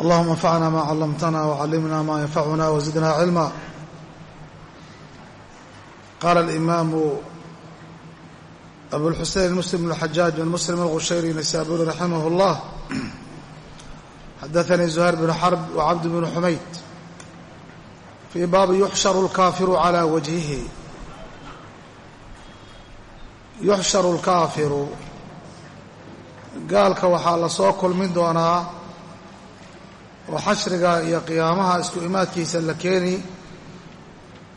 allahuma anfacna ma callamtana wacallimna ma yanfacuna wazidna cilma qaala alimaamu abulxusein muslim bn xajaaj min muslim alqushayri naysaburi raximah اllah xadaanii zuhayr bn xarb wacabd bn xumayd fii baabi yuxsharu lkaafiru calaa wajhihi. Yuxsharu lkaafiru gaalka waxaa la soo kulmin doonaa oo xashriga iyo qiyaamaha isku imaadkiisa la keeni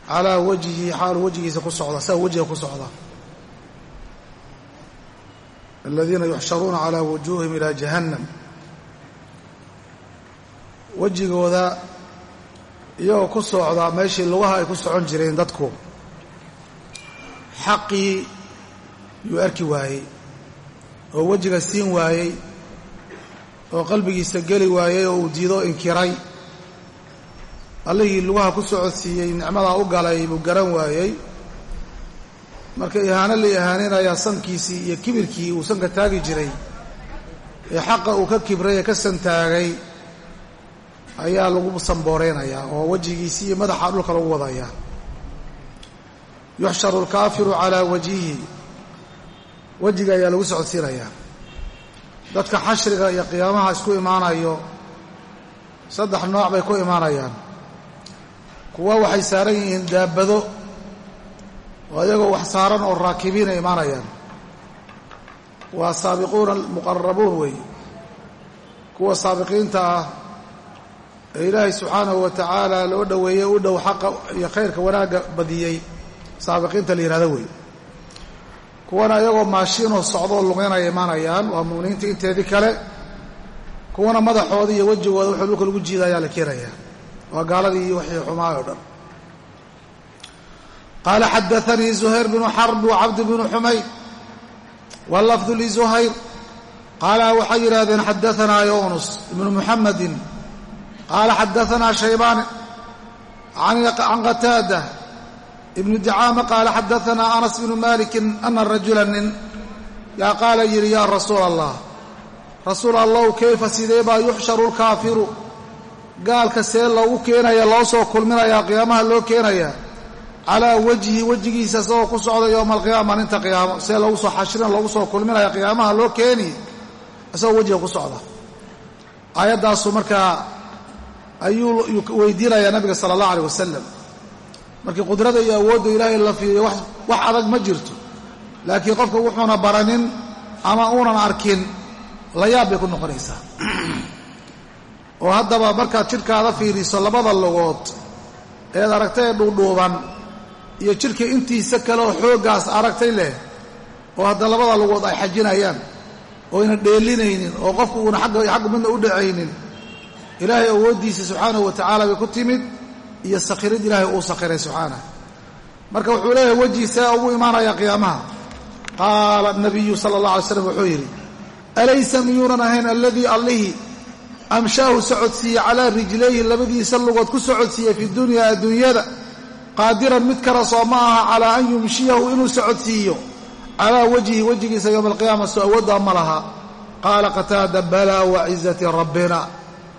calaa wajhihi xaalu wejigiisa ku socda saa wejiga ku socda. Aladiina yuxsharuuna calaa wujuuhim ilaa jahannam. Wejigooda iyagoo ku socda meeshii lugaha ay ku socon jireen dadku xaqii yuu arki waayey oo wejiga siin waayey oo qalbigiisa geli waayey oo uu diido inkiray. Allihii lugaha ku socodsiiyey nicmadaa u galay buu garan waayey. Marka ihaano la ihaaninayaa sankiisii iyo kibirkii uu sanka taagi jiray. Ee xaqa uu ka kibray ee ka santaagay ayaa lagu sambooreynayaa oo wejigiisii iyo madaxa dhulka lagu wadayaa yuxsharu alkaafiru calaa wajhihi wejiga ayaa lagu socodsiinayaa dadka xashriga iyo qiyaamaha isku imaanayo saddex nooc bay ku imaanayaan. Kuwa waxay saaran yihiin daabado oo iyagoo wax saaran oo raakibiinay imaanayaan. Waa saabiquuna almuqarabuun weeye kuwa saabiqiinta ah ee ilaahay subxaanahu wa tacaala loo dhoweeyey u dhow xaqa iyo khayrka wanaagga badiyey. Saabiqiinta la yihahdo weeye kuwana iyagoo maashiinoo socdoo lugeynaya imaanayaan waa mu'miniinta inteedii kale. Kuwana madaxooda iyo wejigooda wuxuu dhulka lagu jiida ayaa la keenayaa. Waa gaaladii iyo wixii xumaay oo dhan. Qaala xadaanii zuhayr bnu xarb wacabd bnu xumayd. Wallafdu lizuhayr qaala waxay yidhaahdeen xadaanaa yunus ibnu muxamedin qaala xadaanaa shaybaan can qataada ibnu dicaama qaala xadaanaa anas bnu malikin ana rajula nin. Yaa qaala yidhi yaa rasuula allah rasuul allahu kayfa sidee baa yuxsharu lkaafiru gaalka see loogu keenaya loo soo kulminayaa qiyaamaha loo keenayaa calaa wajhi wejigiisa isagoo ku socda yowma alqiyaama maalinta qiyaamo see loogu soo xashrina loogu soo kulminaya qiyaamaha loo keeni isagoo wejiga ku socda. Aayaddaasu markaa ayuu weydiinayaa nabiga sala allah aleyh wasalam markii qudrada iyo awoodda ilaahay la fiiriyo wax adag ma jirto. Laakiin qofka wuxuuna baranin ama uunan arkin layaab bay ku noqonaysaa. Oo haddaba markaad jidhkaada fiiriso labada lugood eed aragtay ee dhuudhuuban iyo jidhka intiisa kale oo xooggaas aragtay leh oo hadda labada lugood ay xajinayaan oo yna dheelinaynin oo qofku uuna agga midna u dhacaynin ilaahay awooddiisa subxaanahu wa tacaala bay ku timid iyo sakhirid ilaahay uu sakhiray subxaanah marka wuxuu leeyahay wejiisee ugu imaanaya qiyaamaha. Qaala nabiyu sala allah alay slam wuxuu yidhi alaysa miyuunan ahayn alladii allihii amshaahu socodsiiye calaa rijlayhi labadiisa lugood ku socodsiiyey fi dunyaa adduunyada? Qaadiran mid kale soo ma aha calaa an yumshiyahu inuu socodsiiyo calaa wajhihi wejigiisa yowma alqiyaama soo awooddaa ma laha. Qaala qataada balaa wa cizati rabbina.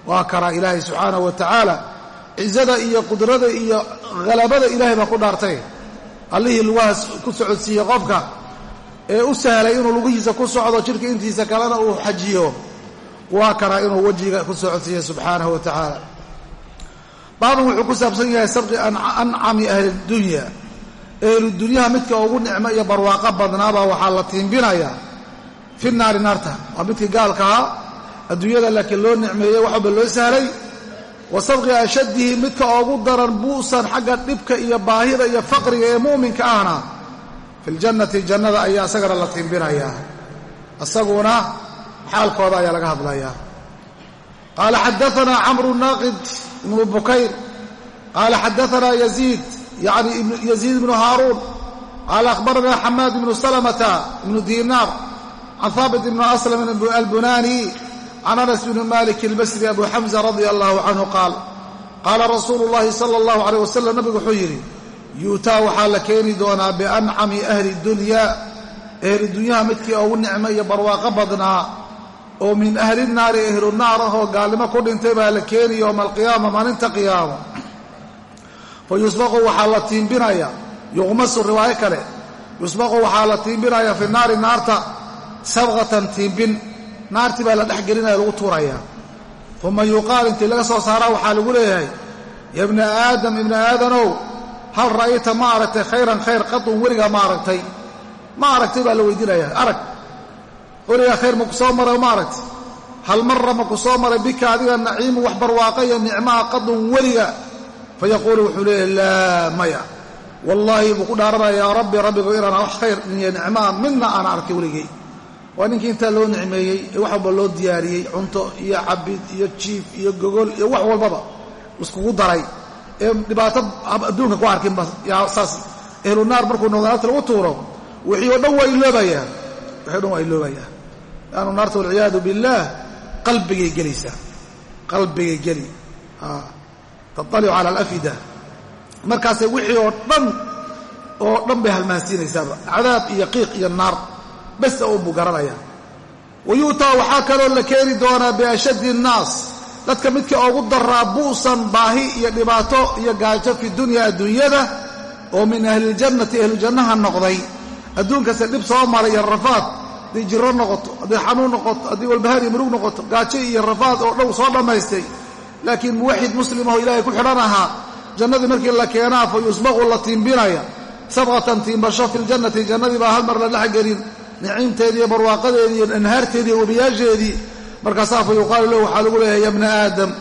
Waa karaa ilaahay subxaanahu wa tacaala cizada iyo qudrada iyo halabada ilaahay baa ku dhaartay. Allihii lugahaas ku socodsiiyey qofka ee u sahlay inuu lugihiisa ku socdo jidhka intiisa kalena uu xajiyo. Waa karaa inuu wejiga ku socodsiiya subxaanahu wa tacaala. Baabun wuxuu ku saabsan yahay sabqi ancami ahlidunya ehludunyaha midka ugu nicmo iyo barwaaqo badnaabaa waxaa la tiimbinayaa fi naari naarta. Waa midkii gaalkahaa adduunyada laakiin loo nicmeeyey wax walba loo sahlay wa sabqi ashaddihi midka ugu daran buusan xagga dhibka iyo baahida iyo faqriga ee mu'minka ahna fi ljannati jannada ayaa isagana la tiimbinayaa isaguna xaalkooda ayaa laga hadlayaa qaala xadaanaa camru naaqid ibnu bukayr qaala xadaanaa yaziid yani yaziid ibnu haaruun qaala akhbaranaa xamaad ibnu salamata ibnu diinaar can haabit ibnu aslam albunani can anas bni malik albasri abu xamza radia allahu canhu qaal qaala rasuulu llahi sala allahu aleyh wasalam nabigu wuxuu yidhi yuutaa waxaa la keeni doonaa biancami ahli dunya ehli dunyaha midkii ugu nicmo iyo barwaaqo badnaa oo min ahli naari ehlu naar ahoo gaalnimo ku dhintay baa la keeni yowma alqiyaama maalinta qiyaamo fa yusbaqu waxaa la tiimbinaya yuqmasu riwaayo kale yusbaqu waxaa la tiimbinaya fi naari naarta sabqatan tiimbin naartii baa la dhex gelinaya lagu tuuraya uma yuqaal intii laga soo saaraa waxaa lagu leeyahay ya ibna aadam ibna aadanow hal ra'ayta ma aragtay khayran khayr qadun weligaa ma aragtay? Ma aragtay baa la weydiinaya arag weligaa khayr ma ku soo maray ma aragtay? Hal marra ma ku soo maray bika adiga naciimu wax barwaaqa iyo nicmaha qadun weliga fa yaquulu wuxuu leeyahay laa maya. Wallaahi buu ku dhaaranaya yaa rabbi rabbigo inaan wax khayr iyo nicmaa midna aan arkay weligay waa ninkii intaa loo nicmeeyey ee wax walba loo diyaariyey cunto iyo cabid iyo jiif iyo gogol iyo wax walbaba iskugu daray. Ee dhibaato adduunka ku arkinba saas ehlu naar markuu noqdo naarta lagu tuuro wixii oo dhan waa iloobayaan wixii o dhan waa iloobayaan laannu naarta walciyaadu billaah qalbigay gelaysaa. Qalbigay geli. Taطalicu cala alafida. Markaasay wixii oo dhan oo dhan bay halmaansiinaysaaba. Cadaab iyo qiiq iyo naar besa unbuu garanaya wa yu'taa waxaa kaloo la keeni doonaa biashaddi الnaas dadka midka ugu daraa bu'san baahi iyo dhibaato iyo gaajo fi dunya adduunyada oo min ahliljannati ahlujannaha noqday. Adduunkase dhib soo maray iyo rafaad haddii jiro noqoto hadday xanuun noqoto haddii walbahaar murug noqoto gaajo iyo rafaad oo dhow soo dhammaystay laakiin muwaxid muslim oo ilaahay ku xidhan ahaa jannadii markii la keenaa fa yusbaqu la tiimbinaya sabqatan tiimbasho fi ljannati jannadii baa hal mar la dhex gelin niciimteedii iyo barwaaqadeedii iyo anhaarteedii iyo webiyaasheedii markaasaa fa yuqaalu lahu waxaa lagu leeyahay ya bna aadam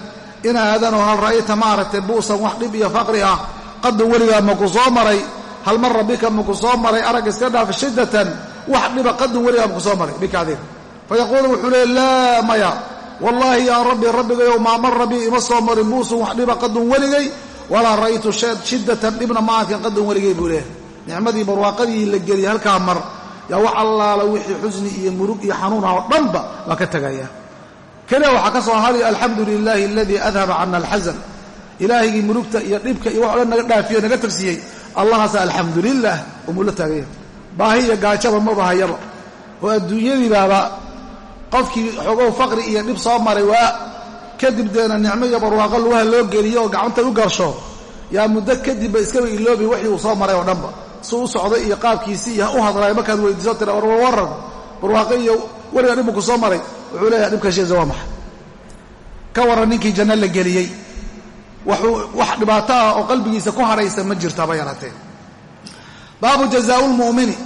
in aadanoo hal ra'ayta ma aragtay bu'san wax dhib iyo faqri ah qadun weligaa maku soo maray hal mar rabbika maku soo maray arag iska dhaaf shiddatan wax dhiba qadun weligaa maku soo maray bika adiga. Fa yaquulu wuxuu leeyay laa maya wallaahi yaa rabbi rabbigayow maa marra bi ima soo marin buusun wax dhiba qadun weligay walaa ra'aytu shiddatan dhibna ma qadun weligay buu leeyahay. Nicmadii barwaaqadii la geliyay halkaa mar yaa wax allaala wixii xusni iyo murug iyo xanuunah oo dhanba waa ka tegaya keliya waxaa ka soo hari alxamdu lilaahi aladii adhaba cana alxasan. Ilaahigii murugta iyo dhibka iyo wax dhan naga dhaafiyo naga tagsiiyey. Allahaasa alxamdu lilah umula taaganya baahi iyo gaajaba maba hayaba oo adduunyadii baaba qofkii xogow faqri iyo dhib soo maray waa kadib deena nicmo iyo barwaaqo lugaha loo geliyo oo gacanta u garsho. Yaa muddo kadibba iskaba iloobi wixii uu soo maray oo dhanba su u socday iyo qaabkiisii iyo u hadlay markaad weydiiso tira warwaran barwaaqo iyo weliga dhibbu soo maray. Wuxuu leeyahay dhibka sheesa waa maxay ka warran ninkii janno la geliyey. Wax dhibaato ah oo qalbigiisa ku hadhaysa ma jirto haba yaraatee. Baabu jazaau lmu'mini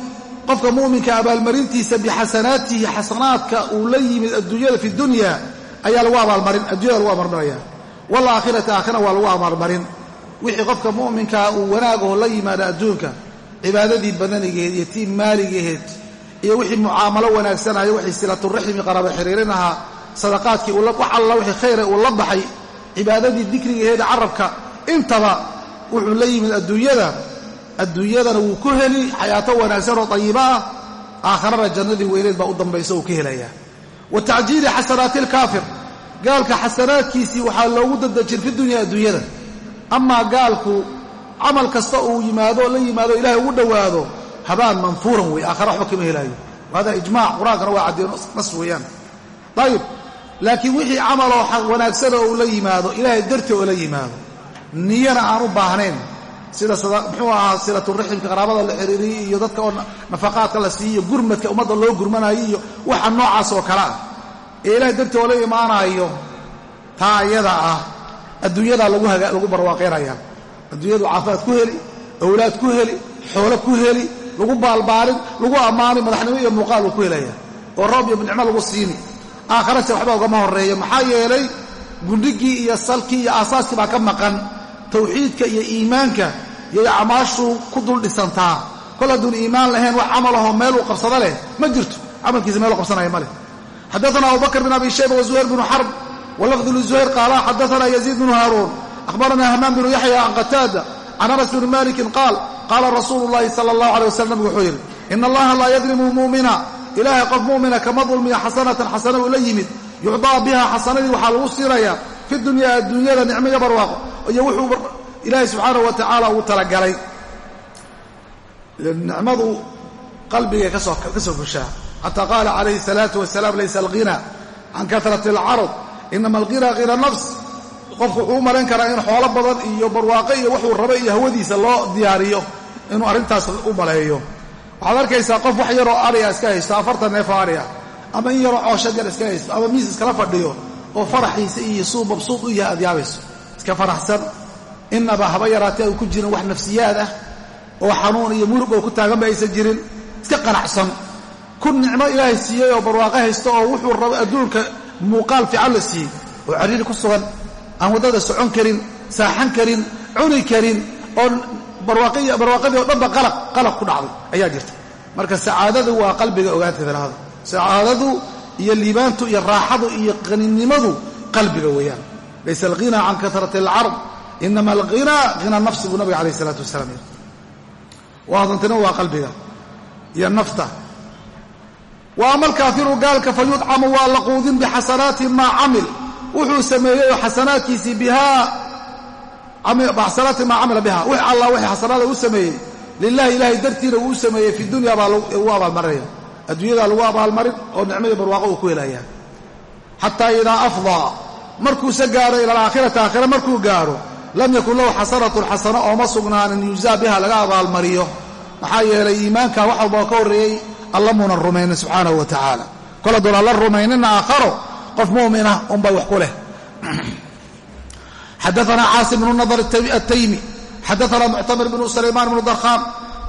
qofka mu'minka abaalmarintiisa bixasanaatihi xasanaadka uu la yimid adduunyada fi dunya ayaa lagu abaalmarin addunyada lagu abaalmarinaya waalaakhirati aakhira waa lagu abaalmarin. Wixii qofka mu'minkaa uu wanaagaho la yimaado adduunka cibaadadii badanigeed iyo tii maaligeed iyo wixii mucaamalo wanaagsanaya wixii silaturaximi qaraba xiriirin ahaa sadaqaadkii wax alla wixii khayra uu la baxay cibaadadii dikrigaheeda carabka intaba wuxuu la yimid adduunyada adduunyadana wuu ku heli xayaato wanaagsan oo tayiba ah aakharana jannadii weyneed baa u dambaysa uu ka helayaa wa tacjiili xasanaati alkaafir gaalka xasanaadkiisii waxaa loogu dadejin fi dunya adduunyada. Amaa gaalku camal kasta uu yimaado la yimaado ilahay ugu dhowaado habaan manfuuran wey aakhara waxba kama helaayo. Hada ijmac qur'aankana waa caddeeno nas weeyaan. Ayib laakiin wixii camaloo wanaagsanoo uu la yimaado ilaahay dartii oo la yimaado niyana aan u baahnayn. Sida muxuu ahaa silaturaximka qaraabada la xiriiriyey iyo dadka oo nafaqaadka la siiyo gurmadka ummadda loo gurmanayo iyo waxa noocaas oo kale ah. Ee ilahay dartii oo la imaanayo taa ayada ah adduunyadaa lagu barwaaqaynaya adduunyadu caafimaad ku heli awlaad ku heli xoolo ku heli lagu baalbaalin lagu ammaani madaxnimo iyo muuqaal uu ku helaya oo roob iyo nicmo lagu siini. Aakharase waxba ugama horreeya maxaa yeelay gundhigii iyo salkii iyo aasaaskii baa ka maqan. Tawxiidka iyo iimaanka yay acmaashu ku dul dhisantaa. Kol hadduun iimaan lahayn wax camalahoo meeluu qabsado leh ma jirto. Camalkiisa meeluu qabsanaya ma leh. Xadaana abubakr bin abi shayba wazuhayr binu xarb walafdu lizuhayr qaala xadaana yaziid bnu haaruun akhbarana hamaam binu yaxya can qataada can anas bni malikin qaal qaala rasuulu llahi sala allahu alay nabigu wuxuu yidhi ina allaha laa yadlimu muumina ilaahay qof mu'mina kama dulmiya xasanatan xasana uu la yimid yucdaa biha xasanadii waxaa lagu siinayaa fi dunyaa adduunyada nicmo iyo barwaaqo iyo wuxuu ilaahay subxaanahu wa tacaala ugu talagalay nicmadu qalbigay ka soo fushaa xataa qaala calayhi salaatu wasalaam laysa alghina can katrati alcarad inama alqina qina nafs qofku wuxuu u malayn karaa in xoolo badan iyo barwaaqo iyo wuxuu raba iyo hawadiisa loo diyaariyo inuu arrintaas u maleeyo. Waxaad arkaysaa qof wax yaroo ariga iska haysto afartan neefoo ariga ama in yaroo cooshad yar iska haysto ama miis iskala fadhiyo oo faraxiisa iyo suu mabsuud u yahay aad yaabayso. Iska faraxsan. Inaba haba yaraatee ay ku jirin wax nafsiyaad ah oo xanuun iyo murug oo ku taaganba aysan jirin. Iska qanacsan kun nicmo ilaahay siiyey oo barwaaqo haysto oo wuxuu rabo adduunka muuqaal fiican la siiyey oo cariiri ku sugan aan waddada socon karin saaxan karin cuni karin oo barwaaqadii oo dhanba qalaq ku dhacday. Ayaa jirta. Marka sacaadadu waa qalbiga ogaanteeda lahada sacaadadu iyo liibaantu iyo raaxadu iyo qaninimadu qalbiga weeyaan. Laysa alghina can katrati alcard inama alghina hina nafsi buu nabiga alayh isalaatu wasalaam yidhi waadantina waa qalbiga iyo nafta. Wa ama gaalka fa waa la quudin bixasanaati maa camil wuxuu sameeyey oo xasanaadkiisii bihaa xasanaati maa camila biha wix allah wixii xasanaada uu sameeyey lilahi ilaahay dartiina uu sameeyey fi dunya baa ugu abaalmarinaya adduunyadaa lagu abaalmarin oo nicmadi barwaaqo uu ku helayaa. Xataa idaa afdaa markuuse gaaro ila alaakhirati aakhira markuu gaaro lam yakun lahu xasanatun xasano ooma sugnaanin yujzaa biha laga abaalmariyo. Maxaa yeelay iimaanka wax walba ka horreeyey alla muunan rumaynin subxaanahu wa tacaala. Kol hadoon alla rumaynina aakharo qof mu'minah unbay wax ku leh. Xadaana caasim bnu nadr ataymi xadaana muctamir bnu sulaymaan bnu darkhaan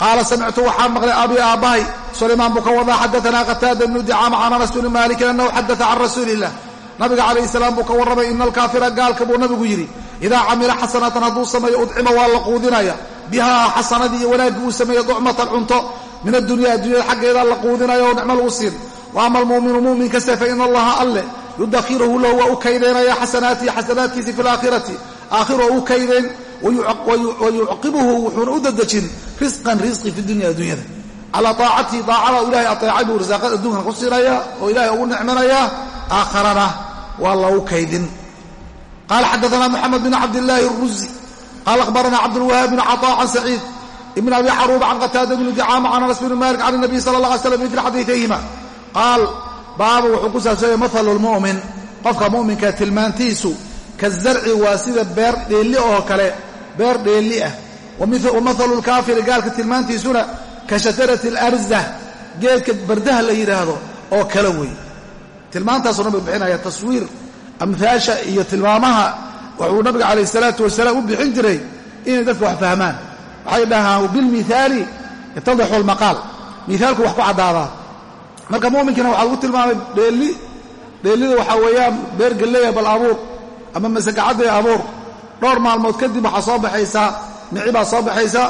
qaala samictu waxaan maqlay abi aabbahay sulaymaan buu ka wadaa xadaana qataada bnu dicaama can anas bni maalikin annahu xadaa can rasuuli illah nabiga calayhi salaam buu ka warramay ina alkaafira gaalka buu nabigu yidhi idaa camila xasanatan hadduu sameeyo udcima waa la quudinaya. Bihaa xasanadii iyo wanaaggii uu sameeyo ducmatan cunto. Min addunya addunyada xaggeeda la quudinayo oo nicmo lagu siin. Wa ama almu'minu mu'min kaste fa ina allaha alle yudakhiruhu lahu waa u kaydeynaya xasanaatihi xasanaadkiisi fi laakhirati aakhiro u kaydeyn wayucqibuhu wuxuuna u dadejin risqan risqi fi dunya addunyada calaa aacatihi daacada ilahay ateecay buu risaaqada addunkana ku siinaya oo ilahay ugu nicminaya aakharana waa lagu kaydin. Qaala xadaana moxamed bin cabdillaahi aruzi qaala akhbarana cabdulwahaab bn caطaa can saciid ibn abi xaruuba can qataada bni dicaama can anas bni malik can nabiy sala allah alay slam mil xadiiayhima qaal baabu wuxuu ku saabsanya maalu lmu'min qofka mu'minka tilmaantiisu kazarci waa sida beer dheelli oo kale beer dheelli ah. Wa maalu lkaafiri gaalka tilmaantiisuna ka shajarati alarza geedka bardaha la yidhaahdo oo kale wey tilmaantaasuu nabigu bixinaya taswiir amhaasha iyo tilmaamaha. Wuxuu nabiga calayh salaatu wasalaam u bixin jiray inay dadka wax fahmaan. Waxay dhahaan bilmihaali yatadixu lmaqaal miaalku wax ku caddaadaa marka mu'minkiina waxaa lagu tilmaamay dheelli dheellida waxaa weeyaan beer galleya bal abuur ama masegacadday abuur. Dhowr maalmood kadib waxaa soo baxaysaa mici baa soo baxaysaa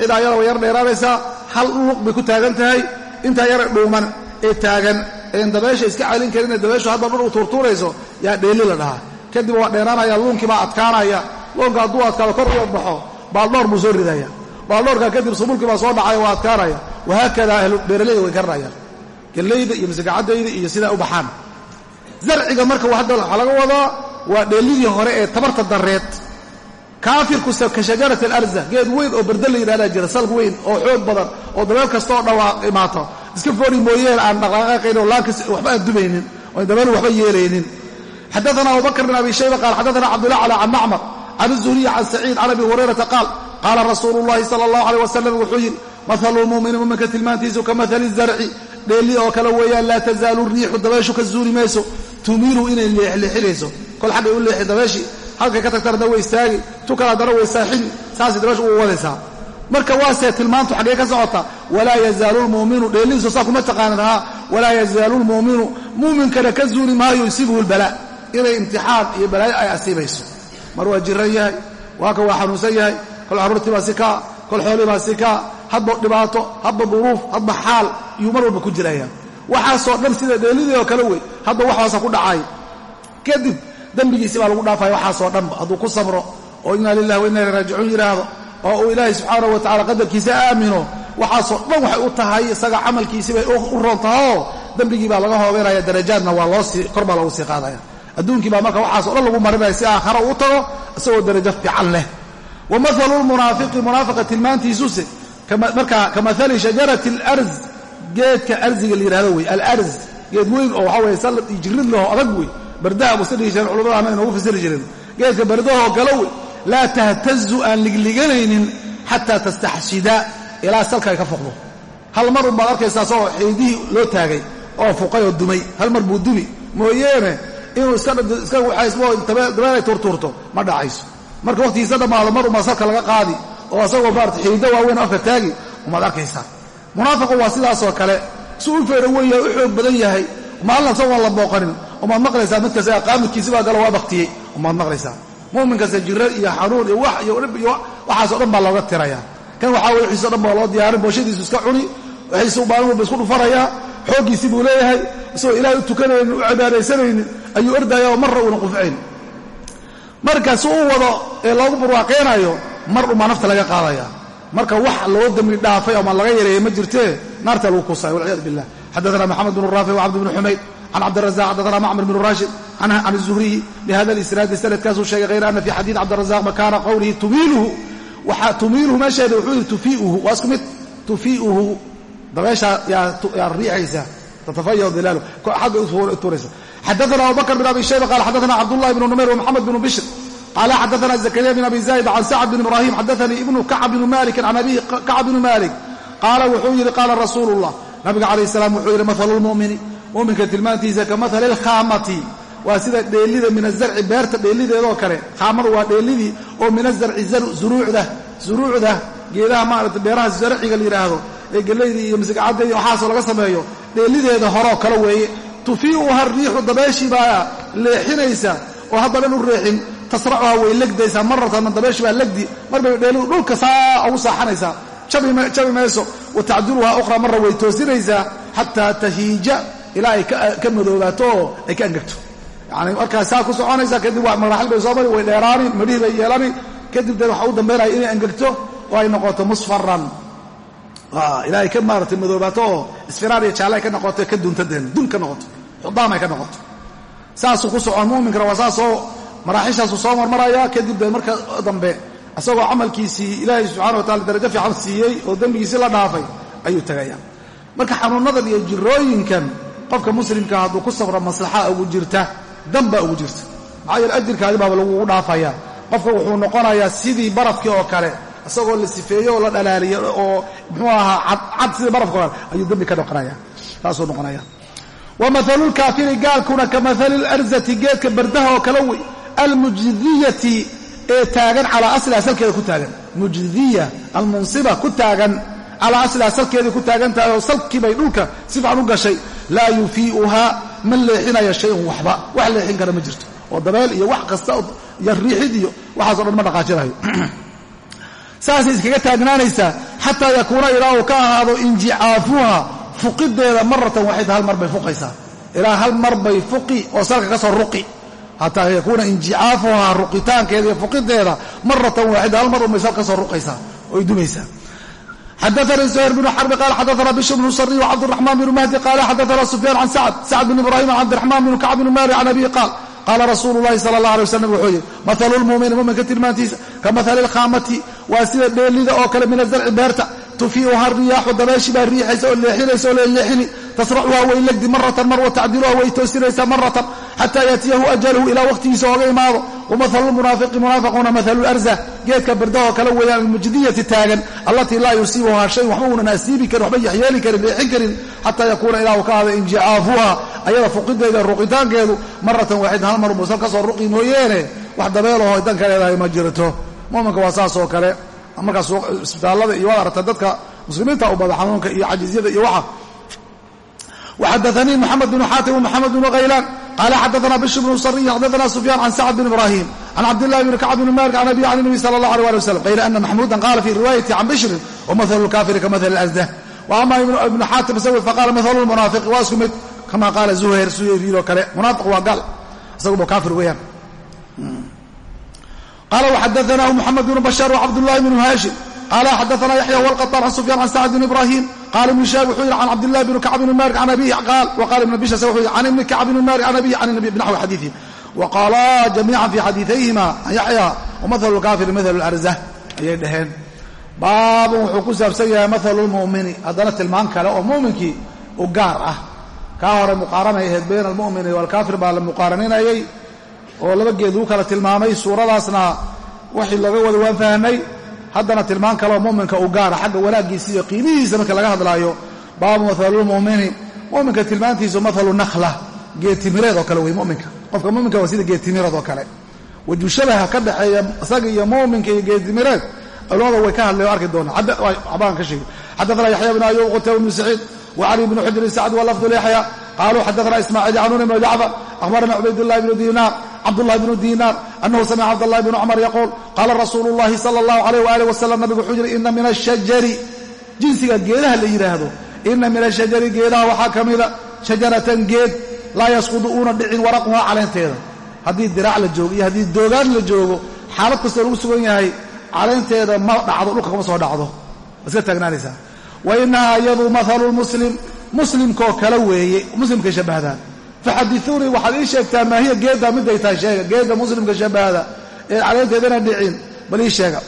cidaa yara way yar dheeraanaysaa hal luq bay ku taagan tahay. Intaa yara dhuuman ee taagan. Een dabeesha iska calin karinee dabeeshu hadba dhur u tuurtuurayso yaa dheelli la dhahaa. Kadib waa dheeraanaya luunkii baa adkaanaya. Luunka hadduu adkaado kor u baxo baaldhoor buu soo ridaya baaldhoorka kadib subulkii baa soo dhacaya waa adkaanaya. Wahaakada ahlu beeralayda way garanayaan gallayda iyo masagacaddayda iyo sidaa u baxaan. Zarciga marka hadda waxaa laga wadaa waa dheellidii hore ee tabarta dareed kaafirkuse ka alarza geed weyn oo barda la yidhahdaa jira salg weyn oo xoog badan oo dabeel kasta oo dhawaaq imaato. Iska foori mooyeen aan dhaqaaqaqayn oo laankas waxba aan dumaynin oon dabeel waxba yeelaynin. Xadaana abubakr bin abi shayba qaal xadaana cabdullah cala can macmar can zuhriy can saciid can abi hurayrata qaal qaala rasuulu llahi sala allahu aleyh wasalam wuxuu yidhi maalu lmu'mini muminka tilmaantiisu ka maali zarci dheelli oo kale weeyaan laa tazaalu riixu dabeeshu ka zuuli mayso tumiilu inay leexleexinayso. Kol xaggay u leexi dabeeshii halkay ka tagtana da way istaagi tu kale haddana way saaxini saasay dabeeshu ugu wadaysaa. Marka waasee tilmaantu xaggee ka socota walaa yazaalu lmu'minu dheellihiisu saa kuma taqaanin haa walaa yazaalu lmu'minu mu'minkana ka zuuli maayo yusiibuhu lbalaa inay imtixaan iyo balaayo ay asiibayso. Mar waa jiran yahay waa ka waa xanuunsan yahay kol carruurtii baa si kaa kol xoolii baa si kaa hadba dhibaato hadba duruuf hadba xaal iyuu mar walba ku jiraya waxaasoo dhan sida dheelidii oo kale wey hadba waxaasa ku dhacay. Kadib dembigiisi baa lagu dhaafaya waxaasoo dhanba hadduu ku sabro oo inaa lilahi wa inna ilay raajicuun yidhaahdo oo uu ilaahay subxaanahu wa tacala qadarkiisa aamino waxaasoo dhan waxay u tahay isaga camalkiisi bay u roon tahayoo dembigii baa laga hoobeynaya darajaadna waa loosii kor baa loogu sii qaadaya. Adduunkii baa marka waxaasoo dhan lagu marinaya si aakhara uu tago isagoo darajo fiican leh wa maalu lmunaafiqi munaafiqa tilmaantiisuse marka ka maali shajarati alarz geedka arziga la yidhahdo wey alarz. Geed weyn oo waxaa weye sallad iyo jirid laho adag wey. Bardaha buska dhihi jireen culamadaana inoogu fasiri jireen geedka bardahoo kale wey laa tahtazu aan ligliganaynin xataa tastaxshida ilaa salka ay ka foqdo hal mar un baad arkaysaa asagoo xiidihii loo taagay oo fuqay oo dumay. Hal mar buu dumi. Mooyeene inuu iska waxaysmo dabeel ay tuurtuurto ma dhacayso marka wakhtigiisa dhammaado mar unbaa salka laga qaadi oo asagoo maarata xiido waaweyn afka taagi umaad arkaysaa. Munaafiqu waa sidaasoo kale. Su u feera wen yahay u xoog badan yahay maalin asagoon la booqanin. Umaad maqlaysaa midkasta qaamidkiisi baa galo waa baktiyey. Umaad maqlaysaa. Mu'minkasta jira iyo xanuun iyo wax iyo dhib iyo waxaasoo dhan baa looga tirayaa. Kan waxaa weye wixiiso dhan baa loo diyaarin booshadiisu iska cuni wixiisu walba isku dhufanayaa xooggiisii buu leeyahay isagoo ilaahay u tukanaynin u cibaadaysanaynin ayuu ordaya oo marra uuna qufcayn marka si u wado ee loogu barwaaqeynayo mar unbaa nafta laga qaadaya marka wax loo dambi dhaafay ama laga yareeyey ma jirtee naarta lagu kuusaya walciyadu billah xadaana maxamed bnu raafic wcabd bnu xumayd can cabdirazaq xadaana macmar bnu rashid can الzuhriyi bihada اlisnaadi sanadkaasuu sheegay hayra ana fi xadiid cabdirazaq makaana qowlihi tumiiluhu tumiiluhu meesheeda wuxuu yidhi tufiiuhu waa isku mid tufiiuhu dabeeshaa yaa riixaysa tatafaya dilaalu xagga tuuraysa xadaana abubakr bn abi shayba qala xadaana cabdullahi bnu numayr wmoxamed bnu bishr qala xadaana zakariya bn abi zayd can sacd bn ibrahim xadaanii ibnu kacb bn malik can abihi kacb bn malik qaala wuxuu yidhi qaala rasuulu اllah nabiga calayh salaam wuxuu yidhi mahalu lmumini muminka tilmaantiisa ka mahali lkhaamati waa sida dheelida min azarci beerta dheelideedoo kale khaamadu waa dheelidii oo min azarci zuruucda zuruucda geedaha maarata beeraha zarciga la yidhaahdo ee gelaydii iyo misigcadda iyo waxaasoo laga sameeyo dheelideeda horoo kale weeye tufii'uha riixu dabeeshii baa leexinaysa oo haddaban u reexin tasracuha way legdaysaa maratan dabeeshii baa legdi marbay dheelidu dhulka saa ugu saaxanaysaa jabi mayso wa tacdiluha ukhra marra way toosinaysaa xataa tahiija ilaa ay ka madoobaato oo ay ka angegto yani markaa saa ku soconaysa kadib waa maraxil bay soo mari way dheeraani madhihii bay yeelani kadib dee waxa u dambaynaya inay angegto oo ay noqoto musfaran ilaa ka maaratay madoobaato oo isfiraar iyo jaalle ka noqoto ka duntadeen dun ka noqoto xudaam ay ka noqoto saasuu ku socon muminkana waa saasoo maraaxishaasuu soo marmaraya kadib dee marka dambe isagoo camalkiisii ilaahay subxana wa taala darajo fiican siiyey oo dembigiisii la dhaafay ayuu tegaya marka xanuunadan iyo jirooyinkan qofka muslimka hadduu ku sabro maslaxa ugu jirta danbaa ugu jirta. Maxaa yeele ajirkaadi lagugu dhaafaya. Qofka wuxuu noqonayaa sidii barafkii oo kale isagoo la sifeeyo oo la dhalaaliyo oo muxuu ahaa cad sidii barafka o kale ayuu dembi ka noqonaya saasuu noqonaya wa mahalulkaafiri gaalkuna ka mahali geedka bardaha oo kale wey almujdiyati ee taagan calaa asliha salkeeda ku taagan. Mujdiya almunsiba ku taagan calaa asliha salkeedii ku taagan tahay oo salkiibay dhulka si fiican u gashay. Laa yufii'uhaa ma leexinayo shayun waxba. Wax leexin kara ma jirto. Oo dabeel iyo wax kasta iyo riixid iyo waxaaso dhan ma dhaqaajinayo saasay iskaga taagnaanaysaa xataa yakuuna ilaa uu ka ahaado injicaafuha fuqideeda maratan waxay tahay hal mar bay fuqaysaa. Ilaa hal mar bay fuqi oo salka ka soo ruqi. Xataa yakuuna injicaafuhaa ruqitaankeeda iyo fuqideeda maratan waaxida hal mar unbay sal ka soo ruqaysaa oy dumaysaa. Xadaana suhayr bn xarbi qaal xadaana bishr bnu sariy wcabdiraxmaan bnu mahdi qaala xadaana sufyaan can sacd sacd bn ibraahim an cabdiraxmaan bn kacb bn maali can abihi qaal qaala rasuulu lahi sala allah alay wasalam wuxuu yidhi matalu lmuumini muuminka tilmaantiisa ka mahali ilkhaamati waa sida dheelida oo kale min azarci beerta tufii'uha riyaaxu dabeeshi baa riixaysa oo leexinaysa oo leexini tasracuha way legdi maratan mar wa way toosinaysaa maratan xataa yaatiyahu ajaluhu ilaa waqhtigiisa ooga imaado wamahalu lmunaafiqi munaafiquuna mahalu larza geedka berdahoo kale weeyaan almujdiyati taagan allatii laa yusiibuhaa shayn waxba uunan asiibi karin waxba yaxyeeli karin leexin karin xataa yakuuna ilaa ka ahda injicaafuha ayada fuqideeda ruqitaankeedu maratan waaxid hal mar musan ka soo ruqi mooyeene wax dabeelaho danka leedahay ma jirto muminka waa saas oo kale markaas isbitaallada iyo waad aragta dadka muslimiinta u bada xanuunka iyo cajiizyada iyo waxa وxadaثnii mxamed بن xaatim ومxamed بن غaylan qala xadaثna bشhr بن sriy xadaثna سufyan can sacd بn ibrahim can cabdالlahi بn kacb بn malik can abi can النبي slى الlaه عليه alي وsلم غayra أna maxmuda qala fi riwayati can bشhrin وmaثل الkafiri kamaثل الأsdah وama ibn xaatim sawd faqala maثل الmunaafiq waa isku mid kama qaala zuhayr suyriiloo kale munaafiq waa gaal isaguba kaafir weeyaan qala wxadaanah muxamed bnu bashaar wcabdulahi bnu haashim qala xadaana yaxya wlqaطaan can sufyaan can sacd bn ibrahim qala ibnu shaab wuxuu yidhi can cabdilahi bn kacb bn malik an abihi qaal waqala ibn bishaas wuxuu yidhi can ibni kacb bn malik can abihi can nabi bnaxwi xadiiihim waqala jamiican fi xadiiayhima an yaxya wamahalu lkaafiri mahalu larzah ayay dhaheen baabun wuxuu ku saabsan yahay mahalu lmu'mini haddana tilmaan kale oo muuminkii u gaar ah kaa hore muqaaranay ahayd bayna almu'mini walkaafir baa la muqaarananayey oo laba geed lagu kala tilmaamay suuradaasna wixii looga wada waan fahnay haddana tilmaan kaleoo mu'minka u gaara xagga wanaaggiisa iyo qiimihiisa marka laga hadlaayo baabu mathalulmu'mini mu'minka tilmaantiisu mathalu nakhla geedtimireed oo kale wey mu'minka qofka mu'minka waa sida geedtimireed oo kale. Waju shabaha ka dhexeeya isaga iyo mu'minka iyo geedtimireed culamada way ka hadlay o arki doonaa waxbaan ka sheegi xadaana yaxya bn ayub qutayba bnu saciid wcali bn xujrin sacd walafdu lyaxya qaluu xadaana ismaaciil canuun bn jacfar akhbarana cubaydullahi bnu diinaar cabdullahi bnu diinaar anahu samica cabdallahi bnu cumar yaquul qaala rasuulu llahi sala allahu alayh waalih wasalam nabigu wuxuu yidhi ina min ashajari jinsiga geedaha la yidhaahdo ina min ashajari geedaha waxaa ka mida shajaratan geed laa yasqudu uuna dhicin waraquhaa caleenteeda haddii diraac la joogo iyo haddii doogaan la joogo xaalad kastoo lagu sugan yahay caleynteeda ma dhacdo dhulka kama soo dhacdo. Iska taagnaanaysaa? Wa inahaa iyadu maalu lmuslim muslimkoo kale weeye muslimkay shabahdaan faxadiuunii waxaad ii sheegtaa maahiya geedda miday tahay sheega geedda muslimka shabahda ee caleynteedana dhicin bal ii sheega.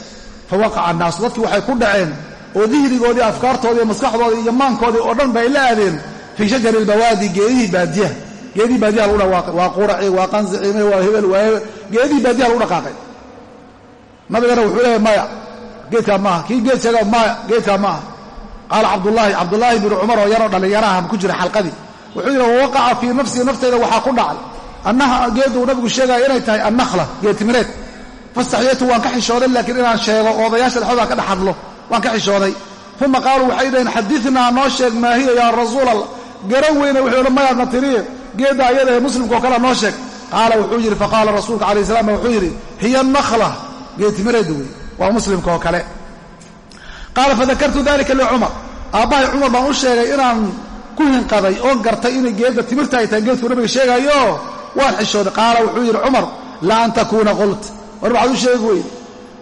fawaqaca annaasu dadkii waxay ku dhaceen oo dihrigoodii afkaartoodii iyo maskaxdoodii iyo maankoodii oo dhan bay la aadeen fii shajari albawaadi geedihii baadiyaha geedihii baadiyaha lagu dhawaaqay waa quraci waa qansicime waa hebel waa hebel geedihii baadiyaha lagu dhaqaaqay nabigana wuxuu leeyahy maya geedkaa maaha kii geed sheega maya geedkaa maaha qaala cabdulaahi cabdulaahi binu cumar oo yaroo dhallinyaraha ku wuxuu yidhi wawaqaca fii nafsii nafteyda waxaa ku dhacay. Annaha geeduu nabigu sheegaya inay tahay annakhla geedtimireed fastaxyaytu waan ka xishooday laakiin inaan sheego odayaasha dhexdooda ka dhex hadlo waan ka xishooday uma qaaluu waxay dhaheen xadinaa noo sheeg maahiya yaa rasuul allah garan weyne wuxuu odhan mayaadna tiriye. Geedda ayada ee muslimkao kale noo sheeg. Qaala wuxuu yidhi faqaala rasuulka calayh salaam wuxuu yidhi hiya nakhla geedtimireedda wey. Waa muslimka oo kale. Qaala fadakartu dalika licumar aabbahay cumar baan u sheegay inaan ku hinqaday oon gartay inay geedda timirta ay tahay geedkuu nabiga sheegaayo waan xishooday qaala wuxuu yidhi cumar la an takuuna qult. War maxaad u sheegi weyday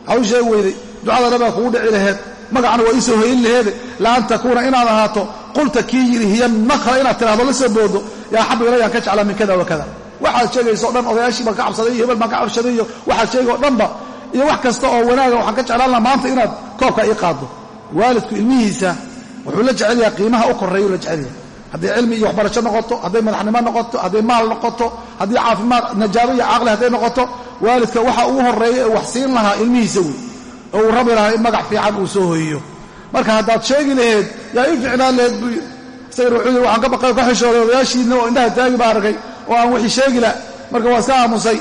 maxaad u sheegi weyday ducada nabiga kugu dhici laheed magacna waa iisoo hoyin laheede la an takuuna inaad ahaato qulta kii yidhi hiya nakla inaad tidhahdo la soo boodo. Yaa xabba ilayaan ka jeclaa min kada wa waxaad sheegayso o dhan odayaashii baan ka cabsaday iyo hebel baan ka cabshaday iyo waxaad sheegay o dhanba iyo wax kasta oo wanaaga waxaan ka jeclaan laha maanta inaad koobka ii qaaddo. Waalidku ilmihiisa wuxuu la jecel yahay qiimaha u korreeyuu la jecel yahay hadday cilmi iyo waxbarasho noqoto hadday madaxnimo noqoto hadday maal noqoto haddii caafimaad najaabo iyo caqli hadday noqoto waalidka waxa ugu horreeya ee wax siin lahaa ilmihiisa wey. Oo uu rabi lahaa in magac fiican uu soo hoyiyo marka haddaad sheegi laheed yaa ii ficnaan laheed buu isagana wuxuu yidhi waxaan ka baqay ka xishooday odayaashiinna oo indhaha taagi baa arkay oo aan wixii sheegi lah marka waa iska aamusay.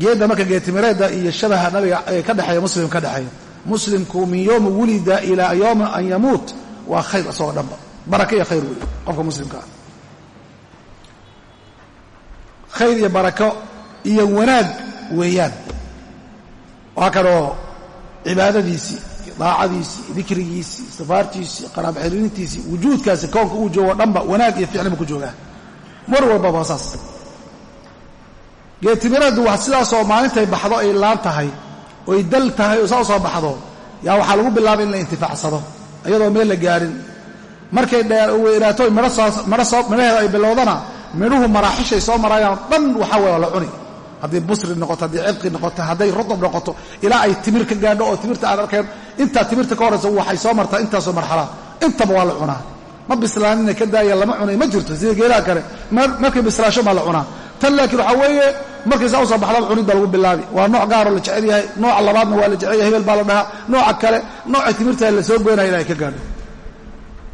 Geedda marka geetimireedda iyo shabaha nabiga ee ka dhexeeya muslim ka dhexeeya. Muslimku min yowmi wulida ilaa yowmi an yamuut. Waa khayr isagoo dhanba baraka iyo khayr wey qofka muslimka ah. Khayr iyo barako iyo wanaag weeyaan. Waa kanoo cibaadadiisii daacadiisii dikrigiisii safaartiisii qaraab xiriirintiisii wujuudkaasi koonka uu joogo dhanba wanaag iyo ficli buu ku joogaa. Mar walbaba waa saas. Geetimireeddu wax sidaasoo maalintay baxdo ay laan tahay oy dal tahay oo saa u soo baxdo yaa waxaa lagu bilaabay in la intifaacsado iyadoo meel la gaarin markay dheerweynaato midhaheeda ay bilowdana midhuhu maraaxishay soo maraayaan dhan waxaa weya la cuni. Haddii busri noqoto haddii cidqi noqoto hadday rudub noqoto ilaa ay timir ka gaadho oo timirta aad arkeen intaa timirta ka horaysa waxay soo martaa intaasoo marxalaa. Intaba waa la cunaa. Ma bislaanina ka daaya lama cunay ma jirto sida geelaha kale. Markay bislaasho maa la cunaa. Tan laakiin waxaa weeye markay saa u soo baxdaba cunidda lagu bilaabi. Waa nooc gaaroo la jecel yahay nooca labaadna waa la jecel yahay hebel baa la dhahaa nooca kale nooca timirta la soo goynaya ay ka gaadho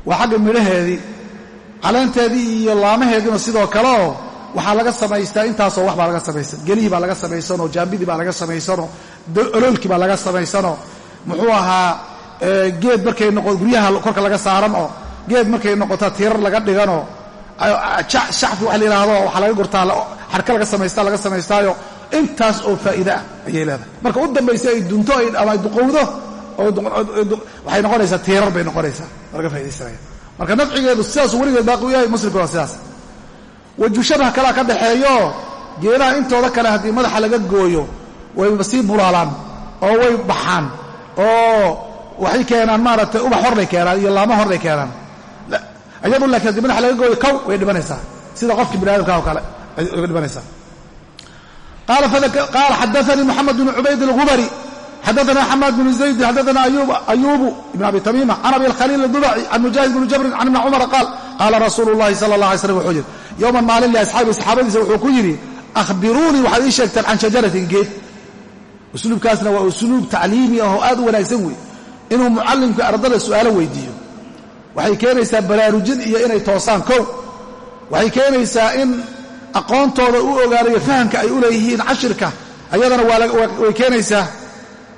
waa xagga midhaheedii caleenteedii iyo laamaheediina sidoo kaleoo waxaa laga samaystaa intaasoo wax baa laga samaysan. Gelihii baa laga samaysanoo jaambidii baa laga samaysanoo oloolkii baa laga samaysanoo muxuu ahaa geed markay noqo guryaha korka laga saaran oo geed markay noqota tiirar laga dhiganoo shacfi wax la yidhaahdo waxaa laga gurtaa xarka laga samaystaa laga samaystaayo. Intaas oo faa'iide ah ayay leedahay. Marka u dambaysa ay dunto ama ay duqowdo waxay noqonaysaa tiirar bay noqonaysaa laga faa'idaysanaya marka nafcigeedu sidaasuu weligeed baaqi u yahay muslimka waa sidaas. Waju shabah kalaa ka dhaxeeyo geelaha intooda kale haddii madaxa laga gooyo wayba sii bulaalaan oo way baxaan oo waxay keenaan maaragtay ubax horbay keenaan iyo laamo horbay keenaan. Iyadu lakiin haddii madaxa laga gooyo kow way dhimanaysaa. Sida qofkii bini aadamka oo kale ay uga dhimanaysaa. Qaala xadaanii moxamed bn cubayd اlgubari xadaana xamaad bn zaydin xadaana ayubu ibn abi tamiima can abi alkhaliil اdubaci can mujaahid bni jabrin can ibni cumara qaal qaala rasuulu llahi sala allah alay slam wuxuu yidhi yowman maalin liasxaabi saxaabadiisa wuxuu ku yidhi akhbiruunii waxaad ii sheegtaan can shajaratin geed usluubkaasna waa usluub tacliimi ah oo aad u wanaagsan wey inuu mucallimka ardada su'aalo weydiiyo waxay keenaysaa baraarujin iyo inay toosaan kow waxay keenaysaa in aqoontooda u ogaanayo fahamka ay u leeyihiin cashirka ayadana way keenaysaa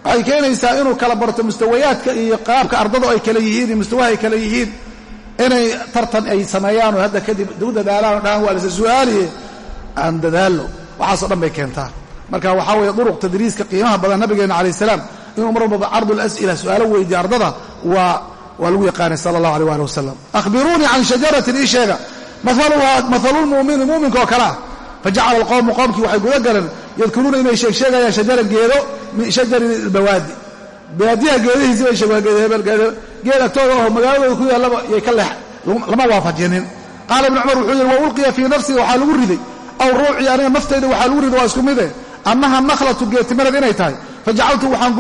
waxay keenaysaa inuu kala barto mustawayaadka iyo qaabka ardadu ay kale yihiin iyo mustawaha ay kale yihiin inay tartan ay sameeyaan oo hadda kadib u dadaalaan o dhahaan waa su'aaliye aan dadaallo waxaasoo dhan bay keentaa. Marka waxaa weeye duruq tadriiska qiimaha badan nabigeenna calayh salaam inuu mar walbaba cardu las'ila su'aalo weydiya ardada waa waa lagu yaqaanay sala allahu alيh ali wasalam akhbiruunii can shajaratin ii sheega. Maalulmumini muuminka oo kale ah fajacala alqowmu qoomkii waxay guda galeen yadkuruuna inay sheegsheegayaan shajaran geedo min shajari ilbawaadi baadiyaha geedihiisi bay sheegeen geed agtooda oo magaaladooda ku yaallaba yay ka leex lama waafajinin qaala ibnu cumar wuxuu yidhi wa ulqiya fii nafsii waxaa lagu riday aw ruucii aniga naftayda waxaa lagu riday waa isku mide annaha nakhlatu geetimirad inay tahay fajacaltu waxaan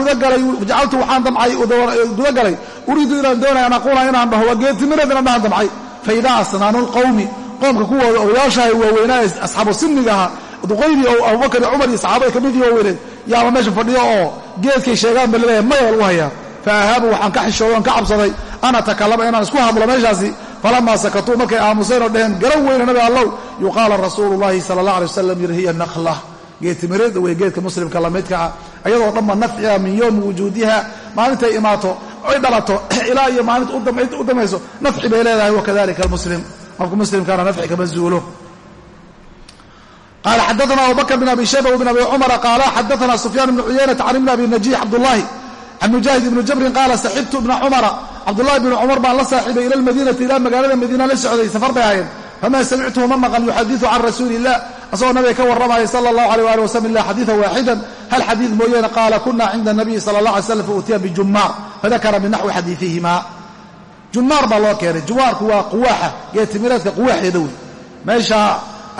gudagalay uriidu inaan doonaya an aquula inaan dhaho waa geetimirad inaan dhahan damcay faidaa asnaanu lqowmi qoomka kuwooda odayaashahay waaweynaa asxaabu sinniga ahaa duqaydi oo abubakar iyo cumar iyo saxaabada ka midii waaweyneed yaaba meesha fadhiyo oo geedkay sheegaan ba la leeyahay maya lagu hayaa. Fa ahaabu waxaan ka xishooday oon ka cabsaday an atakallama inaan isku hadlo meeshaasi. Falamaa sakatuu markay aamuseen oo dheheen garan weyna nabi allow. Yuqaala rasuulu llahi sala allah alay wasalam yiri hiya nakhla. Geetimireedda wey geedka muslimka lamidka ah. Ayadoo dhanba nafciga min yowmi wujuudiha maalintay imaato ay dhalato ilaa iyo maalinta u damayso nafci bay leedahay wakadalika almuslim qofka muslimkaana nafci kama zuulo. Qaala xadaana abubakr bn abi shayba wbn abi cumara qaala xadaana sufyaan bn cuyaynata can ibn abi najiix cabdullahi can mujaahid ibni jabrin qaala saxibtu ibna cumara cabdullahi bni cumar baan la saaxiibay ila lmadiinati ilaa magaalada madiina la socday safar bay ahayen famaa samictuhu ma maqan yuxadiu can rasuuli illah asagoo nabiga ka warramaya sala allahu alيh ali wasalam ila xadiidan waaxidan. Hal xadiid mooyeene qaala kuna cinda nabiyi sala allah alay slam fautiya bijummaar fadakara min naxwi xadiiihima jummaar baa loo keenay. Jumaarku waa quwaaxa. Geetimireedka quwaaxeeda wey meesha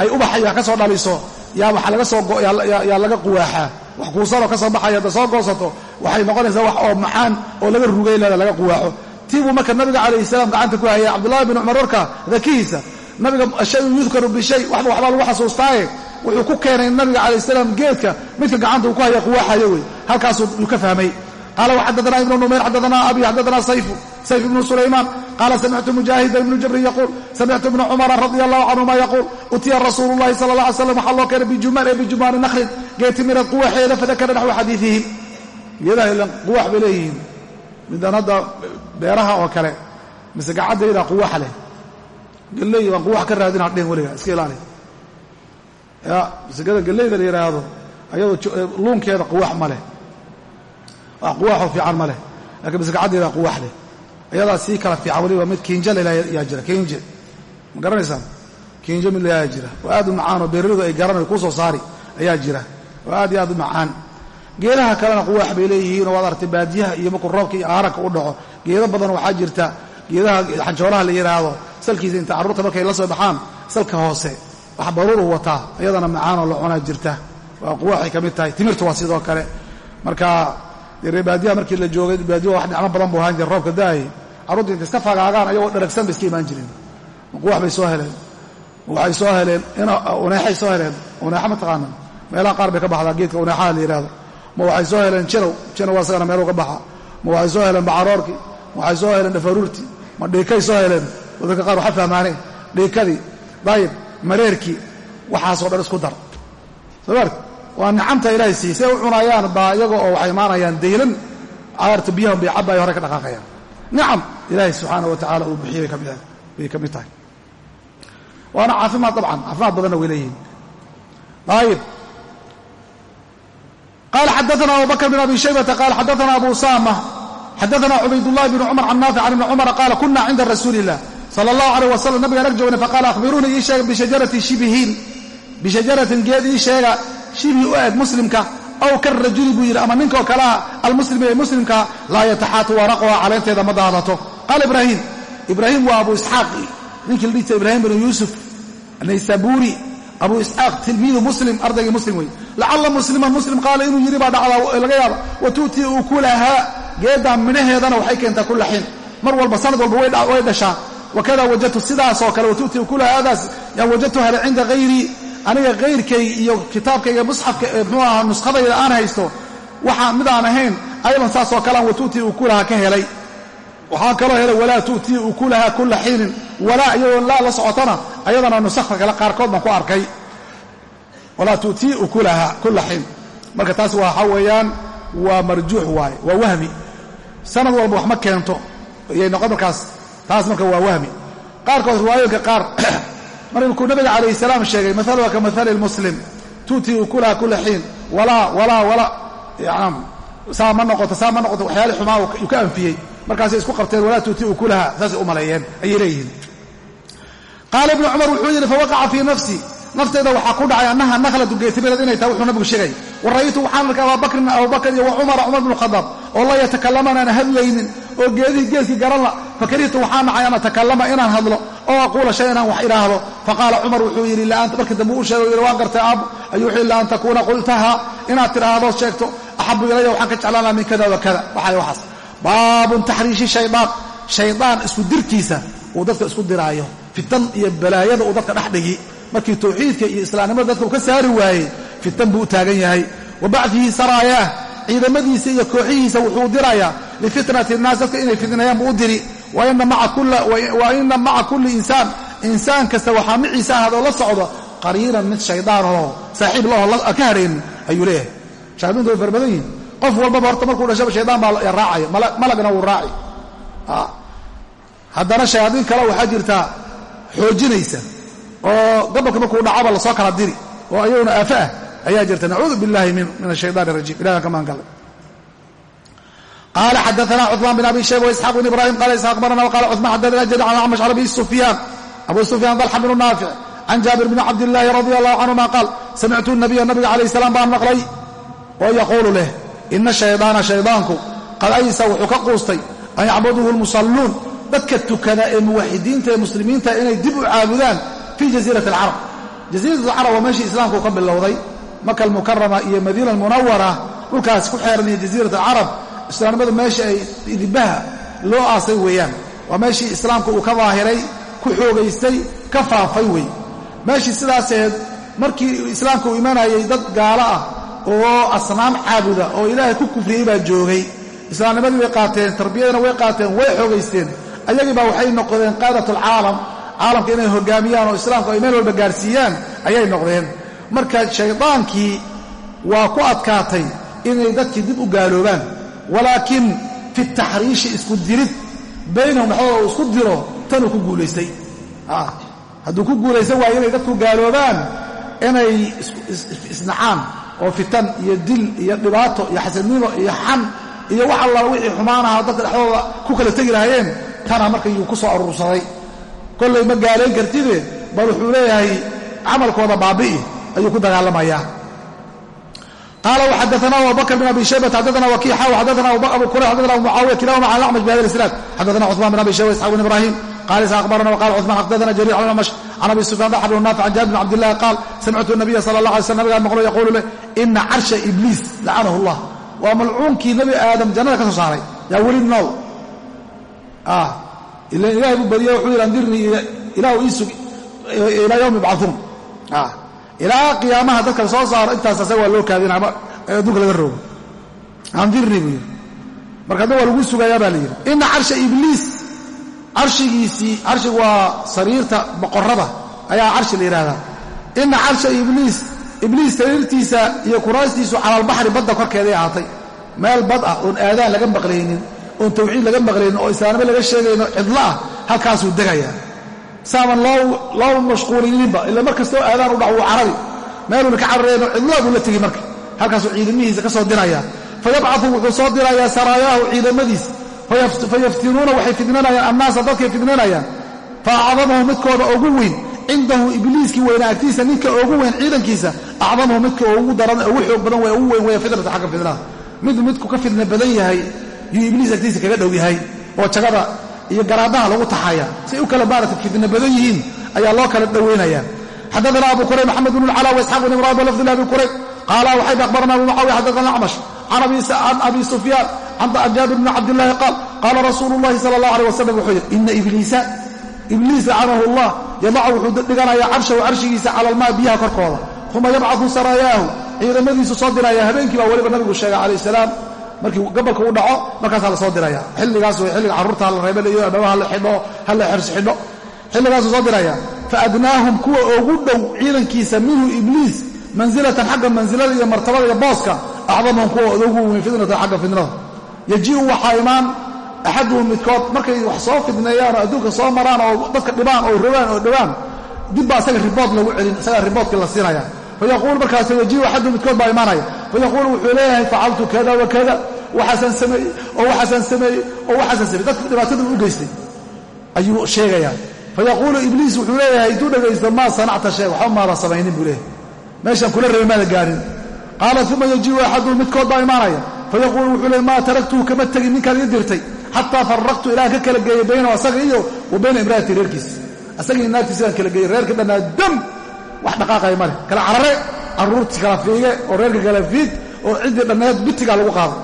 ay ubaxay wax ka soo dhaliso. Yaa waxa laga soo yaa laga quwaaxaa wax kuusanoo ka soo baxaya hadda soo goosato waxay noqonaysaa wax oo macaan oo laga rugay leeda laga quwaaxo. Tii buu marka nabiga calayhi salaam gacanta ku hayay cabdullahi bin cumar warka dakihiisa nabiga shayun yudkaru bishay waxba waxbaa lagu xasuustaaye. Wuxuu ku keenay nabiga calayh salaam geedka. Midka gacanta uu ku haya quwaaxayo wey halkaasuu ka fahmay. Qaala waxadaana ibnu numayr xadaana abi xadaana sayfu sayf ibnu sulaymaan qaala samictu mujaahida ibnu jabrin yaquul samictu ibna cumara radia allahu canhuma yaquul utiya rasuulu llahi sala allah alay slam waxaa loo keenay bijumaan ee bijumaani nakhlin geetimirad quwaxeeda fadakara naxwi xadiiihim geedaha ilan quwax bay leeyihiin. Midaan hadda beeraha oo kale mise gacaddayda quwaxa leh. Galley waan quwax ka raadin hadheen weliga iska ilaali. Ya masigada galleyda la yidhaahdo ayadoo luunkeeda quwax ma leh. Wax quwaxoo fiican ma leh. Lakiin mise gacaddeeda quwax leh ayadaa sii kala fiican weliba mid kiinja yaa jira kiinje ma garanaysaan? Kiinjo mid layaa jira. Oo aad u macaan oo beerridu ay garanayo kuu soo saari ayaa jira. Oo aad iyo aad u macaan. Geedaha kalena quwaax bay leeyihiinoo waad artay baadiyaha iyo markuu roobka iyo aaranka u dhaco geedo badan waxaa jirta. Geedaha xanjoolaha la yidhaahdo salkiisa inta carruurta markay la soo baxaan salka hoose wax baruuru wataa iyadana macaanoo la cunaa jirta. Waa quwaaxay ka mid tahay timirta waa sidoo kale. Marka dee baadiyaha markii la joogay baadiyaha wax nicmo badan buu ahaan jira roobka daayay carruurta intay iska fagaagaan ayagoo dharagsan bay iska imaan jireen. Quwax bay soo heleen. Waxay soo heleen uneexay soo heleen. Uneexa ma taqaanaa meelaha qaar bay ka baxdaa geedka uneexaha la yidhahdo ma waxay soo heleen janow janow asagana meeluu ka baxa. Ma waxay soo heleen bacaroorkii ma waxay soo heleen dhafaruurtii ma dhiikay soo heleen. Dadka qaar waxa fahmaaneen dhiikadii dayib mareerkii waxaasoo dhan isku dar. Soo maarka waa nicamta ilaahay siiyey say u baa iyaga oo waxay imaanayaan daylan caarta biyahan bay cabbaaya hore ka dhaqaaqayaan. Nicam ilaahay subxaana wa tacala uu bixiyey bay ka mid tahay. Waana caafimaad dabcan caafimaad badanna way leeyihiin. Ayib qala xadaana abu bakr abi shaybata qala xadaana abu usama xadaana cubaydullahi bn cumar can naafic can ibni cumara qaala kuna cinda rasuuli illah sala allahu alayh wasalam nabigaan ag joognay faqaala akhbiruunii ii sheega bishajarati shibihiin. Bishajaratin geed ii sheega shibhi u eg muslimka aw karajuli buu yidhi ama ninkaoo kalea almuslimi ee muslimka laa yataxaatu waraqoha caleenteeda ma daadato. Qaala ibraahim ibraahim waa abu isxaaqi ninkii la dhihi jira ibrahim bnu yuusuf naysaburi abu isxaaq tilmiidu muslim ardaygii muslim wey lacalla musliman muslim qaala inuu yidhi baa dhacdaa laga yaaba wa tu'tii ukulahaa geeddaa midhaheedana waxay keentaa xiin. Mar walba sanad walba way dhashaa. Wakada wajadtu sidaasoo kale watu'ti ukulaha aadaas yaan wajadtu hele cinda hayrii aniga kayrkay iyo kitaabkayga musxafka mxuu ahaa nuskhadayda aan haysto waxa mid aan ahayn aydan saasoo kalean watu'tii ukulaha ka helay. Waxaan kaloo helay walaa tu'tii ukulaha kula xiinin. Walaa iyadoo laa la socotana ayadana nusakha kale qaarkood baan ku arkay. Walaa tu'tii ukulaha kula xiin. Marka taas waxa weeyaan waa marjuux waaye waa wahmi. Sanad walba wax ma keento iyay noqon markaas taas marka waa wahmi. Qaarkood riwaayooyinka qaar markuu nabiga calayh salaam sheegay maaluha ka maali lmuslim tu'tii ukulaha kula xiin walaa walaa walaa yan saa ma noqoto saa ma noqoto waxyaali xumaa uu ka anfiyey. Markaasay isku qabteen walaa tuuti ukulaha saasay u maleeyeen ayay leeyihiin. Qaala ibnu cumar wuxuu yidhi fawaqaca fii nafsi. Nafteeda waxaa ku dhacay annaha nakhlatu geetimirad inay tahay wuxuu nabigu sheegay. Wa ra'aytu waxaan arkay abaabakrin abubakr iyo wa cumara cumar bnu khadaab oo laa yatakalamaan aan hadlaynin oo geedihii geelkii garanla fakarihtu waxaan nacay an atakallama inaan hadlo oo aquula shay inaan wax idhaahdo. Faqaala cumar wuxuu yidhi markii dambe uu sheegay yidhi waan gartay aab. Ayuu wuxuu yidhi la an takuuna qultaha inaad tidhaahdo sheegto axabu ilaya waxaan ka jeclaan laha min kada wa kada waxaas. Baabun taxriishi shaydaan. Shaydaan isku dirkiisa uu dadka isku diraayo. Fitan iyo balaayada uu dadka dhex dhigi. Markii tawxiidka iyo islaamnimada dadka uu ka saari waayey fitan buu taagan yahay. Wa bacdihi saraayaah ciidamadiisa iyo kooxihiisa wuxuu dirayaa. Lifitnati innaas dadka inay fidnayaan buu u diri wa ina maca kulli insaan insaan kasta waxaa maciisa ahaadoo la socdo qariiran mid shaydaanoo saaxiib laho ka hadhaynin ayuu leeyahay shayaadiintu way farbadan yihiin qof walbaba horta markuu dhashaba shaydaan baa raacaya malagna wuu raaci haddana shayaadiin kale waxaa jirtaa xoojinaysa oo gabalka markuu dhacaba la soo kala diri oo iyaguna aafa ah ayaa jirta nacuudu billaahi min ashaytaan rajiim ilahan ka maangallay qala xadaثna cثman bn abi shayba وisxaaq bn ibrahim qala isxaaq barana wqala cثman xadaثna jad can acmash can abi sufyaan abu sufyaan dalxa bn naafic can jaabir bn cabdillaahi radi allahu canهuma qaal samictu nabiya nabiga calayh salaam baan maqlay oo yaquulu leh ina shaydaana shaydaanku qad aysa wuxuu ka quustay an yacbuduhu lmusalluun dadka tukada ee muwaxidiinta ee muslimiinta inay dib u caabudaan fii jasiirati alcarab jasiirat alcarab waa meeshii islaamku ka bilowday maka almukarama iyo madiina almunawara dhulkaas ku xeeran iyo jasiirat alcarab islaamnimadu meesha ay idibaha loo aasay weeyaan. Waa meeshii islaamku uu ka daahiray ku xoogaystay ka faafay wey. Meeshii sidaaseed markii islaamka uu imanayay dad gaalo ah oo asnaam caabuda oo ilaahay ku kufriyey baa joogay. Islaamnimadii way qaateen tarbiyadana way qaateen way xoogaysteen. Ayagii baa waxay noqdeen qaadat alcaalam caalamka inay hogaamiyaan oo islaamku ay meel walba gaarsiiyaan ayay noqdeen. Marka shaydaankii waa ku adkaatay inay dadkii dib u gaaloobaan walaakiin fi taxriishi isku dirid baynahum dhexdooda uu isku diro tanuu ku guulaystay. Hadduu ku guulaysan waayo inay dadku gaaloobaan inay isnacaan oo fitan iyo dil iyo dhibaato iyo xasadnimo iyo xan iyo wax alla wixii xumaanaha dadka dhexdooda ku kala tegi lahaayeen tana marka yuu ku soo aruursaday. Kollay ma gaalayn kartide bal wuxuu leeyahay camalkooda baabi'i ayuu ku dagaalamayaa qaala xadana abubakr bn abi shaybat xadana wakixa xadana abu qura xadana abu mucaawiya kilahuma can acmash bi hada isnaad xadana cuثman bn abi shayba isxaq bn ibrahim qala isa akhbarana waqala cuثman xadana jarir can acmash can abi sufyan daxr bn naafic can jabir bn cabdillahi qaal samictu nabiya sala allah alay slam nabigaan maqlo yaquulu leh ina carsha ibliis lacanahu llah waa malcuunkii nebi aadam jannada ka soo saaray yaa weli nool ilahay buu badiya wuxuu yidhi andirnii ilahu iisug ilaa yowmi yubcauun ilaa qiyaamaha dadka soo saaro intaas asaga waa loo kaadina ama adduunka laga roogo andirnii buu yidhi marka hadda waa lagu sugayaa baa la yidhi ina carsha ibliis carshigiisii carshigu waa sariirta boqorrada ayaa carshi la yidhaahdaa. Ina carsha ibliis ibliis sariirtiisa iyo kuraastiisu calalbaxri badda korkeeday ahaatay. Meel bad ah oon aadaan laga maqlaynin oon tawxiid laga maqlaynin oo islaanimo laga sheegayno cidlo ah halkaasuu degayaa saaban loo mashquulininba ila mar kastoo aadaan u dhac wuu carabi meeluuna ka cararayno cidlaa buu la tegi marka. Halkaasuu ciidamihiisa ka soo diraya. Fayabcatu wuxuu soo dirayaa saraayaahu ciidamadiisa fayaftinuuna waxay fidnanayaan annaasa dadkay fidnanayaan. Fa acdamahu midkooda ugu weyn cindahu ibliiskii weynaa agtiisa ninka ugu weyn ciidankiisa acdamahu midka ugu daran ugu xoog badan way ugu weyn weya fitnata xagga fidnaha mid midku ka fidna badan yahay yuu ibliis agtiisa kaga dhow yahay. Oo jagada iyo garaadaha lagu taxaya siay u kala maarata fidna badan yihiin ayaa loo kala dhawaynayaan xadaana abu kurayb maxamed bn lcala waisxaq bn imran lafdila abi kurayb qaala waxayba akhbarna abu mucaawiya xadana acmash can abi sufyaan can jaabir bni cabdillahi qaal qaala rasuulu llahi sala allah aleh wasalam wuxuu yidhi ina ibliisa ibliis lacanahu llah yadacu wuxuu dhiganayaa carshahu carshigiisa cala almaa biyaha korkooda. Uma yabcadu sarayaahu ciidamadiisu soo diraya habeenkii baa weliba nabigu sheegay calayh salaam markii gabalka u dhaco markaasaa la soo diraya. Xilligaas way xilliga carruurta hala reeba leeyo adhaba hala xidho hala xersi xidho. Xilligaasuu soo diraya. Fa adnaahum kuwa ugu dhow ciidankiisa minhu ibliis mansilatan xagga mansilada iyo martabada iyo booska. Acdamahum kuwa ugu weyn fitnatan xagga fitnada. Yajii'u waxaa imaan axaduhum midkood markay wax soo fidneeyaan oo adduunka soo maraan oo dadka dhibaan oo rogaan oo dhowaan dibbaa isaga ribood lagu celin isagaa riboodkii la siinaya fayaquulu markaas yajiiu axaduhum midkood baa imaanaya fayaquulu wuxuu leeyahay facaltu kada wa kada waxaasaan sameeyey oo waxaasaan sameeyey oo waxaasaan sameeyey dadka dhibaatada u geystay ayuu sheegayaa fayaquulu ibliis wuxuu leeyahay intuu dhegaysto maa sanacta shay waxba maada samaynin buu leeyahay meeshaan kula rabay maada gaarin qaala uma yajiiu axaduhum midkood baa imaanaya fayaquulu wuxuu leey maa taraktuhu kama tegin ninkaan ii dirtay xataa faraqtu ilaan ka kala geeyey baynahu asaga iyo wa bayna imra'ati reerkiisa asagii naagtiisa aan kala geeyey reerka dhannaa dam wax dhaqaaqaya ma leh. Kala carare carruurtii kala fiige oo reerka kala fiig oo ciddii dhanneed bitigaa lagu qaado.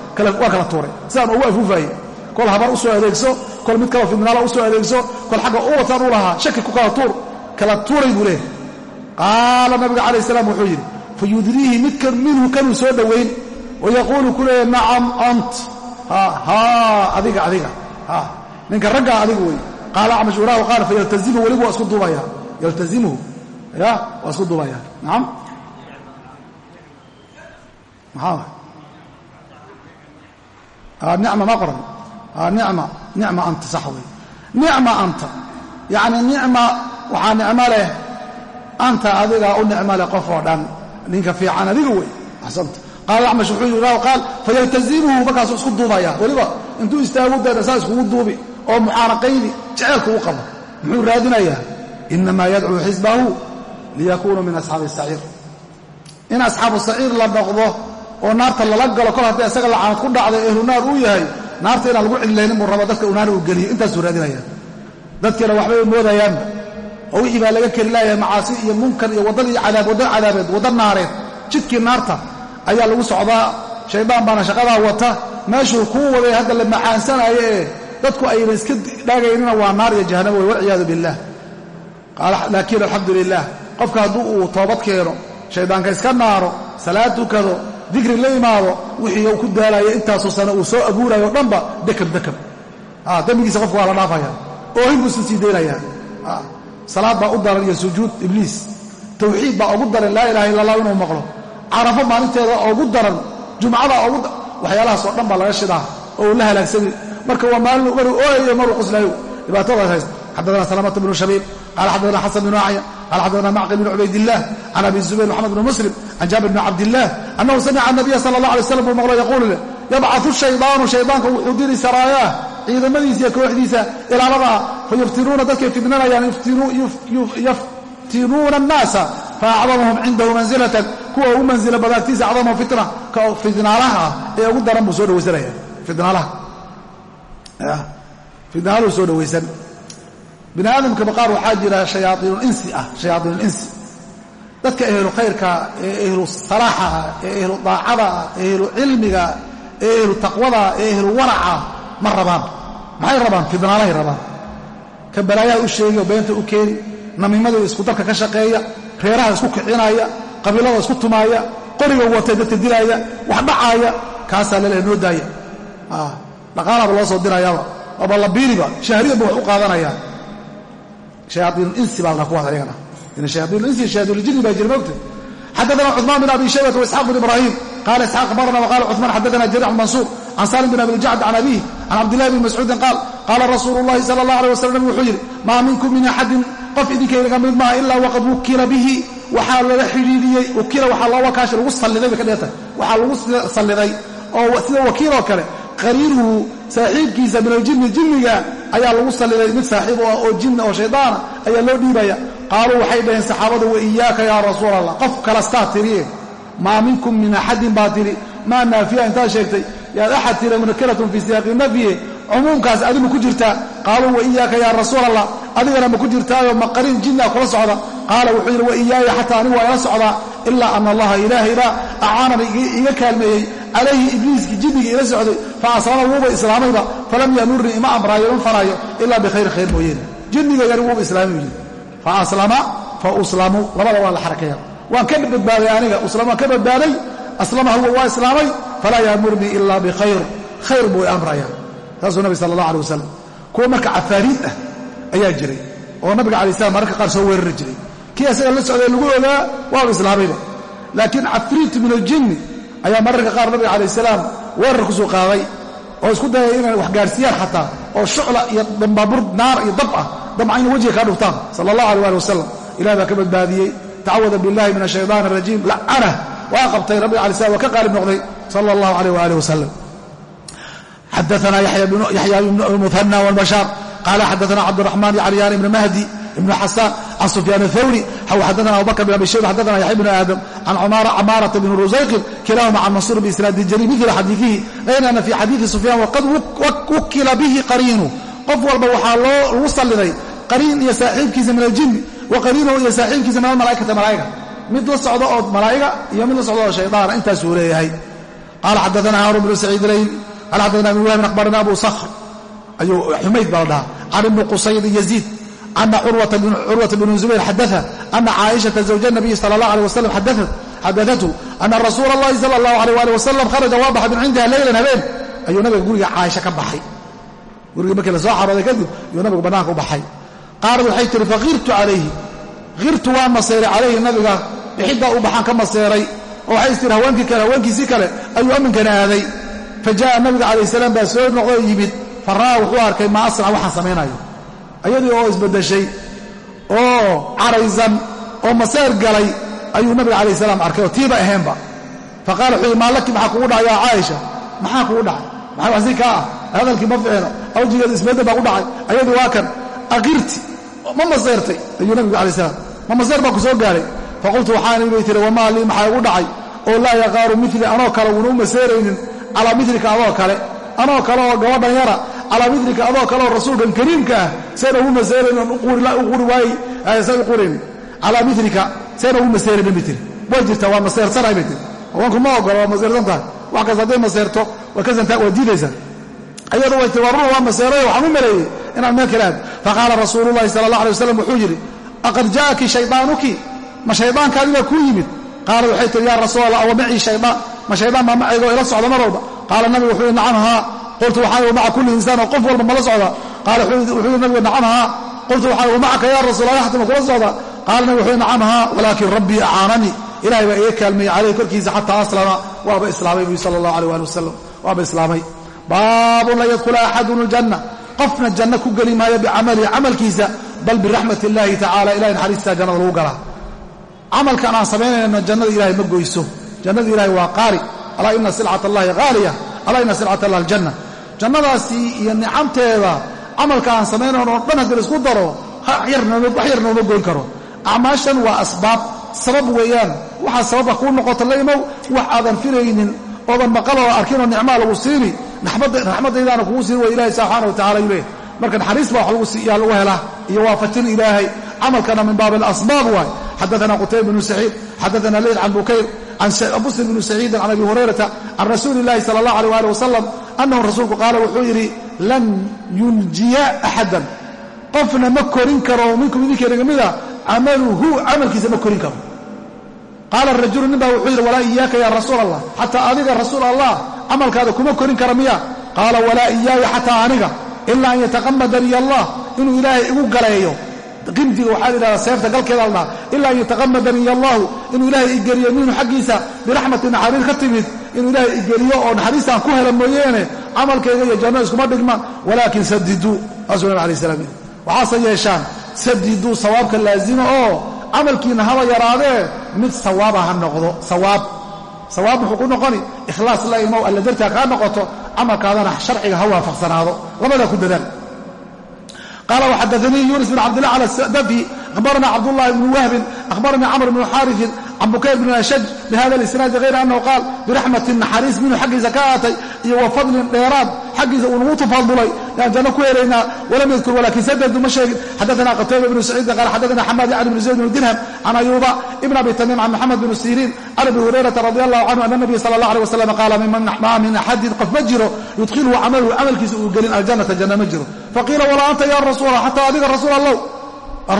Waa kala tuuray. Sidaan ugu afuufaayey kol habar u soo adeegso kol mid kaloo fidnaala u soo adeegso kol xagga u wataan u lahaa shaki ku kala tuur kala tuuray buu leeyahay. Qaala nabiga calayh salaam wuxuu yidhi fa yudriihi midkan minhu kanuu soo dhowayn wayaquulu ku leeyahy nacam ant. Adiga adiga. Ninka raggaa adiga wey qaala acmash uraahu qaal fayaltazimu weliba waa isku duubaya. Yaltazimuhu ya waa isku duubaya nacam maxaa nicma ma qoran. Nicma nicma anta sax wey nicma anta. Yacni nicma waxaa nicmo leh. Anta adiga u nicmo leh qof oo dhan. Ninka fiican adiga wey axsanta. Qaala acmash wuxuu yidhi raw qaal fayaltazimuhu markaasuu isku duubaya weliba intuu istaagu dayna saa iskugu duubi. Oo muxaanaqayni jeceelku u qabo. Muxuu raadinayaa inamaa yadcuu xisbahu liyakunuu min asxaabi saciir. In asxaabu saciir la noqdo oo naarta lala galo kol haddii isaga lacaan ku dhacday ehlu naar uu yahay naarta inaan lagu cidlaynin buu raba dadka naar uu geliyo. Intaasuu raadinaya. Dadkiina waxbay moodayaanba oo wixii baa laga keli layahay macaasi iyo munkar iyo waddadii cadaab wadda cadaabeed wadda naareed jidkii naarta ayaa lagu socdaa. Shaydaan baana shaqadaa wata. Meeshuu kuu waday hadda la maxaansanayo ee dadku ayna iska dhaagaynina waa naar iyo jahanamo wey walciyaadu billaah laakiin alxamdu lilah qofka hadduu uu toobad keeno shayddaanka iska naaro salaad tukado dikri la imaado wixii uu ku daalaya intaasoo sane uu soo abuurayo o dhanba dekab dekab dembigiisa qofka waa la dhaafaya. Oohin buu isu sii daynayaa. Salaad baa u daran iyo sujuud ibliis. Tawxiid baa ugu daran laa ilaha illa allah inuu maqlo. Carafo maalinteeda ugu daran jumcada ugu waxyaalahaas oo dhan baa laga shidaa oo uu la halaagsami marka waa maalin maruu ooyayo maruu quslayo. Dhibaatadaas haysta xaddaana salamata bnu shabiib qala xaddaana xasan bnu acya qala xaddaana macqil bn cubaydilah can abi zubayr maxamed bn muslim can jaabir bni cabdilah annahu samica anabiya sala allah alay slam buu maqlo yaquulu leh yabcatu shaydaanu shaydaanka wuxuu diri saraayaah ciidamadiisa iyo kooxdiisa ilaaladaa fayuftinuuna dadkay fidnanayaan yaftinuuna annaasa faacdamahum cindahu mansilatan kuwa ugu mansila badaagtiisa acdamahum fitna ka fidnaalaha ee ugu daran buu soo dhawaysanaya fidnaalaha fidnaaluu soo dhawaysan bini aadamkaba qaar waxaa jira shayaaiinulinsi ah shayaaiinulinsi dadka ehlu khayrka ee ehlu salaaxa ah ee ehlu daacada ah ee ehlu cilmiga ee ehlu taqwada ee ehlu waraca ma rabaan. Maxay rabaan? Fidnaalahay rabaan. Ka balaayaha u sheegi oo beenta u keeni namiimada isku darka ka shaqeeya reeraha isku kicinaya qabiilada isku tumaaya qoriga watay dadka dilaaya wax dhacaaya kaasaa laleehay noo daaya. Dhaqaalaaba loo soo dirayaaba waaba labiiriba shahriyaba wax u qaadanaya shayaaiinulinsi baa la kuwaas ayagana shayaaiinulinsi shayaaiinuljini baa jira moogta xaddaana cuثmaan bin abi shaybata waisxaaq bin ibrahim qala isxaaq abarna wqala cuثmaan xaddaana jariix mansuur can salim bin abi ljacd can abiih can cabdillahi bn mascuudin qaal qaala rasuulu اllahi sala اllah alيه wasalam nabig wuxuu yidhi maa minkum min axadin qof idinkaynaga mid maaha ilaa waqad wukila bihi waxaa lala xidhiidhiyey ukila waxaa loo wakaasha lagu salliday bay ka dheertahay waxaa lagu salliday oo sida wakiiloo kale qariiruhu saaxiibkiisa min aljinni jinniga ayaa lagu salliday mid saaxiib u ah oo jinni oo shaydaana ayaa loo dhiibaya. Qaaluu waxay dhaheen saxaabadu wa iyaaka yaa rasuul allah qof kalastaa tiriye maa minkum min axadin baa tiri. Maa naafiya intaad sheegtay. Yaad axad tira munakaratun fii siyaaqi nafyihi cumuumkaas adigu ku jirtaa. Qaaluu wa iyaaka yaa rasuul allah adigana ma ku jirtaayo ma qarin jinniga kula socda. Qaala wuxuu yidhi wa iyaaya xataa anigu waa ila socdaa ilaa ana allaha ilaahayba acaanani iga kaalmeeyey calayhi ibliiskii jinnigii ila socday fa aslama wuuba islaamayba falam yamurnii ima amraayo ima faraayo ilaa bikhayri khayr mooyeene. Jinnigaygani wuuba islaamay yidhi fa aslama fa uslamu labada waa la xarakeeya. Waan ka badbaaday aniga uslam waan ka badbaaday aslama huwa waa islaamay falaa yaamurnii ila bikhayr khayr buu amraya saasuu nabi sala allah alay wasalam kuwa marka cafaariid ah ayaa jiray oo nabiga alay slam mararka qaar soo weerari jiray kii asaga la socday lagu ogaa waaba islaamayba laakiin cafriitu min aljinni ayaa mararka qaar nabiga calayh salaam weerar ku soo qaaday oo isku dayay inay wax gaarsiiyaan xataa oo shucla iyo dambaabur naar iyo dab ah damcayna wejiga kaa dhuftaan sala allah alay ali wasalam ilahi baa ka badbaadiyey. Tacawada billahi min ashaytaan arajiim lacana waa qabtay rabbiga alay slam waa ka qaalib noqday sala allahu alayh waalih wasalam xadaana yaxya bnu muhana wlbashaar qala xadaana cabdiraxmaan yacliyaan ibn mahdi ibn xasaan can sufyaan athawri xadana abubakr bn abi shayba xadana yaxya bn aadam can camaarata bn rusayqin kilahuma can mansuur biisnaadi jari mila xadiiihi hayra ana fi xadiidi sufyaan waqad wukila bihi qariinu qof walba waxaa lagu salliday qariin iyo saaxiibkiisa min aljinni wa qariinuhu iyo saaxiibkiisa min almalaaikati malaa'iga mid la socdo oo malaa'iga iyo mid la socdo oo shaydaana intaasuu leeyahay qala xadaana haarun bnu saciid layl qala xadana ibn wahbin akhbarana abu sakhr ayuu xumayd baa la dhahaa can ibni qusayd yaziid ana curwata bn zubayr xadaa ana caaishaa zawja nabiyi sal اlah alيه wasalam xadaatu ana rasuula اllahi sal اllahu alيh ali wasalam kharaja waa baxay min cindiha leylan habeen ayuu nabiga guriga caaisha ka baxay gurigii markii la soo xarooday kadib ayuu nabigu bannaanka u baxay qaalad waxay tihi fakhirtu calayhi khirtu waan maseeray calayhi nabiga bixiddaa u baxaan ka maseeray oo waxay istiri haweenkii kale haweenkiisii kale ayuu amminkana aaday fa jaءa nabiga calayh salaam baa soo noqdoo yimid fa ra'aa wuxuu arkay maa asnac waxaan samaynayo ayadii oo isbaddeshay oo caraysan oo maseer galay ayuu nabiga calayh salaam arkay oo tiiba ahaynba. Fa qaala wuxuu yidhi maallaki maxaa kugu dhacay yaa caaisha? Maxaa kugu dhacay? Maxaa waxsi kaa ah? Hadalkii ma ficino awjigeeda isbeddel baa ku dhacay. Ayadii waa kan. Akirti ma maseertay. Ayuu nabigu alay salaam ma maseer baa ku soo gaaray. Faqultu waxaani bay tiri wamaa lii maxaa igu dhacay? Oo laa yaqaaru mili anoo kale wuuna u maseeraynin calaa milika adoo kale. Anoo kale oo gabadhan yara calaa adoo kale oo rasuulkan kariimka ah sayna ugu maseeraynin u quri waayey. Say u qurayn calaa milika sayna ugu maseeraynin bay tiri way jirtaa waa maseersanay bay tiri haweenku ma ogola waa maseersan tahay. Wax kasta hadday maseerto waa kasantaa waa diidaysaa ayadu way tii warruna waa maseeray waxaan u maleeyey inaan meel kale aad faqaala rasuulu llahi sala allah alay wasalam wuxuu yidhi aqad jaa'aki shaydaanuki ma shaydaankaadi baa kuu yimid. Qaalad waxay tihi yaa rasuul allah awa macii shaydaan? Ma shaydaan baa macaygo ila socda mar walba? Qaala nabigu wuxuu yidhi nacam haa qultu waxaa maca kulli insaan oo qof walba mala socda. Qaala wuxuu yidhi nabigu nacam haa qultu waxaa wa macaka yaa rasuul allah xatama kula socda? Qaala nabigu wuxuu yidhi nacam haa walaakin rabbii acaananii. Ilahay baa iga kaalmeeyey calayhi korkiisa xataa aslama waaba islaamay buyi sala allah aleh ali wasalam waaba islaamay. Baabun lan yadkhula axadun aljanna. Qofna janno ku geli maayo bicamalihi camalkiisa bal biraxmat illaahi tacala ilahay naxariistaa jannada lagu galaa camalkan aan samaynayno jannada ilahay ma goyso. Jannada ilahay waa qaali. Alaa ina silcat allahi haaliya alaa ina silcat allah aljanna jannadaasi iyo nicamteeda camalka aan samaynayno o dhan haddii la isku daro wax yar nooma goyn karo. Acmaashan waa asbaab sabab weeyaan. Waxaa sababka kuu noqota la imow wax aadan filaynin oodan maqaloo arkinoo nicmaa lagu siini raxmadaydaana kugu siin wa ilahay subxaana watacala yuu marka naxariis baa yaa lagu helaa iyo waafajin ilaahay. Camalkana min baabi alasbaab waay. Xadaana qutayb bnu saciid xadaana leyd can bukayr can muslim bnu saciidin can abi hurayrata can rasuuli illahi sala allah alيh ali wasalam annahu rasuulku qaala wuxuu yidhi lan yunjiya axadan qofna ma korin karo minkum idinkeena gamida camaluhu camalkiisa ma korin karo qaala rajulu nin baa wuxuu yidhi walaa iyaaka ya rasuul allah xataa adiga rasuul allah camalkaada kuma korin kara miya qaala walaa iyaaya xataa aniga ilaa an yataqamadanii allah inuu ilaahay igu galeeyo qimdiga waxaa la yidhahdaa seefta galkeeda la dhaha ilaa an yataqamadanii allahu inuu ilaahay igeliyo minhu xaggiisa biraxmati naxariir ka timid inuu ilaahay igeliyo oo naxariistaan ku hela mooyeene camalkayga iyo janno iskuma dhigmaan walaakin sadiduu saasuu nabig alay slam waxaase yeeshaan sadiduu sawaabka laazima oo camalkiina haba yaraadee mid sawaaba ha noqdo sawaab. Sawaab muxuu ku noqoni ikhlaas la imow alla dartaa kaa noqoto camalkaadana sharciga ha waafaqsanaado. Labadaa ku dadaal qaala waxadaanii yunis bin cabdillah cala dafi akhbarana cabdullahi bnu wahbin akhbaranii camr bnu xaariثin can bukayr bn ashaj bihada اlisnaadi hayra annahu qaal biraxmatin naxariis minhu xaggiisa ka aatay iyo wa fadlin dheeraad xaggiisa uu nagu tafaadulay yaan janno ku helaynaa walam yadkur walakin sadadu ma sheegin. Xadaana qatayba bnu saciidin qaal xadaana xamaad yacni bnu zayd bnu dirham can ayuuba ibn abi tamiim can maxamed bn siriin can abi hurayrata radi allahu canhu ana nabiya sala allah aleh wasalam qaala maa min axadin qof ma jiro yudkhiluhu camaluhu camalkiisa uu gelin aljannata janna ma jiro. Faqiila walaa anta ya rasuula xataa adiga rasuul allow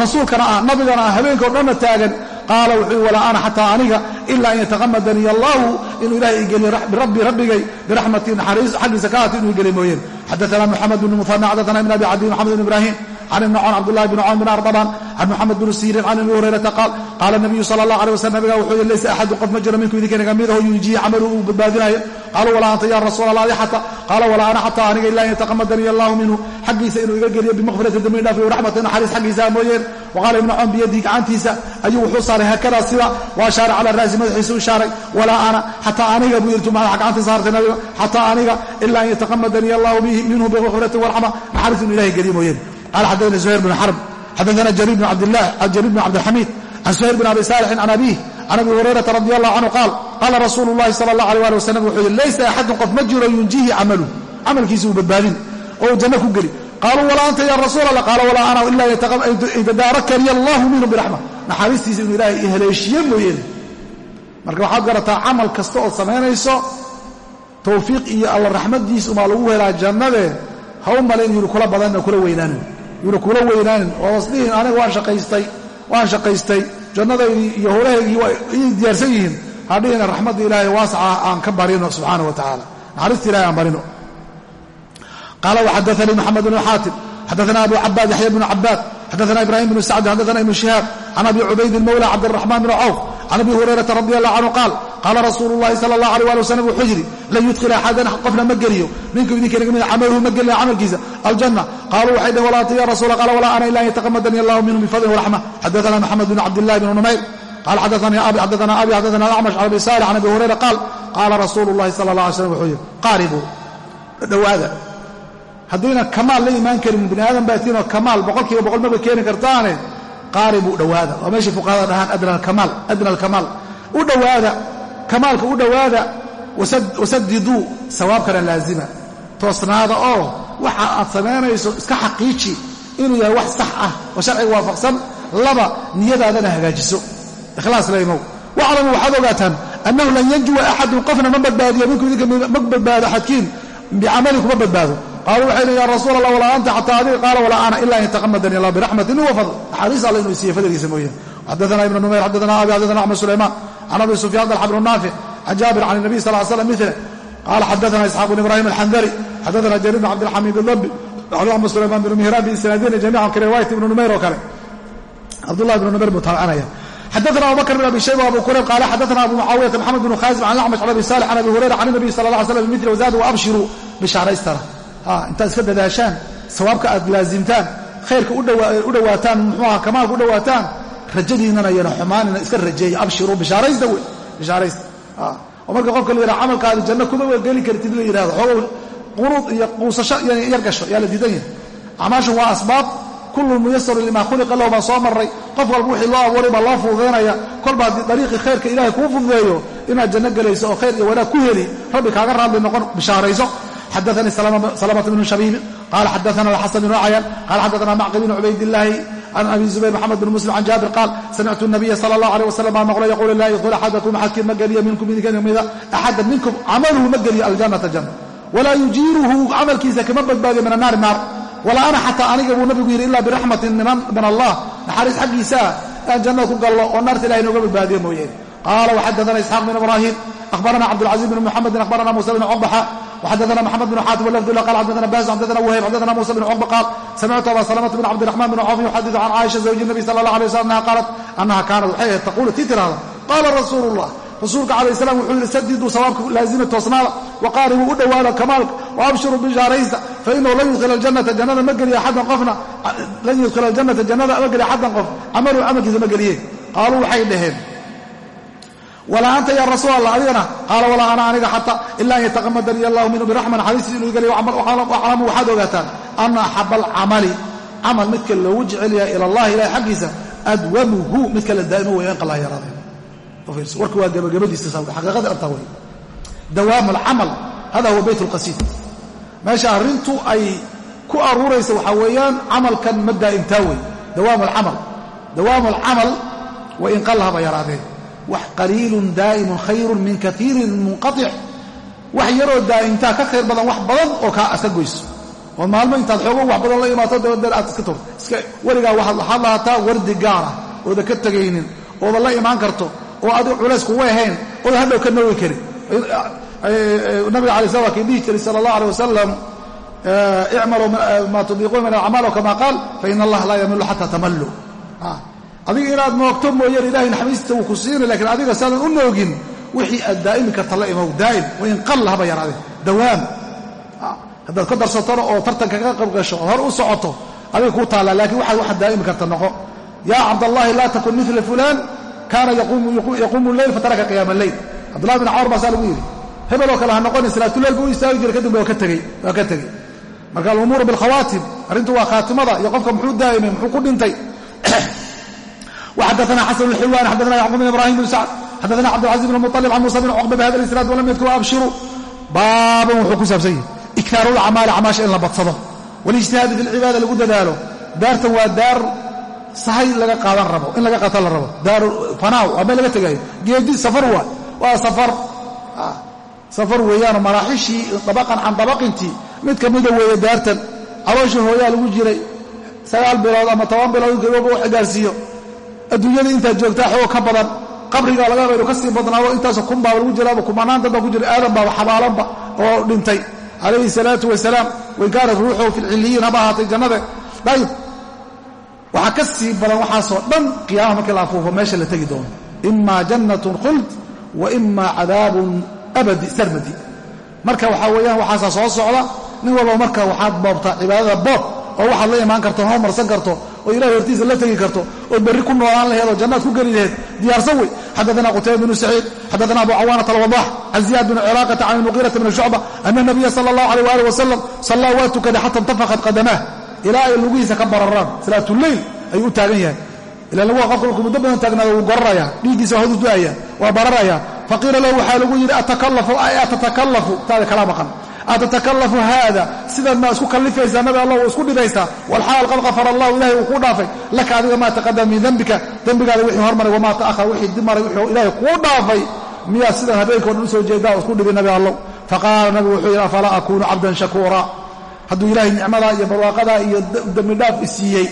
rasuulkana ah nabigana ah habeenka o dhanna taagan qaala wuxuu walaa ana xataa aniga ila an yataqamadanii allahu inuu ilahay igeliyo birabbi rabbigay biraxmati naxariis xaggiisa ka aati inuu igeliy mooyeen xadaana muxamed bn muhana xadaana ibn abi cabdi maxamed bn ibrahim can ibni con cabdullahi bn con bn ardaban can muxamed bn siirin can abi hurayrata qaal qaala nabiyu sala allah alay waslam nabiga wuxuu yidhi laysa axadun qof ma jiro minku idinka naga midaho yunjihi camalu uu badbaadinayo qaaluu walaa anta ya rasuul allah xata qaala walaa ana xataa aniga ila an yataqamadanii allahu minhu xaggiisa inuu iga geliyo bimaqfirati dambi dhaaf iyo raxmati naxariis xaggiisa mooyeen waqaala ibnu con biyadihi gacantiisa ayuu wuxuu saaray haakadaa sida waa shaaray cala raasi madaxiisa u shaaray walaa ana xataa aniga buu yidhi madaxa gacanta saartay nabiga xataa aniga ila an yataqamadanii allahu minhu bimaqfirati waraxma naxariis inuu ilahay geliyo mooyeen qala xadana zuhayr bn xarb xadaana jariir bn cabdilxamiid can suhayr bn abi saalixin can abiih can abi hurayrata radi allahu canhu qaal qaala rasuulu llahi sala allah alay ali wasalam wuxuu yidhi laysa axadun qof ma jiro yunjihi camalu camalkiisa uu badbaadin oo uu janno ku geli qaaluu walaa anta ya rasuul allah qaala walaa ana ila yatadaarakani allahu minhu biraxma naxariistiisa inuu ilaahay i haleeshiye mooyeene marka waxaad garataa camal kasta ood samaynayso tawfiiq iyo alla raxmadiis umaa lagu helaa jannadee ha u malayn yunu kula badanna kula weynaanin yuna kula weynaanin oo waslihin aniga waan shaqaystay. Jannadaydii iyo howlahaygii waa diyaarsan yihiin. Hadhihina raxmadda ilaahay waasaca aan ka barino subxaana wa tacaala. Naxariista ilahay aan barino qaala waxadaanii maxamed bnu xaatim xadaana abu cabaad yaxya bnu cabaad xadaana ibrahim bnu sacd xadaana ibnu shihaab. Can abi cubaydin mawla cabdiraxmaan bn cawf. Can abi hurayrata radi allah canhu qaal qaala rasuulu llahi sala allah alيh ali wasalam wuxuu yidhi lan yudkhila axadan qofna ma geliyo ninku idinka naga mida camaluhu ma gelina camalkiisa aljanna qaaluu waxay dhaheen walaa anta ya rasuula qaala walaa ana ila an yataqamadanii allahu minhu bifadlin waraxma xadaana maxamed bn cabdillahi bn numayr qaal xadaana abi xadaana abi xadaana acmash can abi saalix can abi hurayra qaal qaala rasuulu llahi sala allah alay slam wuxuu yidhi qaaribuu dhowaada haddayna kamaal la imaan karin bini aadan baatiinoo kamaal boqolkiiba boqol maba keeni kartaane qaaribuu dhowaada waa meeshay fuqahada dhahaan adna alkamaal u dhowaada kamaalka u dhowaada wasadiduu sawaabkana laazima. Toosnaada oo waxa aad samaynayso iska xaqiiji inuu yahay wax sax ah oo sharciga waafaqsan laba niyadaadana hagaajiso. Ikhlaas laymow waclamu waxaad ogaataan annahu lan yanjuwa axadun qofna ma badbaadiyo minku idinka ma badbaado axadkiin bicamali kuma badbaado. Qaaluu waxay dhen ya rasuul allah walaa anta xataa adiga. Qaala walaa ana ila an yataqamadani allah biraxmatin wa fadl. Axaadiis alla inuu siiye fadligiisa mooyaan xadaana ibnu numayr xadaana abi xadaana axmed sulaymaan can abi sufyaan dalxa bnu naafic can jaabir can nabiy sal l slam mile qaala xadaana isxaaq bn ibrahim alxandari xadaana jariir bn cabdilxamiid can axmed sulaymaan bn mihraan biisnaadina jamiican ka riwaayati ibnu numayr oo kale cabdullahi ibnu numayr buu taabanaya xadaana abu bakr bn abi shayba abu kurayb qaala xadaana abu mucaawiyata maxamed bnu khaasim can acmash can abi salix can abi hurayra can nabiy sala la slam bimili wazaadu waabshiruu bishaaraystara intaad iska dadaashaan sawaabka aad laasimtaan khayrka u dhowaataan muxuuaha kamaalka u dhowaataan rajadiinana yana xumaanina iska rajeeya. Abshiruu bishaaraysta wey. Bishaaraysta oo marka qofka la yidhaha camalkaadi janno kuma geli kartid la yidhahdo xoogow quruud iyo quusasho yar gasho. Yaa la diidan yahay. Acmaashu waa asbaab. Kullu muyasaru limaa khuliqa lahu baan soo marray. Qof walba wixii loo abuuray baa loo fududaynaya kolba haddii dariiqii khayrka ilahay kuu fududeeyo inaad janno gelayso oo khayr iyo wanaag ku heli. Rabbi kaaga raadli noqon. Bishaarayso. Xadaanii salamة bn shabiib. Qala xadaana alxasan bn cayaan. Qala xadaana macqil bn cubaydillaahi can abi zubayr mxamed bn muslim can jaabir qaal samictu nabiya sala allah alيh wasalam baa maqlo yaquulu laa yudkil axadakum axadkiin ma geliya minkum idinka mida axada minkum camaluhu ma geliyo aljannata janna walaa yujiiruhu camalkiisa kama badbaadiyo min annaari naar walaa ana xataa aniga buu nabigu yidhi ila biraxmatin min allah naxariis xaggiisaa aan jannada ku gallo oo naarta ilahay nooga badbaadiyo mooyeen qaala waxadaana isxaaq bn ibrahim akhbarana cabdulcaziz bn muxamedin akhbarana musa bn cqbaxa xadana mxamed bn xaatim lafdul qal xadana bas xadana wahayb xadana musa bn cuqba qaal samictu aba salamata bn cabdiraxman bn cawf yuxadidu can caaisha zawji nabi sala allah alay wasalam annaha qaalat annaha kaanat waxay ahayd taquulu tii tiraahda qaala rasuulu llah rasuulka calayh salam wuxuu yidhi sadiduu sawaabka laazima toosnaada waqaaribuu u dhowaada kamaalka waabshiruu bishaaraysta fainahu lan yudkhila aljannata jannada ma geliyo axadan qofna lan yudkhila aljannata jannada ma geliyo axadan qof camalu amalkiisa ma geliye qaaluu waxay dhaheen walaa anta ya rasuul allah adigana qaala walaa ana aniga xata ila an yataqamadanii allahu minhu biraxma naxariistii inuu igaliyo aclamu waxaad ogaataan ana axaba alcamali camal midka loogu jecel yahay ila allahi ilahi xaggiisa adwamuhu midka la daa'imo weya in qalaa yaraadeen warka waa gabagabadiisa xaqiiqada abtaa wey dawaamu alcamal hada huwa bayt lqasiid meesha arrintu ay ku aruuraysa waxaa weeyaan camalkan ma daa'imtaa wey dawaam alcamal dawaamu alcamal wa in qallahaba yaraadeen wax qaliilun daa'imun khayrun min kaiirin munqatic wax yaroo daa'imtaa ka khayr badan wax badan oo kaa aska goyso. Oo maalmo intaad xoogo wax badan la imaato dabadeed aad iska turto iska weligaa waxaad lahataa wardi gaara ooda ka tegaynin ooda la imaan karto oo adigu culays kugu ahayn ooda hadhow ka noogi karin. Nabiga alay slam waa kii dhihi jiray sala allah aleh wasalam icmaluu adiga inaad noogto mooyaan ilahay naxariista wuu ku siinay lakiin adiga saadan u noogin wixii aad daa'imi karta la imow daa'im wain haba yaraadee dawaam haddaad ka darsatona oo tartanka ka qayb oo hor u socoto adiga kuu taallaa lakiin waxaad waxaad daa'imi karta noqo. Yaa cabdallahi laa takun mila fulaan kaana yaquumu leyl fataraka qiyaama leyl cabdullahi bin cawar baasaa lagu yidhi hebeloo kale ha noqonin salaatuleyl buu istaagi jiray kadib waa ka tegey marka alumuuru bilkhawaatim arrintu waa khaatimada iyo qofka muxuu daa'imay muxuu ku dhintay وxadثna xسن الxilوان xadثna yعقوب بن ibrahim بن sعد xadثna cبدالعزيز بن مطلب عن موسى بن cقبة بhada الإسناad وlam ydkr abshiru baaban wuxuu ku saabsan yahi إkثاar الأcmaali acmaasha in la badsado والاجتihaadi في الcibaada lagu dadaalo daartan waa daar sahay laga qaadan rabo in laga qaata la rabo daar fanaaw waa meel laga tegayo geedi safar waa waa safar safar weeyaanoo maraaxishii dabaqan can dabaqintii mid ka mida weeye daartan calooshii hooyaa lagu jiray sagaal bilood ama toban bilood in kagoga wax gaarsiiyo adduunyada intaad joogtaa xoog ka badan qabrigaa laga yaba inu ka sii badnaado intaasoo kun baaba lagu jiraaba kumanaan dad ku jira aadan xabaalanba oo dhintay. Calayhi salaatu wasalaam wain kaanat ruuxuhu fi lcilliyiin haba ahaatay jannade. Dayib waxaa ka badan waxaasoo dhan qiyaama markii la afuufo meesha la tegi doono. Ima jannatun khuld wa ima cadaabun abadi sarmadi. Marka waxaa weeyaan waxaasaa soo socda nin walba marka waxaad boobtaa cibaadada boob oo waxaad la imaan karto hoo marsan karto oo ilahay hortiisa la tegi karto ood berri ku noolaan laheed oo jannaad ku geli laheed diyaarsan wey. Xaddaana qutayba bnu saciid xaddaana abu cawaanata alwadax can ziyaad bn cilaaqata can ilmuqiirata bn shucba ana nabiya sala allahu aleyh waalih wasalam sallaa waa xata intafaqat qadamaah. Ilaa ay lugihiisa ka bararaan salaatuleyl ayuu u taagan yahay. Ila lagu qofka markuu muddo badan taagnaado wuu gorarayaa dhiiggiisa waa hodu du'aya waa bararaya. Faqiila lahu waxaa lagu yidhi atakalafu ay atatakallafu taada kala maqan atatakallafu haada sidan maa isku kallifaysaa nabi allah wuu isku dhibaysaa walxaal qad qafara allahu ilahay uu kuu dhaafay laka adiga maa taqadama min dembika dembigaada wixii hormaray wamaa ta'ahar wixii dib maray wuxuu ilaahay kuu dhaafay miyaa sidan habeenka o dhan u soo jeedaa isku dhibay nabi allow faqaala nabigu wuxuu yidhi afalaa akuunu cabdan shakuura hadduu ilaahay nicmadaa iyo barwaaqadaa iyo dembidhaaf isiiyey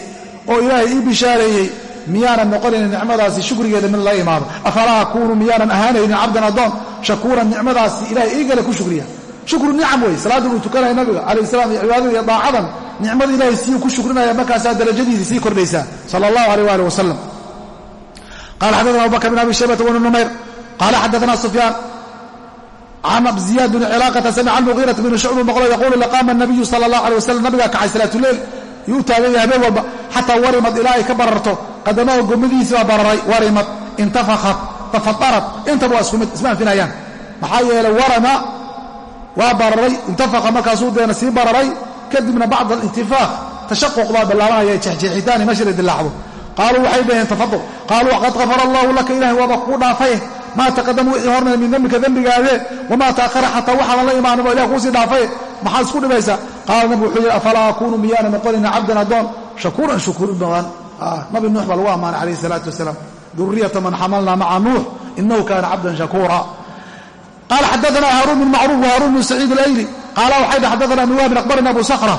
oo ilaahay ii bishaareeyey miyaanan noqonaynin nicmadaasi shukrigeeda mid la imaado afalaa akuunu miyaanan ahaanaynin cabdan addoon shakuuran nicmadaasi ilahay iigale ku shukriya shukru nicam wey salaadda uu tukanaya nabiga calayh salam iyo cibaadada iyo daacadan nicmada ilahay siyuu ku shukrinaya markaasaa darajadiisii sii kordhaysaa sala allahu aleyh waalih wasalam qala xaddaana abubakr bin abi shaybata wbn numayr qala xaddaana sufyaan can ziyaad bn cilaaqata samica almugiirata bn shucb maqlo yaquulu laqaama nabiyu sala allah aleh wasalam nabigaa kacay salaatuleyl yuu u taagan yahay habeen walba xataa warimad ilaa ay ka bararto qadamaha gomadihiisi baa bararay warimad intafaqat tafaarad intaba waa isku mid waa bararay intafaqa markaasuu deena sii bararay kadibna bacda alintifaaq tashaquq baa bilaabanaya jexjeexitaani meesha la dilaacdo. Qaaluu waxay dhaheen tafadul. Qaaluu qad qafara allahu laka ilahay waaba kuu dhaafay. Maa taqadama wixii hormay min dembika dembigaade wamaa ta'ahara xataa waxaadan la imaanin baa ilah kuusii dhaafay. Maxaad isku dhibaysaa? Qaala nabigu wuxuu yidhi afalaa akuunu miyaana noqonayna cabdan addoon? Shakuuran shukuurin badan nabi nuux baa lagu ammaanay calayhi salaatu wasalaam. Duriyata man xamalna maca nuux inahu kaana cabdan shakuura qala xadaana haaruun bn macruuf wa haaruun bn saciid alayli qaala waxay xadaana ibn wahabin akhbarana abu sakra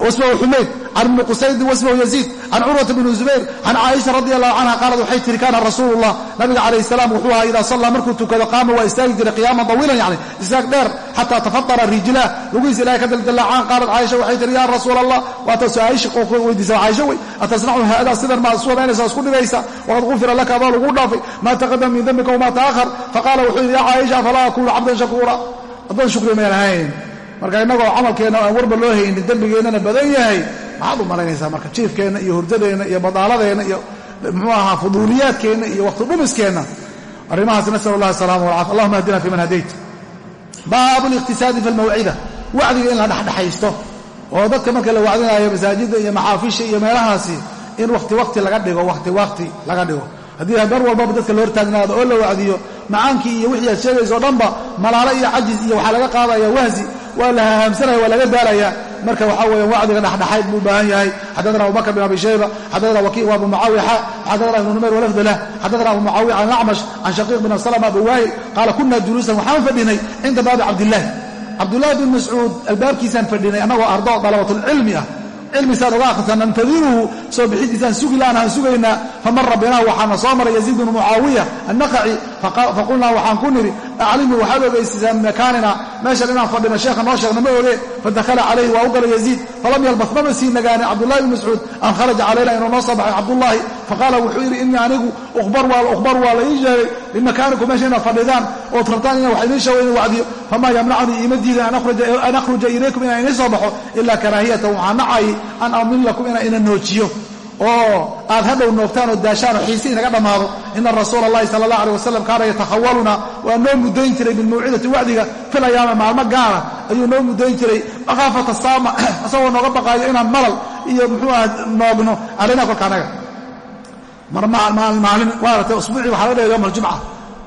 wasmahu xumayd can ibni qusaydin wasmahu yaziid can curwata bni zubayr can caaisha radi allahu canha qaalat waxay tihi kaana rasuulu llah nabiga calayh salaam wuxuu ahaa idaa sallaa markuu tukado qaama waa istaagi jiray qiyaaman tawiilan yani istaag dheer xataa tafadara rijlah lugihiisa ilahay ka daldalaacaan qaalat caaisha waxay tihi ya rasuul allah waataas caaisha weydiisa caaisha wey atasnacu haadaa sidan maa isu wadaynaysa isku dhibaysa waqad gufira laka adaa lagu dhaafay maa taqadama min dembika wamaa ta'ahar faqaala wuxuu yidhi ya caaisha afalaa akuunu cabdan shakuura addoon shukri mayaan ahayn marka innagoo camalkeenna aan warba loo haynin dembigeennana badan yahay maxaad u malaynaysaa marka jiifkeenna iyo hurdadeenna iyo badaaladeenna iyo muxuu ahaa fuduuliyaadkeenna iyo waqti dhumiskeenna arrimahaas nasal allahi asalama walcaafia allahuma ahdina fi man hadayt. Baabu liqtisaadi fi almawcida wacdiga in la dhexdhexaysto oo dadka marka la wacdinayo masaajidda iyo maxaafisha iyo meelahaasi in waqti waqti laga dhigo waqti waqti laga dhigo. Haddii mar walbaba dadka la hortaagnaado oo la wacdiyo macaankii iyo wixii aad sheegayso o dhanba malaalo iyo cajis iyo waxaa laga qaadaya wahsi waa la hahaamsanaya waa laga daalaya. Marka waxaa weya wacdiga dhexdhexayd buu u baahan yahay. Xadana abubakr bin abi shayba xadana wakiic wa abu mucaawiya xa xadana ibnu numayr walafd lah xadana abu mucaawiya can acmash can shaqiiq bin salama abu waayil qaala kuna juluusan waxaan fadhinay cinda baabi cabdillahi cabdullaahi bin mascuud albaabkiisaan fadhinay annagoo ardo dalabatulcilmi ah. Cilmisaad oga akhrisaa nantadiruhu soo bixidiisaan sugi laanahaan sugaynaa famara binaa waxaana soo maray yaziid bnu mucaawiya annaqaci faqulnaa waxaan ku nidhi aclimuu waxaad ogaysiisaan makaanina? Meeshan inaan fadhino sheekha noo sheegna ma oge. Fadakhala calayhi waa u galay yaziid. Falam yalbas mama sii nagaanin cabdullahi bn mascuud. An kharaja calayna inuu noo soo baxay cabdullaahi. Faqaala wuxuu yidhi innii anigu ukhbar waa la ii sheegay. Bimakaanikum meesha inaad fadhidaan ood rabtaan ina wax idiin sheego idin wacdiyo. Famaa yamnacunii iima diidan an akhruja ilaykum inaan idiin soo baxo ilaa karaahiyatan waxaa nacay an amillakum inaan ina noojiyo oo aad hadhow noogtaan oo daashaan oo xiisi inaga dhammaado ina rasuula allahi sala allah aleh wasalam kaana yatakhawaluna waa noo mudayn jiray bilmawcidati wacdiga fil ayaama maalmo gaara ayuu noo mudayn jiray. Makhaafata saama isagoo nooga baqaayo inaan malal iyo muxuu aha noogno calayna kolka anaga. Maalin maarata usbuucii waxaa laga dhigay yowm aljumca.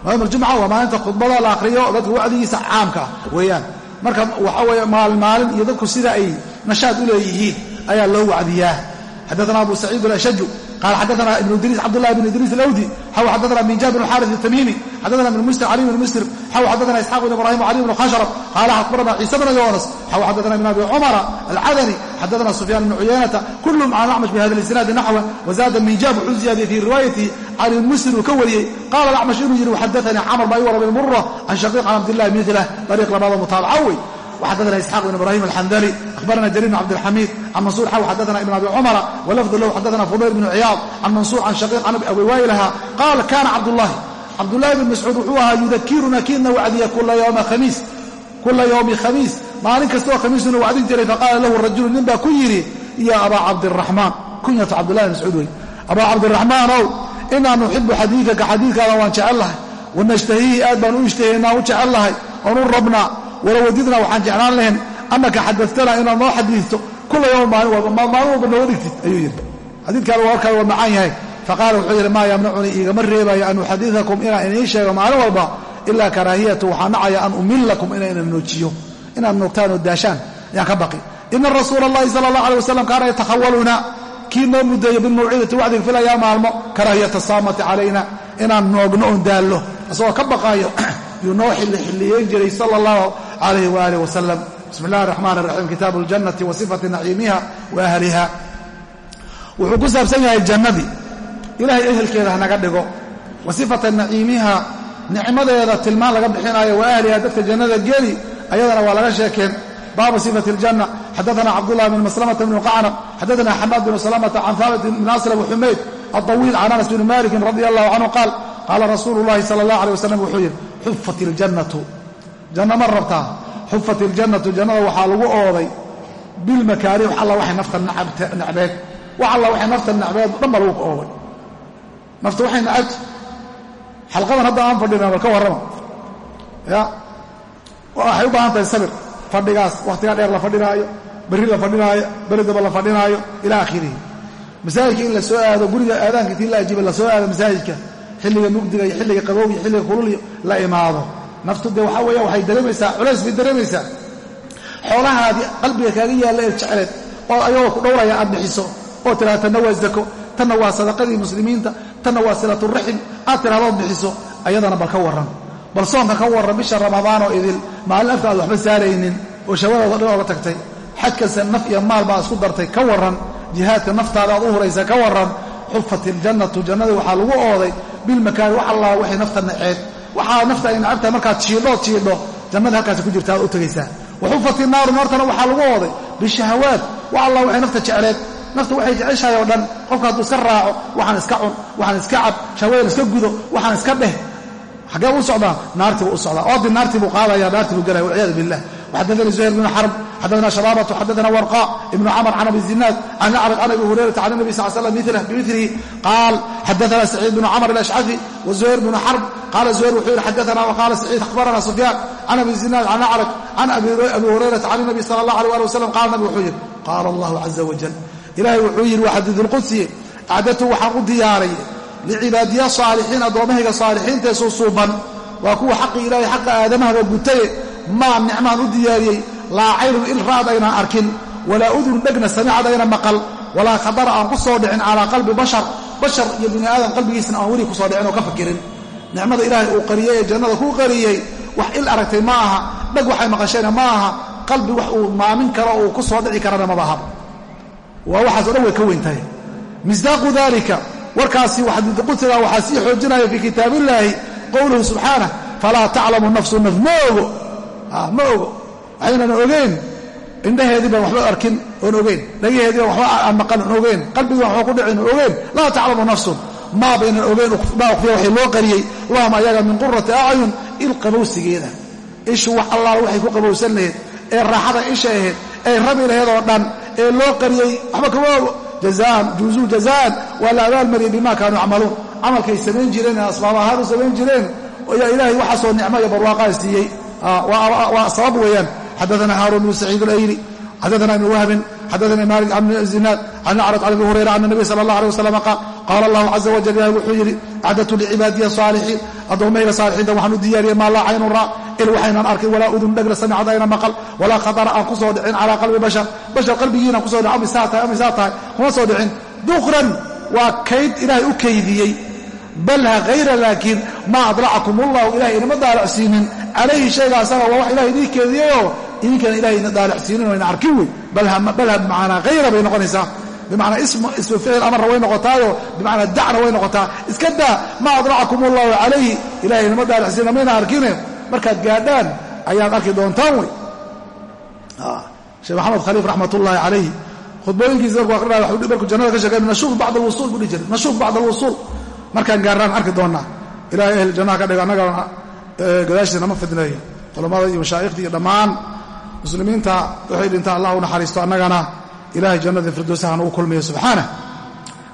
Yowm aljumca waa maalinta khudbada la akhriyo dadka wacdigiisa caamka ah weeyaan. Marka waxaa weeye maalin maalin iyo dadku sida ay nashaad u leeyihiin ayaa loo wacdiyaa xadana abu saciid alashaju qala xadana ibnu idriis cabdulahi bn idriis alawdi xaw xadana minjab bn xaris الtamimi xadana ibn muslim cali bn muslim xaw xadana isxaaq bn ibrahim cali bn khashrab qala akhbarana ciisa bn yonas xaw xadana ibn abi cumara alcadani xadana sufyaan bn cuyaynata kulum can acmash bihada isnaadi naxwa wazada minjab wuxuu ziyaadiyey fi riwaayatihi cali muslim uu ka wariyey qala acmash inuu yidhi waxadaanii camr baa i wara bn mura can shaqiiq can cabdillahi milah dariiq labaada mutaabaca wey وxadana isxaaq bn ibrahim alxandali ahbarana jariir bn cabdilxamiid can mansuur xaw xadana ibn abi cumara walafdu lahu xadana fudayl bn ciyaad can mansuur can shaqiiq can abi waylaha qaal kana cabdulahi cabdulahi bn mascuud wuxuu ahaa yudakiruna kiina wacdiya kula ywmi khamiis maalin kastaoo khamiisuna wacdin jiray faqaala lahu rajulu nin baa ku yidhi ya abaa cabdiraxmaan kunyatu cabdulahi bn mascuud wey abaa cabdiraxmaanow inaa nuxibu xadiikaka xadiidkaada waan jecel lahay wanashtahiihi aad baan u ishtahaynaa u jecel lahay oon u rabnaa walow wadidna waxaan jeclaan lahayn annaka xadatanaa inaad noo xadiito kula yowm maalin walba nooga dhigtid ayuu yidhi. Xadiidkaada warkaada waa macaan yahay. Faqaala wuxuu yidhi maa yamnacunii igama reebayo an uxadidakum inaan idiin sheego maalin walba ilaa karaahiyatu waxaa nacaya an umillakum inaynan noojiyo inaad noogtaan oo daashaan. Ayaan ka baqi. Ina rasuula allahi sala allah alay wasalam kaana yatakhawaluna kii noo mudeeyo bilmawcidati wacdiga filayaa maalmo karaahiyata saamati calayna inaan noogno oon daallo isagoo ka baqaayo yuu noo xilliyeyn jiray sala allahu calayhi waaalih wasalam bismi illahi raxmaan raxiim kitaabu ljannati wa sifati naciimiha wa ahliha wuxuu ku saabsan yahay jannadii ilaahay ehelkeeda hanaga dhigo wa sifata naciimiha nicmadeeda tilmaan laga bixinaayo wa ahliha dadka jannada geli ayadana waa laga sheekeen baabu sifati اljanna xadaana cabdullah bn maslamata bn qacnab xadaana xamaad bn salamata can haabit bn aslam xumayd aطawiil can anas bni malikin radi allahu canhu qaal qaala rasuulu llahi sala allah alيh wasalam wuxuu yidhi xufat iljannatu janno ma rabtaa xufat iljannatu jannada waxaa lagu ooday bilmakaari wax alla waxay nafta necbeed wax alla waxay nafta necbeed dhan baa lagu ooday. Nafta waxay nacabto xalqadan hadda aan fadhina bal ka warrama. Ya? Waxay u baahan tahay sabir. Fadhigaas wakhtigaa dheer la fadhinaayo berri la fadhinaayo beridaba la fadhinaayo ilaa akhirihi masaajidka in la soo aado guriga aadaanka intii la ajiiba la aado masaajidka. Xilliga mugdiga iyo xilliga qabow iyo xilliga kulul la imaado naftu dee waxaa weeya waxay dareemaysaa culays bay dareemaysaa. Xoolahaadii qalbiga kaaga yaalla ee jecleed oo ayagoo ku dhowraya aad bixiso oo tidhahda tanna waa zako tanna waa sadaqadii muslimiinta tanna waa silaturaxim aad tidhahdood bixiso. Ayadana bal ka warran. Bal soonka ka warran bisha ramadaanoo idil maalin afka aad waxba saaraynin oo shawadooda dhan ooga tagtay xajkase naf iyo maal baa isku dartay ka warran. Jihaadka naftaada aad u huraysa ka warran. Xufat iljannatu jannadii waxaa lagu ooday bilmakaani wax allah waxay nafta naceed waxaa nafta ay nacabtahay markaad shiidho jiidho jannada halkaas ku jirtaa aad u tegaysaa waxufati naaru naartana waxaa lagu ooday bishahawaat wax allah waxay nafta jecleen nafta waxay jeceshahay oo dhan qofka hadduu iska raaco waxaan iska cun waxaan iska cab shahawadan iska gudo waxaan iska dheh. Xaggee buu u socdaa? Naartii buu u socdaa. Ooddi naartii buu qaadaya naartii buu galaya walciyaadu billah. Waxaddadanay zuhayr binu xarb xadana shabaabatu xadana warqa ibnu camr can abi zinaad can acraj can abi hurayrata can nabi sal slam bimilihi qaal xadana saciid bnu camr alashcafi wa zuhayr bnu xarb qaala zuhayr wuxuu yihi xadana waqaala saciid akhbarana sufyaan can abi zinaad can acraj can abi hurayrata can nabi sala allah alay ali wasalam qaala nabi wuxuu yidhi qaala allahu caza wajal ilaahay wuxuu yidhi waa xadiidulqudsi acdatu waxaan u diyaaray licibaadiya saalixiin addoommahayga saalixiintae suusuuban waa kuwa xaqii ilaahay xaqa aadamahaba gutaye maa nicmaan u diyaariyey laa caynun il raad aynan arkin walaa udun dhegna samicad ayna maqal walaa khadara aan ku soo dhicin calaa qalbi bashar bashar iyo bini aadam qalbigiisna aan weli ku soo dhicin oo ka fakirin. Nicmada ilaahay uu qariyey ee jannada kuu qariyey wax il aragtay ma aha dheg waxay maqashayna ma aha qalbi wax uu maamin karo uu ku soo dhici karana mabaha waa waxaaso dhan way ka weyntahay misdaaqu dalika warkaasi qudsigaa waxaa sii xoojinaya fii kitaabillaahi qowluhu subxaanah falaa taclamu nafsu naf ma ogo. Ma ogo waxaynan ogeyn. Indhaheedii baan waxba arkin oon ogeyn. Dhagaheedii baan waxba aan maqan oon ogeyn. Qalbigii waxba ku dhicin ogeyn. Laa taclamu nafsun. Maa baynan ogeyn maa ukhfiya waxay loo qariyey. Lahum ayaga min qurati acyun il qabowsigeeda. Ishu wax allaala waxay ku qabowsan laheyd. Ee raaxada isha ahayd ee rabi laheed oo dhan ee loo qariyey. Waxba kama ogo jazaan juuzuu jazaan. Waa la abaalmariyey bima kaanuu yacmaluun. Camalkay samayn jireen ee asbaab ahaan u samayn jireen. Ayaa ilaahay waxaasoo nicmo iyo barwaaqaa siiyey. Waa sabab weeyaan xadaana haaruun bnu saciid alayli xadaana ibn wahbin xadaana malik an zinaad can acraj can abi hurayra ana nabiy sala allah alay wasalam qaal qaala allahu caza wajal ilahi wuxuu yidhi acdadtu licibaadiya saalixiin addoommayga saalixiinta waxaan u diyaariyey maa laa caynun raa il waxaynan arkin walaa udun dhegna samicad ayna maqal walaa khatara aan ku soo dhicin calaa qalbi bashar bashar qalbigiina kuso dhicin amisaa tahay kuma soo dhicin dukran waa kayd ilaahay u kaydiyey balha hayra laakiin maa adlacakum ullahu ilahay inama daalacsiinin calayhi shayga asaga waa wax ilahay idii keediyeyoo idinkana ilahay ina daalacsiinin oo ina arkin wey balha bimacnaa hayra bay noqonaysaa. Bimacnaa ismu ficil amarna way noqotaayo bimacnaa dacna way noqotaa. Iska daa maa adlacakum ullahu calayhi ilahay inama daalacsiinin namayna arkine markaad gaadhaan ayaad arki doontaan wey sheekh maxamed khaliif raxmat ullaahi calayhi khudbooyinkiisa markuu aqrinaya markuu jannada ka sheegay nashuuf bacd alwusuul buu dhihi jiray. Nashuuf bacd alwusuul markaan gaarnaan arki doonnaa ilahay ehl jannaha ka dhigo annagana gadaashiisa nama fidneeyo. Culammada iyo mashaa'ikhda iyo dhammaan muslimiinta waxay dhintaan allah u naxariisto annagana ilahay jannada firdowsaha nagu kulmiyo subxaanah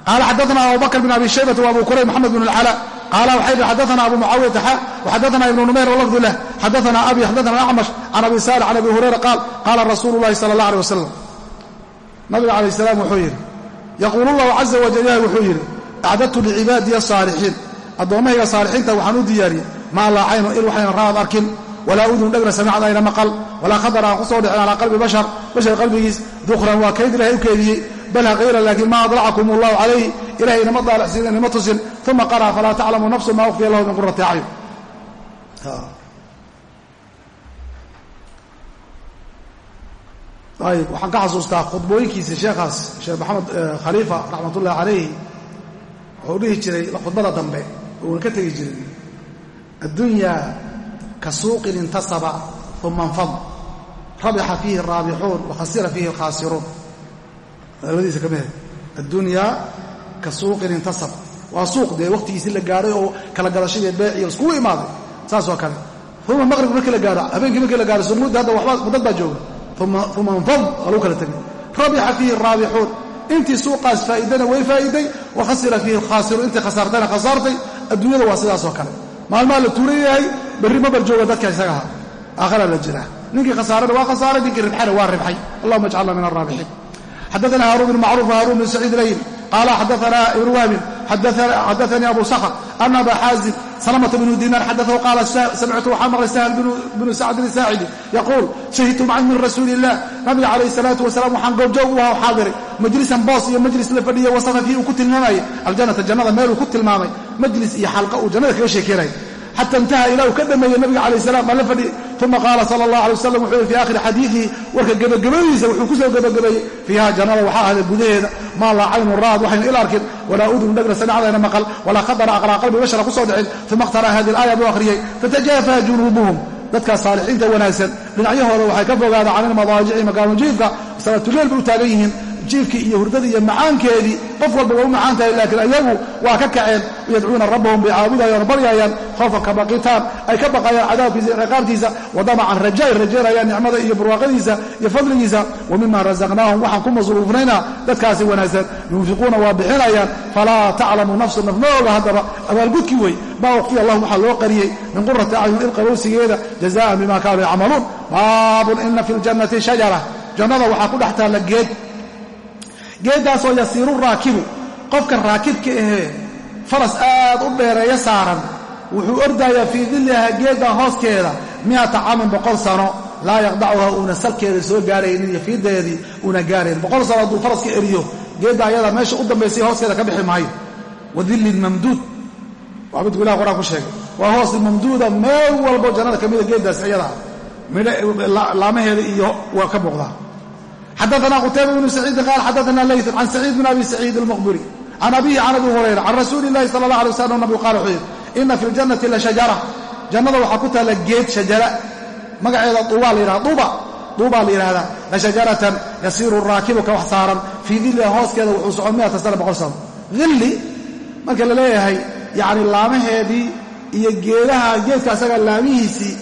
qaala xadaana abubakr bin abi shaybata wa abu kurayb maxamed bin alcala qaala waxay dhi xadaana abu mucaawiyata xa waxadaana ibnu numayr walafdu lah. Xadaana abi xadaana acmash can abi saalix can abi hurayra qaal qaala rasuulu llahi sala allah aleh wasalam nabiga calayh salaam wuxuu yidhi yaquulu llahu caza wajal ilahi wuxuu yidhi acdadtu licibaadiya asaalixiin addoommahayga saalixiinta waxaan u diyaariyey. Maa laa caynu il waxayna raad arkin. Walaa udun dhegna samicad ayna maqal. Walaa khadar aan ku soo dhicin calaa qalbi bashar. Bashar qalbigiis dukran waa kayd ilahay u keediyey. Balha hayra laakiin maa adlacakum allahu calayhi ilahay inama daalacsiin inama tusin. Uma qaraa falaa taclamu nafsu maa ukhfiya lahu min qurati acyun ayib waxaan ka xasuustaa khudbooyinkiisa sheekhaas sheekh maxamed khaliifa raxmat ullahi calayhi wuxuu dhihi jiray khudbada dambe uuna ka tegi jiray addunyaa ka suuqin intasaba uma infad rabixa fiihi araabixuun wa khasira fiihi alkhaasiruun. Labadiisa ka mid addunyaa ka suuqin intasab waa suuq dee wakhtigiisii la gaadhay oo kala gadashadii beeciyo iskugu imaaday. Saas oo kale. Uma maqrib markii la gaadho habeenkii markii la gaadho sunnuudii hadda waxba dad baa jooga uma infad waa lagu kala tegay rabixa fiihi araabixuun intii suuqaas faa'iidana way faa'iiday wa khasira fiihi alkhaasiru intii khasaartayna khasaartay adduunyada waa sidaasoo kale. Maalmaa la tuulan yahay berri ma barjooga dadka isagaha aakhara la jiraa ninkii khasaarana waa khasaaray ninkii ribxana waa ribxay. Allahuma ajcalna min alraabixiin xaddaana haaruun bin macruuf wa haaruun bin saciid layin qaala xaddaana ibnu wahbin xadaanii abu sakhr ana aba xaazim salamata bnu diinaar xadaahu qaala samictu waxaan maqlay sahl binu sacdin saacidi yaquul shahidtu macan min rasuuli illah nabiga calayh salaatu wasalaam waxaan goobjoog u ahaa xaadiray majlisan boos iyo majlis la fadhiya wasafa fiihi uu ku tilmaamayay aljanata jannada meel uu ku tilmaamay majlis iyo xalqa uu jannada kaga sheekeynaya xata intaha ilaa uu ka dhameeyey nabiga calayh salam baan la fadhiyey uma qaala sala allah alay wasalam wuxuu fi aakhiri xadiidihi warka gebagabadiisa wuxuu ku soo gebagabeeyey fiiha jannada waxaa ahday gudaheeda maa laa caynun ra'ad waxaynu il arkin walaa udun dhegna samicadayna maqal walaa khadara aqraa qalbi bashara ku soo dhicin uma ikhtaraa hadi alaaya buu akhriyey fatajaafaha junuubuhum. Dadkaas saalixiinta wanaagsan dhinacyahooda waxay ka fogaadaan can ilmadaajici makaanu jiifka salaatuleel bay u taagan yihiin jiifkii iyo hurdadii iyo macaankeedii qof walba waa u macaan tahay laakiin ayagu waa ka kaceen yadcuuna rabbahum bay baryayaan khoofan ka baqitaan ay ka baqayaan cadaabkiisa iyo ciqaabtiisa wadamacan raja ay rajaynayaan nicmada iyo barwaaqadiisa iyo fadligiisa wa mima rasaqnaahum waxaan ku masruufnayna dadkaasi wanaagsan yunfiquuna waa bixinayaan falaa taclamu nafsu naf ma oga haddaba abaalgudkii wey maa ukhfiya lahum waxaa loo qariyey min qurati acyun ilqabowsigeeda jazaan bima kaanuu yacmaluun baabun ina fi ljannati shajara jannada waxaa ku dhex taalla geed geeddaasoo yasiiru raakibu. Qofka raakibka ahee faras aad u dheereeyo saaran. Wuxuu ordayaa fii dilliha geedda hooskeeda mi'ata caamin boqol sano. Laa yaqdacuha uuna salkeeda soo gaaraynin iyo fiideedii uuna gaaraynin. Boqol sano hadduu faraska eriyo geedda ayada meesha u dambaysay hooskeeda ka bixi maayo. Wadillin mamduud. Waa midku ilah quraan ku sheegay. Waa hoos mamduuda meel walbo jannada ka mida geeddaas ayadaa laamaheeda iyo waa ka muuqdaa xadaana qutayba bnu saciidin qaal xadaana laytun can saciid bin abi saciid almuqburi can abihi can abi hurayra can rasuuli illahi sala allah alay waslam nabigu qaala wuxuu yidhi ina fi ljannati la shajara jannada waxaa ku taalla geed shajara magaceeda duubaa la yidhahda duuba duubaa la yidhahdaa la shajaratan yasiiru raakibu ka wax saaran fii dilliha hooskeeda wuxuu socon miata sana boqol sano hilli marka la leeyahay yacni laamaheedii iyo geedaha geedka asaga laamihiisii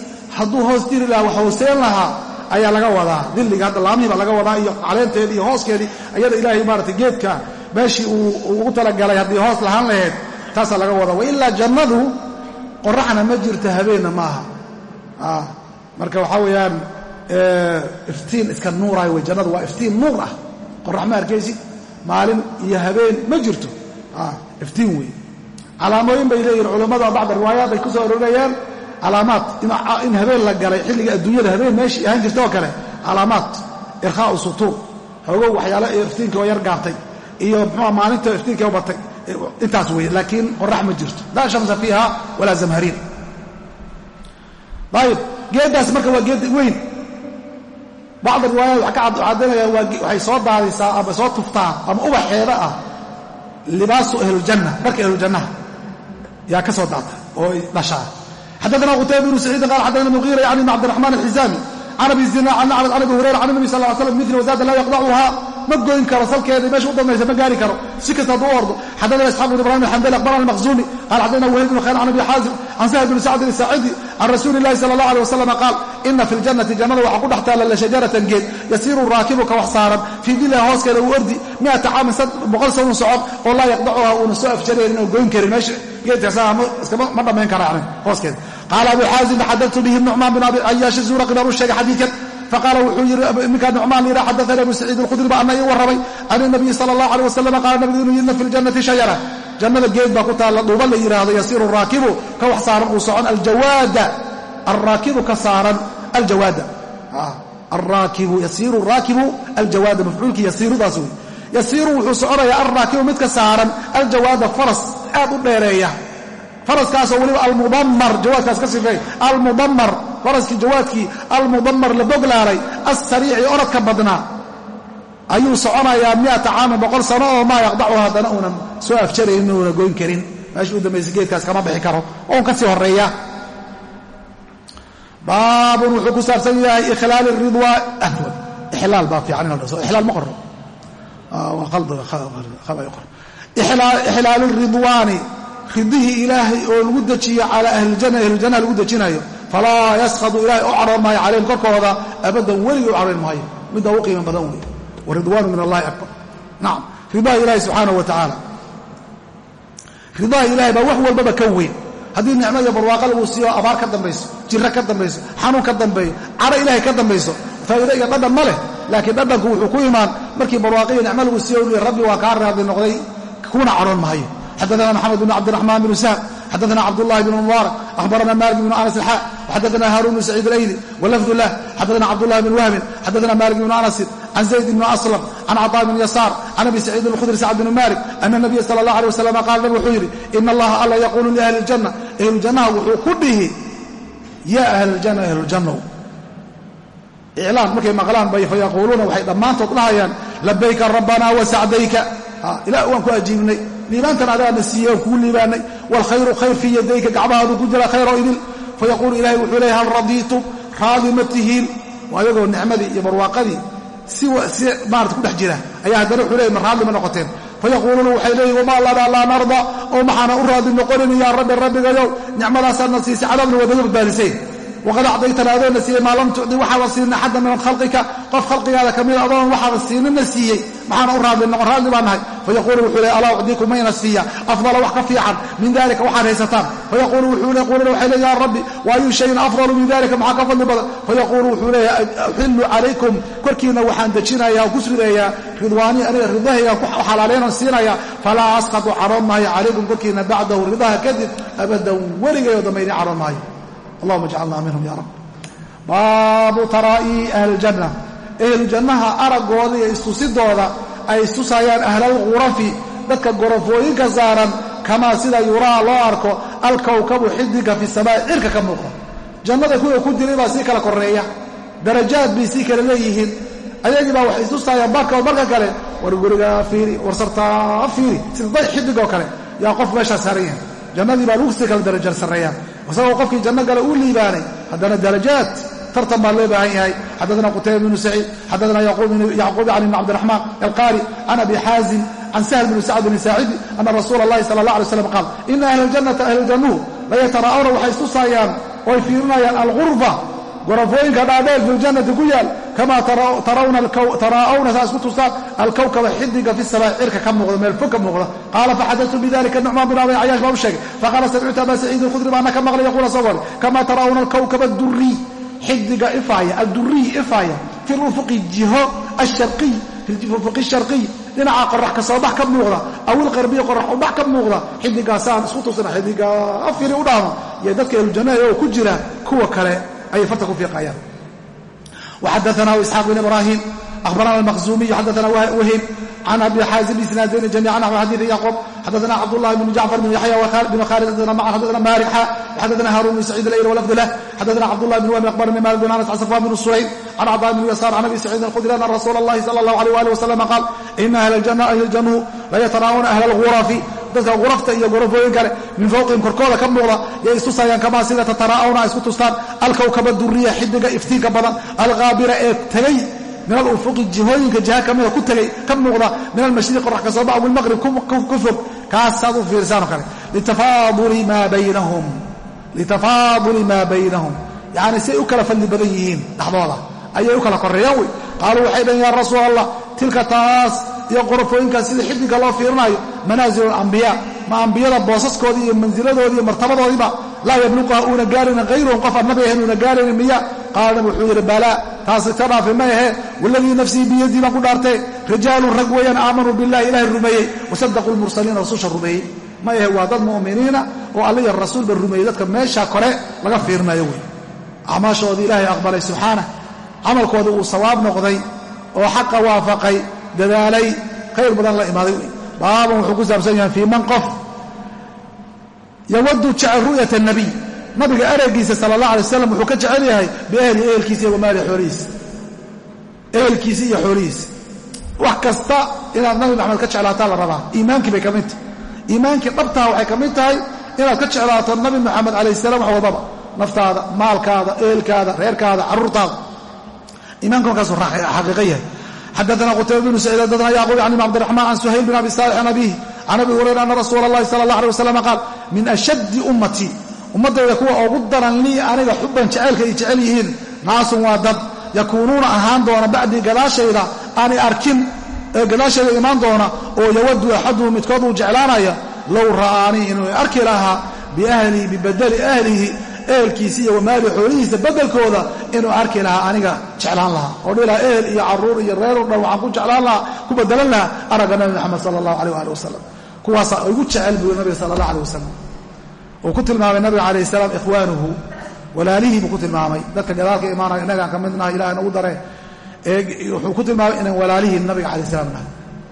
hoos diri lahaa wax ayaa laga wadaa. Dilliga hadda laamihii baa laga wadaa iyo caleenteedii iyo hooskeedii. Ayada ilaahay maarata geedka meeshii uu ugu talagalay haddii hoos lahaan lahayd taasaa laga wadaa. Wailaa jannadu qoraxna ma jirto habeenna ma aha marka waxaa weeyaan iftiin iska nuuraay wey jannadu waa iftiin nuur ah. Qorax ma arkaysid maalin iyo habeen ma jirto. Iftiin wey calaamooyin bay leeyihiin culammada bacda riwaayaat ay ku soo aroorayaan calaamaad. In habeen la galay xilliga adduunyada habeen meeshii ahaan jirta oo kale calaamaad. Irkhaau sutuur. Hoogow waxyaale iftiinka oo yar gaartay iyo muxua maalinta iftiinka u batay. Intaas weeye laakiin qorax ma jirto. Laa shamsa fiiha walaa zamhariin. Ayib geeddaas marka waa geed weyn. Bacd ka caddaynayaan waxay soo daadisaa ama soo tuftaa ama ubaxeeda ah libaasu ahluljanna dharka ahluljannaha yaa ka soo daata oo dhashaa xadana qutayba bnu saciidin qal xadana muqiira yani bn cabdiraxmaan alxizaami can abi zina can abi hurayra can nabi sal l slam mil wazaada laa yaqdacuha ma goyn karo salkeeda meesha u dambaysa ma gaari karo si kasta hadduu u ordo xadana isxaaq bn ibrahim alxandali aqbarana almaqzumi qala xadana wahid bn khayr can abi xaazim can sahl bn sacdin isaacidi can rasuuli illahi sala allah aleh wasalam qaal ina fi ljannati jannada waxaa ku dhex taalla la shajaratan geed yasiiru raakibu ka wax saaran fii dillaha hooskeeda uu ordi miata caamin boqol sanun socod oo laa yaqdacuha uuna soo afjaraynin oo goyn karin meesha geedkaasaa ma dhammayn kara yani hooskeeda qaala abu xaazim xadatu bihi nucmaan bin abi cayaashi zuuraqi baan u sheegay xadiidkan faqaala wuxuu yidhi ninkaa nucmaan layidhaha xadaana abu saciid alkhudri ba ana ii warramay can inabiyi sala allah aleh wasalam qaala nabigu inuu yidna fi ljannati shajara jannada geed baa ku taalla dhuuba la yidhaahdo yasiiru raakibu ka wax saaran uu socon aljawaada alraakibu ka saaran aljawaada alraakibu yasiiru raakibu aljawaada mafcuulkii yasiirudaas wey yasiiru wuxuu soconayaa alraakibu midka saaran aljawaada faras aad u dheereeya faraskaasoo weliba almudamar jawaadkaas ka sifeey almudamar faraskii jawaadkii almudamar la boglaaray alsariici orodka badnaa. Ayuu soconayaa miata caamin boqol sano oo maa yaqdacuha haddana uunan soo afjaraynin uuna goyn karin. Meesha u dambaysa geedkaas kama bixi karo. Oon ka sii horreeya baabun wuxuu ku saabsan yahay ikhlaal ridwa ixlaal baa fiican in la dhaso ixlaal ma ixlaal ridwaani ridihii ilaahay oo lagu dejiyo calaa ahlijanna ahlujannaha lagu dejinayo falaa yaskhadu ilahay u cadhoon maayo calayhim korkooda abadan weligii u cadhoyn maayo. Midda ugu qiimo badan wey waridwaanu min allahi akbar. Nacam ridaha ilaahi subxaanahu wa tacaala ridaha ilahay baa wax walbaba ka weyn. Haddii nicmo iyo barwaaqa lagu siiyo abaar ka dambayso jiro ka dambayso xanuun ka dambeeyo cadho ilaahay ka dambayso faa'ido iyo dhadhan ma leh. Laakiin dhadhanku wuxuu ku imaan markii barwaaqa iyo nicmo lagu siiyo rabbi waa kaa raadi noqday kuna cadhoon maayo xadana maxamed bn cabdiraxmaan bn sahm xadana cabdulahi bn mubaarak ahbarana malik bn anas ilxa xadana haarun bn saciid alayli walafdu lah xadana cabdulahi bn wahbin xadana malik bn anasin can zayd bn aslam can caطaa bn yasaar can abi saciid alkhudri sacd bn malik ana nabiya sala allah alيh wasalam qaala nabig wuxuu yidhi ina allaha alla yaquulu liahli اljanna ahlujannaha wuxuu ku dhihi ya ahla اljanna ahlujannow iclaan markay maqlaan bay fayaquuluuna waxay dhammaantood dhahayaan labayka rabbana wasacdayka ilah waan ku ajiibnay liibaantan adaana siiyey oon kuu liibaanay. Waalkhayru khayr fii yadayka gacmahaadu ku jira khayroo idil fayaquulu ilahay wuxuu leeyay hal radiitum raadi ma tihiin ayagoo nicmadii iyo barwaaqadii si maarata ku dhex jira. Ayaa haddana wuxuu leeyay ma raadli ma noqoteen. Fayaquuluuna waxay leeyihiin wamaa lanaa laa narda. Oo maxaana u raadi noqonin yaa rabbi rabbigayow nicmadaasaadna siisay cadaabna waad naga waqad acdaytana adoonna siiyey maa lam tucdi waxaada siinin axadda min khalqika qof khalqigaada ka mida adoon waxaada siinina siiyey maxaana u raadli noqon raadli baa nahay fayaquulu wuxuu le alaa ucdiikum mayna siiya afdala wax ka fiican min dalika waxaad haysataan fayaquulu wuxuuna waxay le ya rabbi wa ayu shayin afdalu min dalika maxaa ka fadli badan fayaquulu wuxuu leeya uxillu calaykum korkiina waxaan dejinayaa ku sridayaa ridwaanii aniga ridahaygaan ku xalaaleynoo siinaya falaa asqatu caroon maayo calaykum korkiina bacdahu ridaha kadib abadan weligayoo dambayni caroon maayo allahuma ajcalna minhum ya rab baabu taraa'i ahlijanna ahlujannaha araggooda iyo istusidooda ay istusayaan ahlalghurafi dadka gorofooyinka saaran kamaa sida yuraa loo arko alkawkabu xidiga fi samaa'i cirka ka muuqda. Jannada kuwa ku jiray baa sii kala koreeya darajaad bay sii kala leeyihiin. Ayagii baa waxay istusaayaan barkood marka kale. War gurigaa fiiri war sartaa fiiri sida day xidigoo kale. Yaa qof meeshaa saaran yahay jannadii baa lagu sii kala daraja sarreeyaan isagoo qofkii janno gale uu liibaanay haddana darajaad tartan baa loo baahan yahay. Xadana qutayba bnu saciid xadana yacquub can ibn cabdiraxmaan alqaari can abi xaazim can sahl bni sacd bni saacidi ana rasuula allahi sala allah alay slam qaal ina ahla aljannata ahlujannuhu layataraa'awna waxay istusaayaan oy fiirinayaan alghurfa gorafooyinka dhaadheer filjannati ku yaal kamaa taraa'awna saa isku tusaan alkawkaba xidiga fi samaa cirka ka muuqda meel fog ka muuqda qaala faxadatu bidalika nucmaan bin abi cayaash baa u sheegay faqaala samictu aba saciid alkhudri baana ka maqlay yaquul asagoo le kamaa taraa'awna alkawkaba duriy xidiga ifaaya adduriy ifaaya fi lufuqi jiho ashariy fi shariy dhinaca qorax ka soo bax ka muuqda aw ilqarbiya qorax u bax ka muuqda xidigaasaan isku tusina xidigaa firi u dhaamo iyo dadka ehlujannah oo ku jira kuwa kale ayay farta ku fiiqayaan waxadaanahu isxaaq bin ibraahim ahbarana almaqzumiy xadaana wahib can abi xaazim isnaadayni jamiican naxw xadiidi yacqub xadaana cabdullahi bn jacfar bn yaxya bn khaalid xadaana maarixa xadaana haarun bn saciid alayl walafd lah xadaana cabdullahi bn wahb akhbarani malik bn anas can safwan bn sulaym can cadaa bn yasaar can abi saciid alkhudri ana rasuula allahi sala allahu alayh ali wasalam qaal ina ahla aljanna ahli ljannu layataraa'una ahla alghurafi dadka gurafta iyo gorafooyin kale min fawqihim korkooda ka muuqda yay istusayaan kamaa sida tataraa'awna ay isku tustaan alkawkaba duriya xidiga iftiinka badan alqaabira ee tegay min alufuqi jihooyinka jiha kamida ku tegay ka muuqda min almashriqi qorax ka soo bax walmaqrib ku fog kaasaad u fiirsaanoo kale. Litafaaduli maa baynahum yacni siay u kala fadli badan yihiin dhexdooda ayay u kala koreeyaan wey. Qaaluu waxay dhaheen yaa rasuul allah tilka taas iyo qorafooyinkaas sida xidiga loo fiirinayo manaasil alambiyaa ma ambiyada boosaskoodii iyo mansiladoodii martabadoodiiba laa yabluquha uuna gaaraynin hayruhum qof annabi ahayn uuna gaaraynin miya. Qaala wuxuu yidhi balaa taasi ka dhaafi ma ahe. Waladii nafsii biyadii baan ku dhaartee rijaalun rag weeyaan aamanuu billahi ilaahay rumeeyey. Wasadaquu lmursaliina rasusha rumeeyey. Ma ahe waa dad mu'miniina oo alla iyo rasuulba rumeeyey dadka meesha kore laga fiirinayo wey acmaashoodii ilaahay aqbalay subxaanah camalkoodii uu sawaab noqday oo xaqa waafaqay dadaalay khayr badan la imaaday wey baaban wuxuu ku saabsan yahay fii man qof yawadu jecel ru'yat الnabiy nabiga ereygiisa sala اllah alay waslam wuxuu ka jecel yahay biahli ehelkiisa iyo wamaali xoolihiisa ehelkiisa iyo xoolihiisa wax kasta inaad nabi maxamed ka jeclaataa la rabaa iimaankii bay ka mid tahay iimaankii dhabtaha waxay ka mid tahay inaad ka jeclaato nabi moxamed calayh salam wax wadaba naftaada maalkaada ehelkaada reerkaada carruurtaada iimaanka markaasuu xaqiiqa yahay xadaana qutayba bnu saciid xadaana yacquub can ibn cabdiraxmaan can suhayl bin abi saalix can abihi can abi hurayra ana rasuula allahi sala allah alay wasalam qaal min ashaddi ummatii ummaddayda kuwa ugu daran lii aniga xubban jacaylka ay jecel yihiin naasun waa dad yakuunuuna ahaan doona bacdii gadaashayda aanay arkin ee gadaashayda imaan doona oo yawadu axaduhu midkood uu jeclaanaya low ra'aanii inuu arki lahaa biahlihi bibadali ahlihi ehelkiisa iyo wamaali xoolihiisa bedelkooda inuu arki lahaa aniga jeclaan lahaa. Oo dhihi lahaa ehel iyo carruur iyo reeroo dhan waxaan ku jeclaan lahaa ku bedelan lahaa aragga nabi moxamed sala allahu aleyh waali wasalam kuwaasaa ugu jecel buu nabiga sala allah aleh wasalam uu ku tilmaamay nabiga calayh salaam ikhwaanuhu walaalihii buu ku tilmaamay. Dadka gadaalka imaanaya innagaan ka midnaha ilahay nagu daree wuxuu ku tilmaamay inaan walaalihii nabiga calayh salaam nahay.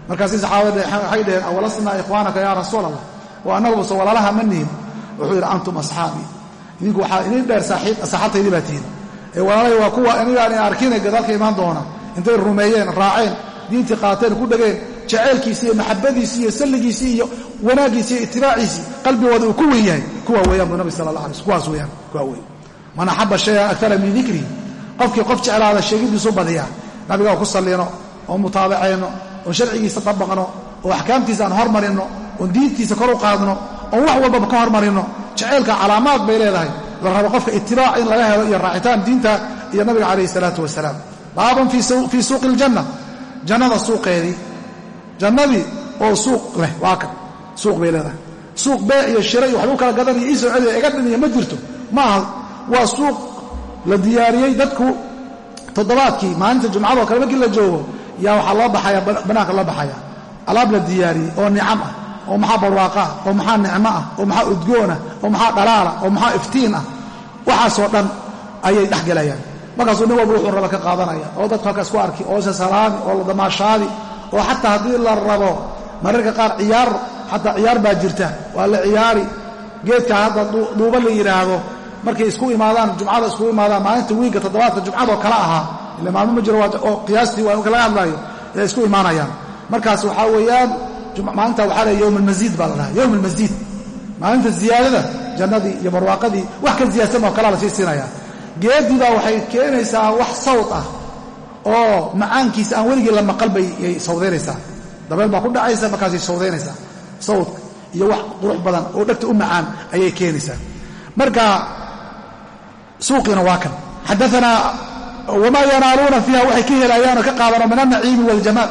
Markaasi saxaabada waxay dhaheen awalasnaa ikhwaanaka yaa rasuul allah wa annagubase walaalaha ma nihin. Wuxuu yidhi antum asxaabii idinku waxaa idin dheer saxaabtaydii baa tihin. Ee walaalay waa kuwa anigaan arkina gadaalka imaan doona. Intay rumeeyeen raaceen diintii qaateen ku dhegeen jacaylkiisii iyo maxabadiisii iyo salligiisii iyo wanaaggiisii iyo itibaaciisii qalbigooda uu ku wen yahay. Kuwa weeyaan buu nabi sala alay sl kuwaas weeyaan kuwa wey man axaba shayan akara min dikrihi qofkii qof jeclaada sheegidiisu badiyaa. Nabiga ku sallino oo mutaabacayno oon sharcigiisa dabaqno oo axkaamtiisa aan hormarinno oon diintiisa kor u qaadno oon wax walbaba ka hormarinno jacaylka calaamaad bay leedahay. La rabo qofka itibaac in laga helo iyo raacitaan diinta iyo nabiga calayhi salaatu wasalaam. Baaban fii suuqi iljanna jannada suuqeedii. Jannadii oo suuq leh waa kan suuq bay leedahay. Suuq bee iyo shira iyo waxbuu kala gadanaya ii soo celiya iga dhimiya ma jirto. Ma aha. Waa suuq la diyaariyey dadku toddobaadkii maalinta jumcadoo kale markii la joogo yaa waxaa loo baxaya bannaanka loo baxaya. Alaab la diyaariyey oo nicam ah oo maxaa barwaaqaah oo maxaa nicmo ah oo maxaa udgoonah oo maxaa dhalaala oo maxaa iftiin ah. Waxaasoo dhan ayay dhex gelayaan markaasuu nin walba wuxuu raba ka qaadanaya oo dadku halkaas ku arki oo salaami oo la damaashaadi oo xataa haddii la rabo mararka qaar ciyaar xataa ciyaar baa jirta. Waa la ciyaari. Geedka hadda duuba la yidhaahdo markay isku imaadaan jumcada isku imaadaan maalinta wiigga toddobaadka jumcadoo kale ahaa. Ila maalmo ma jiro oo qiyaastii waa laga hadlaayo ee isku imaanayaan. Markaas waxaa weeyaan maalinta waxaa le yowm almasiid baa la dhaha yowm almasiid maalinta ziyaadada jannadii iyo barwaaqadii wax ka ziyaadsan oo kalea la sii siinaya. Geedii baa waxay keenaysaa wax sawd ah oo macaankiisa aan weligii la maqal bay sawdaynaysaa. Dabeel baa ku dhacaysa markaasay sawdaynaysaa. Sawdka iyo wax qurux badan oo dhegta u macaan ayay keenaysaa. Marka suuqiina waa kan. Xadaanaa wamaa yanaaluuna fiiha waxay ka helayaanoo ka qaadano min alnaciimi waljamaal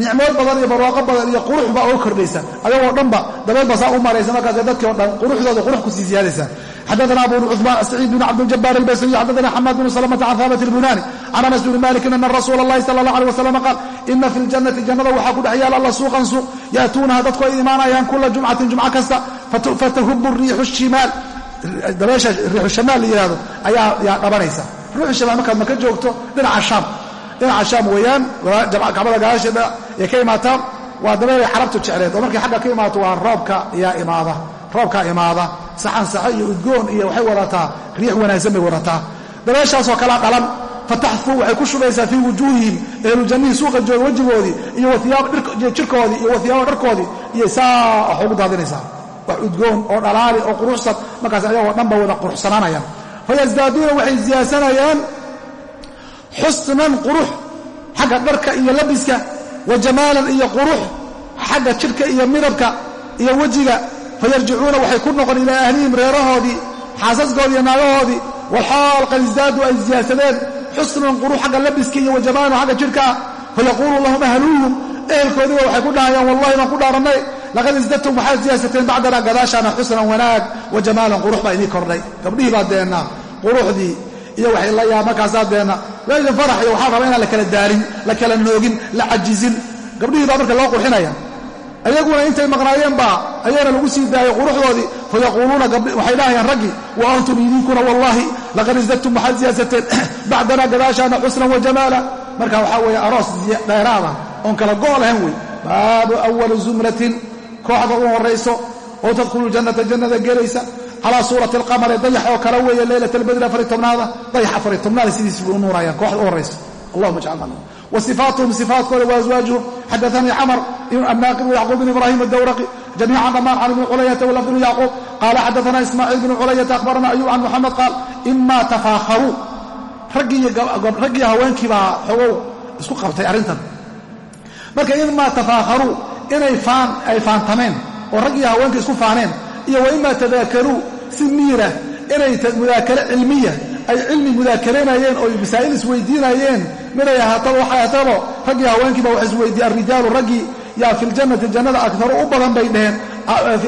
nicmood badan iyo barwaaqo badan iyo qurux baa uga kordhaysa. Adagoo dhanba dabeed ba saa u maraysa markaasa dadkii o dhan quruxdooda qurux ku sii siyaadaysa. Xadana abu cumaan saciid bn cabdiljabaar albasri xadana xamaad bn salmata can haabat ilbunaani can anas bni malikin ana rasuula allahi sala allah aleh wasalam qaal ina fi ljannati jannada waxaa ku dhex yaalla alla suuqan suuq yaatuunaha dadku ay imaanayaan kula jumcatin jumco kasta fatahubu riixu shimaal. Dabeesha riixu shamaal la yihahdo ayaa dhabanaysa. Ruuxu shamaal markaad maka joogto dhinaca shaam dhinaca shaam weeyaan kacbada gadaasheeda ay ka imaataan waa dabeelay xarabtu jecleed. Oo markay xagga ka imaato waa roobka yaa imaada roobkaa imaada. Saxan saxo iyo udgoon iyo waxay wadataa riix wanaagsan bay wadataa. Dabeeshaasoo kalea dhalan fataxfuu waxay ku shubaysaa fii wujuuhihim ehlujannihii suuqa jooga wejigoodii iyo jirkoodii iyo wahiyaaba dharkoodii iyo saa wax daadinaysaa. Wax udgoon oo dhalaali oo quruxsan markaas ayagoo dhanba wada quruxsanaanayaan fayasdaaduuna waxay siyaadsanayaan xusnan qurux xagga dharka iyo labiska wa jamaalan iyo qurux xagga jidhka iyo midabka iyo wejiga fayarjicuuna waxay ku noqon ilaa ahlihim reerahoodii xaasaskoodii iyo naagahoodii walxaal qad isdaadu ay siyaadsadeen xusnan qurux xagga labiska iyo wajamaalan xagga jidhka ah fayaquulu lahum ahluuhum ehelkoodiiba waxay ku dhahayaan wallahi baan ku dhaarannay laqad isdadtum waxaad siyaadsateen bacdana gadaashaana xusnan wanaag wa jamaalan qurux baa idii kordhay gabdhihii baa deennaa quruxdii iyo waxay la yaa markaasaa deenna waa idin farax iyo waxaa raba inaan la kala daalin la kala noogin la cajizin gabdhihii baa marka loo qurxinaya. Ayaguna intay maqnaayeen baa ayaana lagu sii daayay quruxdoodii fayaquuluuna waxay dhahayaan raggii wa antum idinkuna wallaahi laqad isdadtum waxaad siyaadsateen bacdana gadaashaana xusnan wa jamaala. Marka waxaa weeye aroos dheeraada oon kala go' lahayn wey baabu awalu zumratin kooxda u horayso oo tadkhulu jannata jannada gelaysa calaa suurati alqamari dayax oo kale weeye leylat albadri afari tobnaada dayax afari tobnaada sidiis buu u nuurayaan kooxda u horayso allahuma jcalna wa sifaatuhum sifaatkooda wa aswaajuhum xadaanii camar annaaqib yacquub bn ibrahim adawraqi jamiican dhammaan can ibni culayata walafd bn yacquub. Qaala xadaana ismaaciil bn culayata akhbarana ayub can muxamed qaal ima tafaakharuu raggii haweenkii baa xogow isku qabtay arrintan. Marka imaa tafaakharuu inay ay faantameen oo raggii haweenkii isku faaneen iyo wa ima tadaakaruu si miira inay mudaakare cilmiya ay cilmi mudaakaraynayeen oo masaa'il isweydiinayeen miday ahaataba waxay ahaataba raggii haweenkiiba wax isweydiiye alrijaalu raggii yaa fi ljannati jannada akaru u badan bay dheheen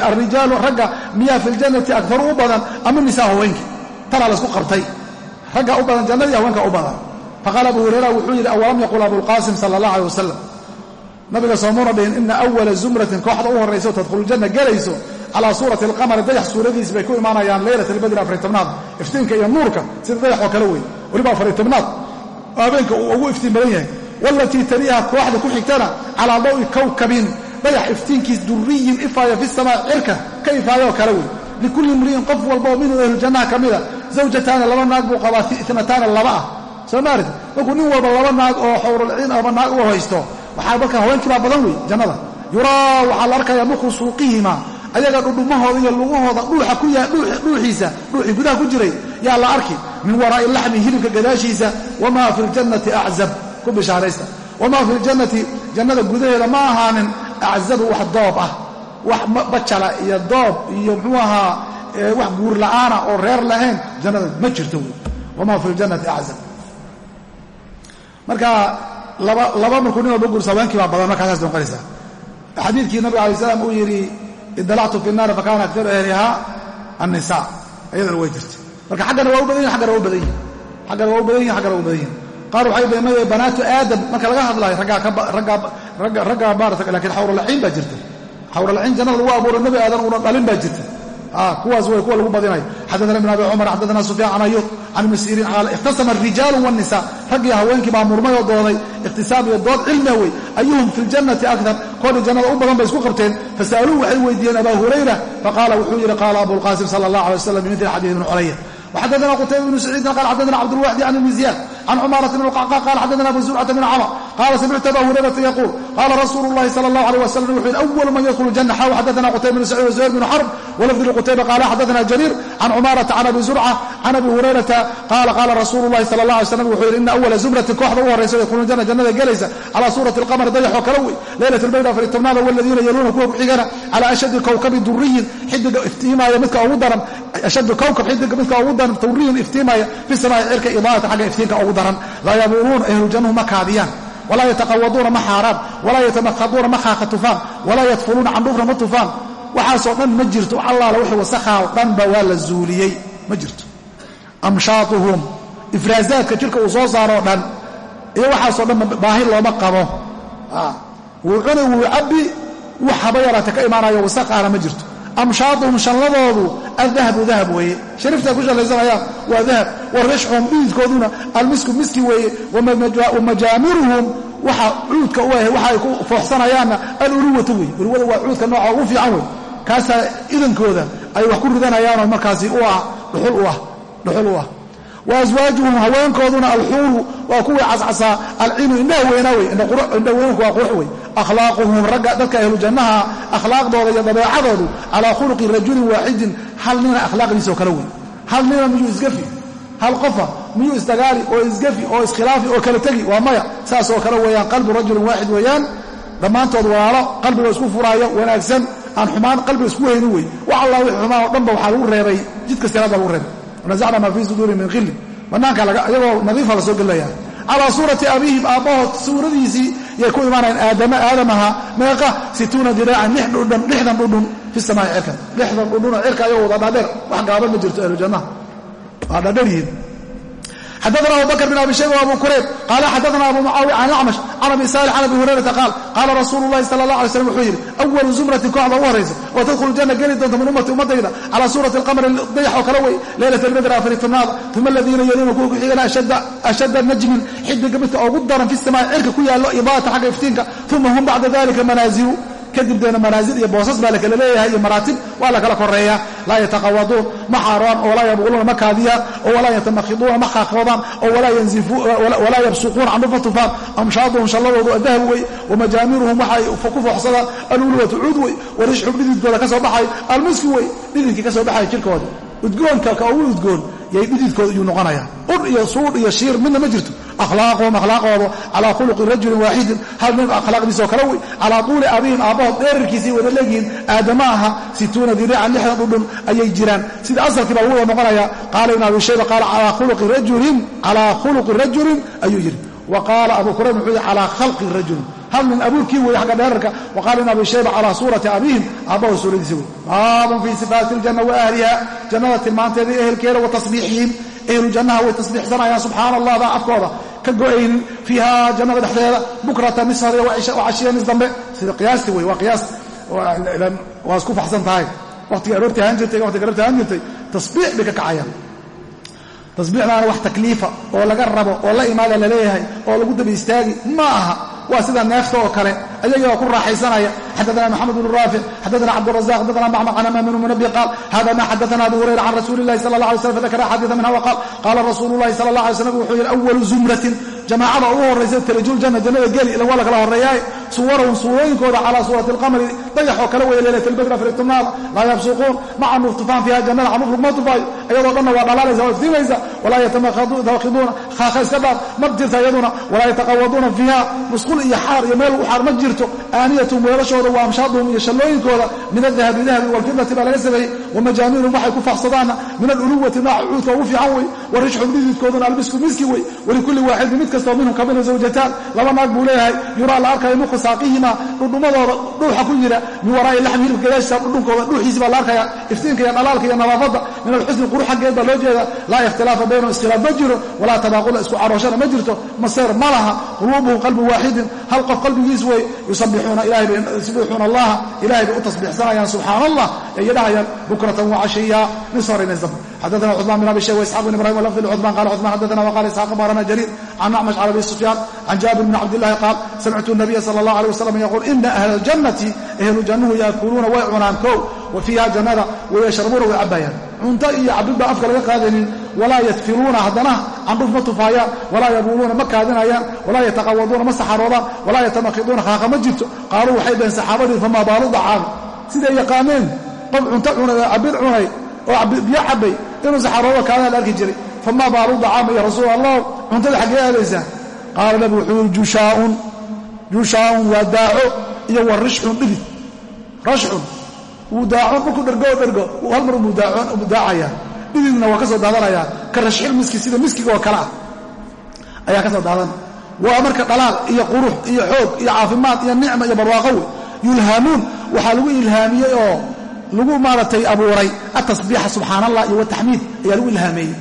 alrijaalu ragga miyaa fi ljannati akaru u badan. Ama nisaa haweenkii tanaa laysku qabtay. Ragga u badan jannadii haweenka u badan. Faqaala abu hurayra wuxuu yidhi awalam yaqul abulqaasim sala allah aleh wasalam nabiga soomuna dhihin ina awala zumratin kooxda u horrayso tadkhulujanna gelayso calaa suurati alqamari dayax suuradiis bay ku imaanayaan leylat albadri afari tobnaad iftiinka iyo nuurka sida dayax oo kale wey weliba afari tobnaad. Habeenka uu ugu iftiin badan yahay walatii taliiha kooxda ku xigtana calaa dawi kawkabin dayax iftiinkiis duriyin ifaaya fi samaa cirka ka ifaayoo kale wey likulli imri'in qof walba oo minhu ahlujannaha ka mida zawjataana laba naag buu qabaa itnataana laba ah. Soo maarid markuu nin walba laba naag oo xawralciin haysto waxaa marka haweenkii baa badan wey jannada. Yuraa waxaa la arkayaa mukhu suuqihima ayaga dhudhumahooda iyo lugahooda dhuuxiisa dhuuxii gudaha ku jiray. Yaa la arki min waraa'i laxmi hilibka gadaashiisa wamaa fi ljannati aczab ku bishaaraysta. Wamaa fi ljannati jannada gudaheeda ma ahaanin aczabu wax doob ah. Wax bajala iyo doob iyo muxuu ahaa wax guur la'aana oo reer lahayn jannada ma jirto wey wamaa fi ljannati aczab. Marka laba markuu nin walba guursa haweenkii baa badan markaasaas noqonaysaa xadiidkii nabiga alay slam uu yidhi idalactu fi naari fakana aktaru ahliha annisa iyadana way jirta marka xaggana waa u badan yihiin aggana waa u badan yihiin xaggana waa u badan yihiin xaggana waa u badan yihiin qaar waxay maya banaatu aadam. Marka laga hadlaayo raggaa maarata lakiin xawralaciin baa jirta xawralaciin jannada lagu abuuro nabi aadan una dhalin baa jirta kuwaas way kuwa lagu badinayo xadana ibn abi cumar xadana sufyaan can ayub can ibni siriin qaala ikhtasama arijaalu wاnisa raggii haweenkii baa murmay oo dooday ikhtisaab iyo dood cilmiga wey ayuhum fi ljannati akar koodii jannada u badan bay isku qabteen fasa'aluuhu waxay weydiiyeen abaa hurayra faqaala wuxuu yidhi qaala abulqaasim sala allah alay waslam bimili xadiid ibni culaya وxadثna qتayba بن سعيidin qال xadثna cبdالواxد عن بن زiyاad can cumaarat bn lqacqaa qala xadadana abu zurcata bn camr qaala samictu aba hurayrata yaquul qaala rasuulu llahi sala allah alيh wasalam wuxu yidhi awalu man yadkhulu janna xaw xadana qutayba bn sacid wasuhayr bn xarb walafdi lqutayba qaala xadadana jariir can cumaarata can abi zurca can abi hurayrata qaala qaala rasuulu llahi sala allah alay slam wuxuu yidhi ina awala zumrati kooxda u horraysa yadkhuluna janna jannada gelaysa calaa suurati alqamar dayaxoo kala wey leylat lbayda faritobnaada waladiina yaluuna kuwa kuxigana calaa ashadi kowkabi duriyin xidiga iftiimaaya midka ugu daran ashadu kowkab xidiga midka ugu daran duriyin iftiimaya fi samaai cirka idaa'ata xagga iftiinka ugu daran laa yabuuluuna ahlu jannuhu ma kaadiyaan walaa yataqawaduuna ma xaaraan walaa yatamakhaduuna ma khaakatufaan walaa yadfuluuna candhuufna ma tufaan. Waxaasoo dhan ma jirto wax allaala wixii wasakhaa oo dhanba waa la zuuliyey ma jirto. Amshaatuhum ifraasaadka jirka uu soo saaroo dhan iyo waxaasoo dhan baahi looma qabo. Wuu cuni wuu cabbi wax haba yaraata ka imaanayo wasakhaana ma jirto amshaaduhum shalladoodu adahabu dahab weeye. Sharifta ku shallaysanayaan waa dahab. Wa rishxuhum dhiidkooduna almisku miski weeye. Wamajaamiruhum waxa cuudka u ah waxa ay ku fooxsanayaanna aluluwatu wey uluwada waa cuudka nooca ugu fiican wey kaasaa idankooda ay wax ku ridanayaanoo markaasi u ah dhuxul u ah wa aswaajuhum haweenkooduna alxuulu waa kuwii cascasaa alcinu indhaha weynaa wey indha weynanku waa qurux wey. Akhlaaquhum ragga dadka ahlu jannaha akhlaaqdooda iyo dabeecadoodu calaa khuluqi rajulin waaxidin hal nina akhlaaqdiisoo kale wey. Hal nina miyuu isgafi hal qofa miyuu isdagaali oo isgafi oo iskhilaafi oo kala tegi? Waa maya. Saasoo kale weeyaan qalbu rajulin waaxid weeyaan dhammaantood walaalo qalbiga isku furaayo wanaagsan aan xumaan qalbiga isku weynin wey. Wax allah wixii xumaan oo dhanba waxaa lagu reebay jidka siraada lagu reebay wanasacna maa fii suduuri min khilli. Bannaanka iyagoo nadiifa la soo gelaya. Calaa suurati abiihim aabbahood suuradiisii yay ku imaanayaan aadama aadamaha meeqa situuna diraacan lixdan dhudhun fi samaa'i cirka lixdan dhudhunoo cirka ayagoo wada dhaadheer wax gaaban ma jirto ahlu jannaha waa dhaadheer yihiin xadana abu bakr bn abi shayba abu kurayb qaala xadana abu mucaawiya can acmash can abi saalix can abi hurayrata qaal qaala rasuulu llahi sala allah alay slam wuxuu yidhi awalu zumratin kooxda ugu horaysa oo tadkhulu janna geli doonta min ummati ummadayda calaa suurati alqamri dayax oo kale wey leylat albadr afari tobnaada uma aladiina yaluuna kuwa ku xigana ashadda najmin xidiga midka ugu daran fi samaa'i cirka ku yaallo idaata xagga iftiinka uma hum bacda dalika manaazilu kadib deena manaasil iyo boosas baa lakala leeyahay iyo maraatib waa la kala koreeyaa laa yataqawaduun ma xaaraan oo walaa yabquluuna ma kaadiyaan oo walaa yatamakhiduuna ma khaaqoodaan oo walaa yabsuquuna candhufa tufaan amshaaduhum shalladoodu adahab wey wamajaamiruhum waxay ku fooxsadaan aluluwatu cuud wey warishxum dhididkooda ka soo baxay almiski wey dhididkii ka soo baxaya jirkooda. Udgoonka ka ugu udgoon yay dhididkooda iyuu noqonayaa. Ur iyo suudh iyo shiir midna ma jirto. Akhlaaqhum akhlaaqooda calaa khuluqi rajulin waaxidin hal nin akhlaaqdiisoo kale wey calaa tuuli abihim aabbahood dheerarkiisay wada leegyihiin aadama aha situuna diriican lixdan dhudhun ayay jiraan. Sida asalkii baa lagu wada noqonayaa qaala ibn abi shayba qaala calaa khuluqi rajulin ayuu yidhi. Wa qaala abu kurayb wuxuu yidhi calaa khalqi rajulin hal nin abuurkii weeye xagga dheerarka wa qaala ibn abi shayba calaa suurati abihim aabbahood suuradiisa wey baabun fii sifaati iljanna wa ahliha jannada tilmaanteeda iyo ehelkeeda wa tasbiixihim ehlu jannaha way tasbiixsanayaan subxaana allah baa afkooda ka go'aynin fiiha jannada dhexdeeda bukrata mis hore wacashiya mis dambe sida qiyaasti wey waa qiyaas waa isku faxsan tahay waqtiga aroortii ahaan jirtay waqtiga aroortii ahaan jirtay tasbiix bay ka kacayaan tasbiixdaana wax takliifa oo laga rabo oo la imaada la leeyahay oo lagu daba istaagi ma aha waa sida neefta oo kale ayagii oo ku raaxaysanaya xadana maxamed bnu raafic xadana cabdurazaq xadana macmar can amaam bn munabi qaal hada ma xadana abu hurayra can rasuuli illahi sala allah alay slam fadakara axaadiida minha waqaal qaala rasuulu llahi sala allah alay slam wuxuu yidhi awalu zumratin jamaacada ugu horraysa talijuljana jannada geli ilan waa la kala horreeyaay suwarahum suurooyinkooda calaa suurati alqamari dayaxoo kale weeye leylat albadr afar tobnaada laa yabsuquun ma canuuf tufaan fiiha jannada canuuf laguma tufaayo iyadoo dhanna waa dhalaalaysa waa iftiimaysa walaa yatamakhiduuna khaaka iska dhaaf ma jirta iyaduna walaa yataqawaduuna fiiha musqul iyo xaar iyo meel lagu xaar ma jirto aaniyatun weelashooda wa amshaaduhum iyo shallooyinkooda min adahabi dahabi walfidati baa laga sameeyey wamajaamiruhum waxay ku faxsadaanna min aluluwati nooca cuudka ugu fiican wey wa rishxum dhididkooduna almisku miski wey walikulli waaxidin mid kastoo minhum kamina zawjataan laba naag buu leeyahay yuraa la arkayo nuqu saaqihima dhudhumadooda dhuuxa ku jira min waraa'i laxmi hilibka gadaashiisa dhudhunkooda dhuuxiisi baa la arkaya iftiinka iyo dhalaalka iyo nadaafadda min alxusni qurux xaggeed loo jeeda laa ikhtilaafa baynahum iskhilaaf ma jiro walaa tabaaqula isku carooshana ma jirto maseer ma laha quluubuhum qalbi waaxidin hal qof qalbigiis wey yusabixuuna ilahay bay yusabixuuna allaha ilahay bay u tasbiixsanayaan subxaana allah ay dhahayaan bukratan wacashiya nis hore nis dambe xadaana cثman بn abi shayb وisxaq بn ibrahim wlfd lcثman qala cثman xadaana wqala isxaq abarana jariir can acmash can abi sufyaan can jaabir bn cabdillahi qaal samictu الnabiya salى اllah alيه wasalam yaquul ina ahla اljannati ahlu jannuhu yaakuluuna way cunaan kow wa fiiha jannada wayashrabuuna way cabayaan cunto iyo cabid baa afka laga qaadanin walaa yadfiruuna haddana candhuf ma tufaayaan walaa yabuuluuna ma kaadinayaan walaa yataqawaduuna ma saxaroodaan walaa yatamakiduuna khaaqa ma jirto. Qaaluu waxay dhaheen saxaabadii famaa baalu dacaam siday yaqaaneen qof cunto cunay oo cabid cunay oo biyo cabay inuu saxaroodo kaadaan la arki jiray. Famaa baalu dacaama ya rasuul allah cuntada xaggee aadaysaa? Qaala nabi wuxuu yidhi jushaaun jushaaun waa daaco iyo wa rishxun dhidid rashxun. Wuu daacon dhididna waa ka soo daadanayaa ka rashxil miski sida miskiga oo kale ah ayaa ka soo daadan. Waa marka dhalaal iyo qurux iyo xoog iyo caafimaad iyo nicma iyo barwaaqo wey yulhaamuun. Waxaa lagu ilhaamiyey oo lagu maaratay abuuray. Atasbiixa subxaan allah iyo wataxmiid ayaa lagu ilhaameeyey.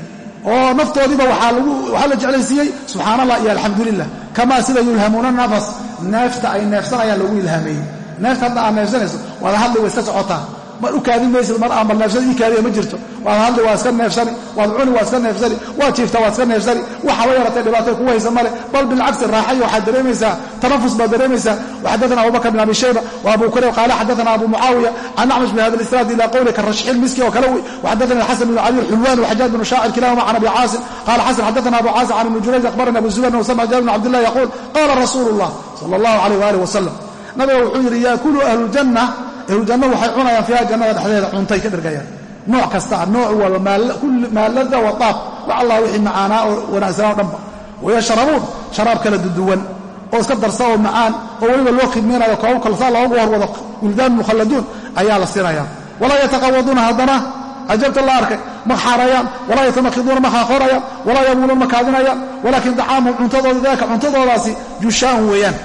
Oo naftoodiiba waxaa la jeclaysiiyey subxaan allah iyo alxamdulilah kamaa sida yulhamuuna nafas neefta ay neefsanayaan lagu ilhaameeyey. Neefta hadda aad neefsanayso waada hadli iska socotaa mar u kaadin maysid mar aan bal neefsani ii kaadiya ma jirto. Waad hadli waa iska neefsani waad cuni waa iska neefsani waad jiifta waad iska neefsani. Waxaba yaratay dhibaatay kugu haysa male. Bal bilcagsi raaxayo waxaad dareemaysaa tanafus baad dareemaysaa. Waxadaana abubakr bin abi shayba wa abu kurayb qaala xadaana abu mucaawiya can acmash bi hada lisnaad ila qowli ka rashxil miski oo kale wey waxadaana xasan bn cali xulwan waxajaaj bn shaacir kilahuma can abi caasim. Qaala xasan xadaana abu caasim can ibni jurayj akhbarana abu zubayr wasama jaabir bn cabdillah yaquul qaala rasuulu llah sala allahu alayh waalih wasalam nabiga wuxuu yidhi yaakulu ahlujanna ahlujanna waxay cunayaan fiiha jannada dhexdeeda cuntay ka dhergayaan nooc kasta nooc walba maa lada wa taab wax allah wixii macaanaa oo wanaagsanaa o dhanba. Wayashrabuun sharaab kala duduwan oo iska darsa oo macaan oo weliba loo khidmaynayo koobab kalsaa loogu horwado wildaan mukhalladuun ayaa la siinayaa walaa yataqawaduuna haddana cajabta la arkay ma xaarayaan walaa yatamakiduuna ma khaakoonayaan walaa yabuuluun ma kaadinayaan walaakin dacaamuhum cuntadooda daaka cuntadoodaasi jushaan weeyaan.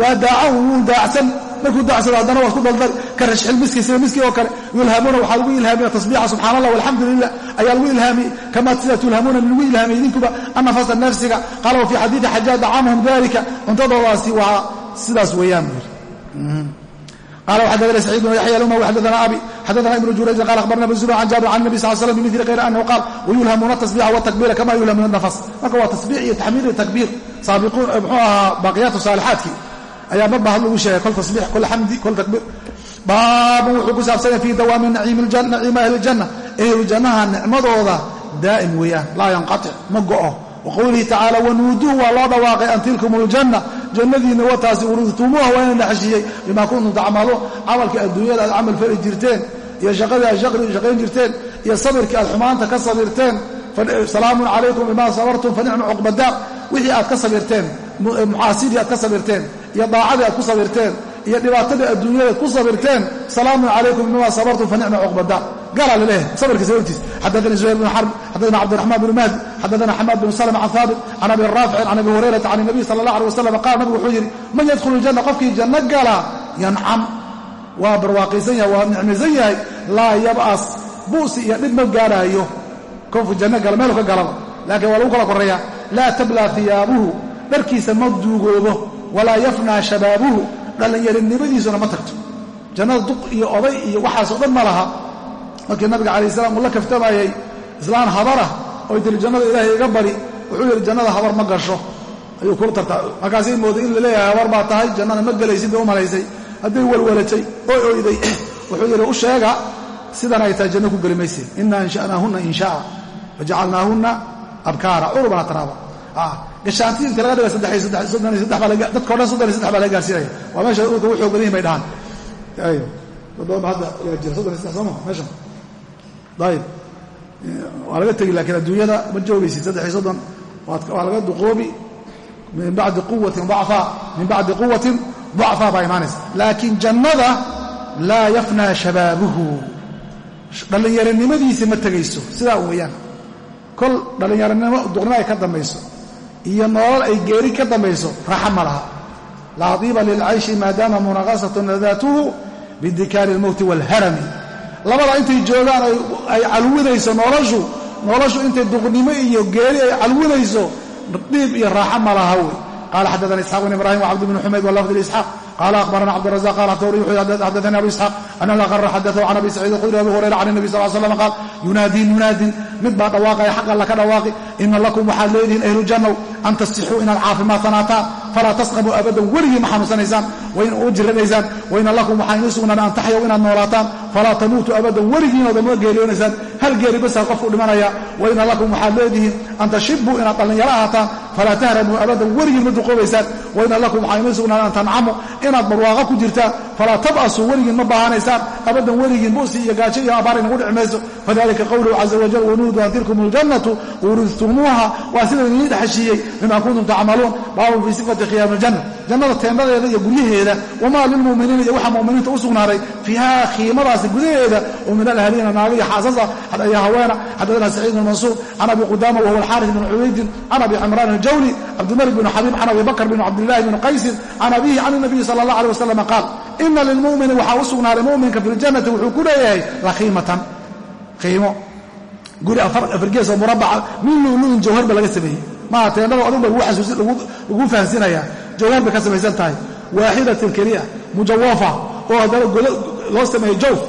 Waa daacan wuu daacsan markuu daacsado haddana waa isku daldal ka rashxil miski sida miski oo kale yulhamuuna waxaa lagu ilhaamiya tasbiixa subxaan allah walxamdu lilah ayaa lagu ilhaamiyey kama sida tulhamuuna lagu ilhaamiyey idinkuba annafasa nafsiga qaala wa fii xadiidi xajaaj dacaamahum dalika cuntadoodaasi waa sidaas weeyaan buu yidhi قال وxdثna سعيد بن يحyى الأmوي xdثna أbي xdثna iبن جurayجin قال أخبرna بن زبير عن جابر عن النبي صل سلم بمثل غير أنه قال ويلهمuna التصبيح والتكبير كma يلهمuna النفس marka waa تصبيح iyo تxميid iyo تكبير mxuu ahaa baaqiyaatu صاaلحaadkii ayaa marba had lagu sheegay kol tasbiix kol xamdi kol takbiir. Baabun wuxuu ku saabsanya fii dawaami naciima ahli janna. Ehlu nicmadooda daa'im weeyaan laa yanqatic ma go'o. Wa tacaala wanuuduu waa loo dhawaaqay an tilkum aljanna jannadiinna wataasi urudtumuuha waa ina dhaxshiiyey bimaa kuntum tacmaluun. Camalkii adduunyada aad camal fali jirteen iyo shaqadii aad shaqayn jirteen iyo sabirkii aad xumaanta ka sabirteen salaamun calaykum bimaa sabartum fa nicma cuqbadaa wixii aad ka sabirteen mucaasidii aad ka sabirteen iyo daacadii aad ku sabirteen iyo dhibaatadii adduunyada ku sabirteen salaamun calaykum bima sabartum fa nicma cuqbada. Gala la leeyahay sabarkii sababtiis xadaanii zuhayr bn xarb xadaana cabdiraxmaan bn mahdi xadaana xamaad bn salm can can abi raaficin can abi hurayrata can nabiy sala allah alay wasalam qaala nabigu wuxuu yidhi man yadkhulu ljanna qofkii janno gala yancam waa barwaaqaysan yahay waa nicmaysan yahay laa yab'as bu'si iyo dhib ma gaaraayo qofku janno gala meelu ka galaba. Laakiin waa lagu kala koreeyaa laa tablaa hiyaabuhu dharkiisa ma duugoobo walaa yafnaa shabaabuhu dhallinyarinimadiisuna ma tagto. Jannada duq iyo oday iyo waxaasoo dhan ma laha. Markii nabiga calayh salaam uu la kaftamayay islaan habarah oy tiri jannada ilaahay iga bari wuxuu yidhi jannada habar ma gasho. Ayuu kula tartaa markaasay mooday in la leeyahay habar baa tahay jannada ma gelaysid bay u malaysay hadday walwalatay oo oyday wuxuu yidhi u sheega sidan ay tahay janno ku geli mayse inaa ansha'naahunna insha'a wajacalnaahunna abkaara. Curubana taraaba gashaanti inta laga dhiga dadko dhan soddon iyo saddex baa laga gaarsiinaya. Waa meesha dhulka u xoog bay dhahaan. Dadooba hadda yaa jira soddon iyo saddex sooma meeshan ayib waa laga tegi laakiin adduunyada ma joogaysid saddex iyo soddon waa laga duqoobi. Min bacdi quwatin dacfaa min bacdi quwatin dacfaa baa imaanaysa. Laakiin jannada laa yafnaa shabaabuhu. Dhallinyaronimadiisi ma tegayso sidaa weeyaan. Kol dhallinyaronimo duqnimo ay ka dambayso iyo nolol ay geeri ka dambayso raaxa ma laha. Laa diiba lilcayshi maadaama munaqasatun ladaatuhu bidikaari almowti waalharami labada intay joogaan ay calwinayso noloshu noloshu intay duqnimo iyo geeri ay calwinayso dhiib iyo raaxa ma laha wey. Qaala xaddaana isxaaq bn ibrahim wcabd bn xumayd walafd isxaaq. Qaala akhbarana cabdirazaq qala tawri wuxuu xaddaana abu isxaaq. Ana aqara xadaahu can abi saciid khudri abi hurayra can nabi sal slam qaal yunaadii munaadin mid baa dhawaaqaya xaq alla ka dhawaaqi ina lakum waxaad leedihiin ahlu jannow an tasixuu inaad caafimaad sanaataan falaa tasqamuu abadan weligii ma xanuunsanaysaan u jiranaysaan waina lakum waxaa inii sugnaan an taxyaw inaad noolaataan falaa tamuutuu abadan weligiinoodama geeriyoonaysaan hal geeri basaa qofku dhimanaya waina lakum waxaad leedihiin an tashibuu inaad dhallinyaro ahaataan falaa tahramuu abadan weligiin ma duqoobaysaan waina lakum waxaa inii sugnaan an tancamu inaad barwaaqo ku jirtaan falaa tab'asuu weligiin ma baahanaysaan abadan weligiin busi iyo gaajo iyo abaar inagu dhici mayso fadalika qowluhu caza wajal wanuudu an tilkum ljannatu uridtumuuha waa sida idinii dhexeshiiyey bima kuntum tacmaluun baabun fii sifati khiyaami ljanna jannada teendadeeda iyo guryaheeda wamaa lilmu'miniina iyo waxaa mu'miniinta u sugnaaday fiiha khiimadaasi gudaheeda oo min alahliina naaga iyo xaasasa iyo haweena xadadana saciid bn mansuur can abi qudaama wahuwa alxaaris bn cubaydin can abi cimraan aljawli cabdimalik bn xabiib can abi bakr bn cabdillahi bn qaysin can abihi can nabiyi sala allah aleh wasalam qaal ina lilmumini waxaa u sugnaaday muminka fi ljannati wuxuu ku leeyahay lakhiimatan qiimo. Guri afargees oo murabaca min luulu'in jawhar ba maaha teendhada adug ba lagu fahansinaya. Jawhar bay ka samaysan tahay. Waaxidatin keliya mujawafa oo haddana loo sameeyey jawf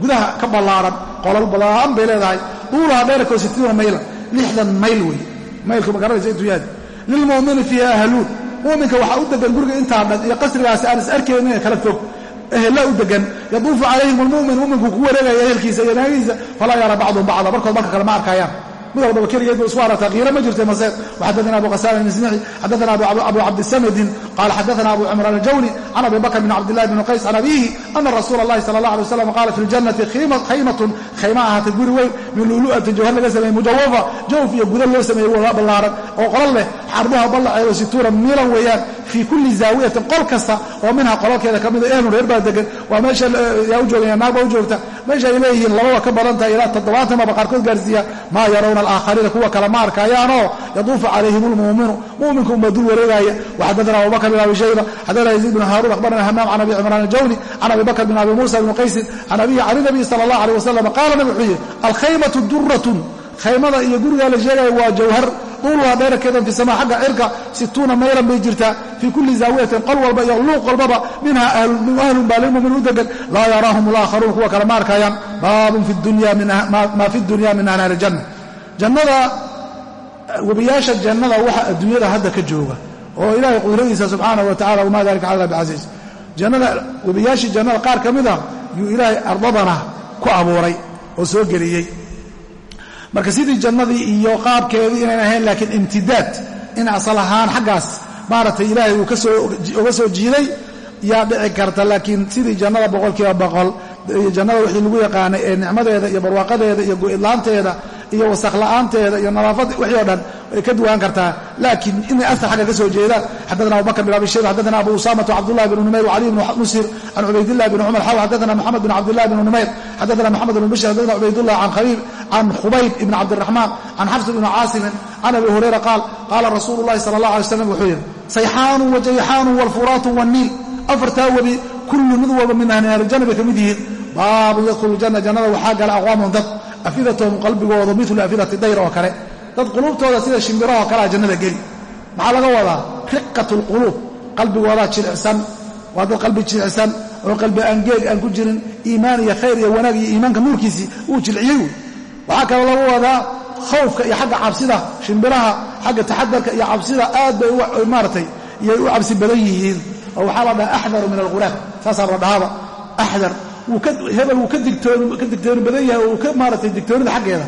gudaha ka ballaaran qolal ballaaran bay leedahay. Duulaha dheerkoo sitiina mayla lixdan mayl wey. Maylku ma garanaysa intuu yahay. Lilmu'mini fiiha ahluun muminka waxaa u degan guriga intaa dhan iyo qasrigaasi aan is arkaynin kala fog. Ehela u degan yaduufu calayhim almumin muminku ku wareegaya ehelkiisa iyo naagihiisa falaa yara bacduhum bacda. Barkood marka kale ma arkayaan mid walbaba keligeed ba isku aragtaa qiiro ma jirta maseed waxadana abu qasaan mismixi xadana abu cabdisamadin qaala xadana abu cimraan aljawni can abi bakr bn cabdillahi bn qays can abiihi ana rasuula allahi sala allah alay waslam qaala fi ljannati khaymatun khayma ahaatay guri weyn min luulu'ati jawhar laga sameeyey mujawafa jawf iyo guda loo sameeyey ballaaran oo qolal leh xarbuha ballaceedo situura miilan weeyaan fii kulli zaawiyatin qol kasta oo minha qolalkeeda ka mida ehlun reer baa degan waa meesha yaa u joogaya naag baa u joogta meesha ay leeyihiin lababa ka badan tahay ilaa toddobaatan baba qaarkood gaarsiiya maa yarawna alaakhariina kuwa kale ma arkayaanoo yaduufu calayhim almu'minu. Mu'minku unbaa dul wareegaya waxadana abubakr bin abi shayba xadana yaziid bin haaruun akhbarana hamaam can abi cimraan aljawni can abi bakr bin abi muusa bni qaysin can abihi can inabiyi sala allah aleyh wasalam qaala nabi wuxuu yidhi alkhaymatu duratun khaymada iyo gurigaa la sheegaya waa jawhar. Duuluhaa dheerarkeedan fi sama xagga cirka situuna maylan bay jirtaa. Fii kulli zaawiyatin qol walba iyo luuq walbaba minha ahlun baa lilmumin u degan. Laa yaraahum alaakharuun kuwa kale ma arkayaan baabun maa fi dunya min ahnaari janna jannada webiyaasha jannada waxa adduunyada hadda ka jooga oo ilaahay qudradiisa subxaanahu wa tacala wamaa dalika cala bicasiis jannada webiyaashii jannada qaar ka mid a yuu ilaahay ardadana ku abuuray oo soo geliyey. Marka sidii jannadii iyo qaabkeedii inayn ahayn laakiin imtidaad in asal ahaan xaggaas maaragtay ilaahay uu uga soo jiiday yaa dhici karta laakiin sidii jannada boqolkiiba boqol jannada wixii lagu yaqaanay ee nicmadeeda iyo barwaaqadeeda iyo go-idlaanteeda iyo wasakla'aanteeda iyo nadaafad wixii o dhan way ka duwaan kartaa. Laakiin inay asar xagga ka soo jeedaan xadana abubakr bin abi shayba xadana abu usamata cabdullahi bn numayr wcali bn musir can cubaydillahi bn cumar xaw xadana moxamed bin cabdillahi bn numayr xadana moxamed bn bishir xadana cubaydullah can khabiib can khubayb ibn cabdiraxmaan can xafs bn caasimin can abi hurayra qaal qaala rasuulu llahi sala allah alay slam wuxuu yidhi sayxaanu wajayxaanu wlfuraatu wاnniil afartaa webi kullu mid walba min ahli janna bay ka mid yihiin baabun yadkhulu janna jannada waxaa gala aqwaamun dad afidatahum qalbigooda milu afidati dayr oo kale. Dad quluubtooda sida shimbirahoo kalea jannada geli. Maxaa laga wadaa? Riqat lquluub qalbigoodaa jilicsan waa dad qalbi jilicsan oo qalbi aangeeg aan ku jirin. Iimaan iyo khayr iyo wanaag iyo iimaanka nuurkiisii uu jilciyey. Wy waxaa kaloo laga wadaa khawfka iyo xagga cabsida shimbiraha xagga taxadarka iyo cabsida aad bay maaratay iyay u cabsi badan yihiin. Oo waxaa la dhaha axdaru min alghulaam. Saasaa la dhahaaba axdar hebel wuu ka digtooni badan yahay oo ka maaratay digtoonida xaggeeda.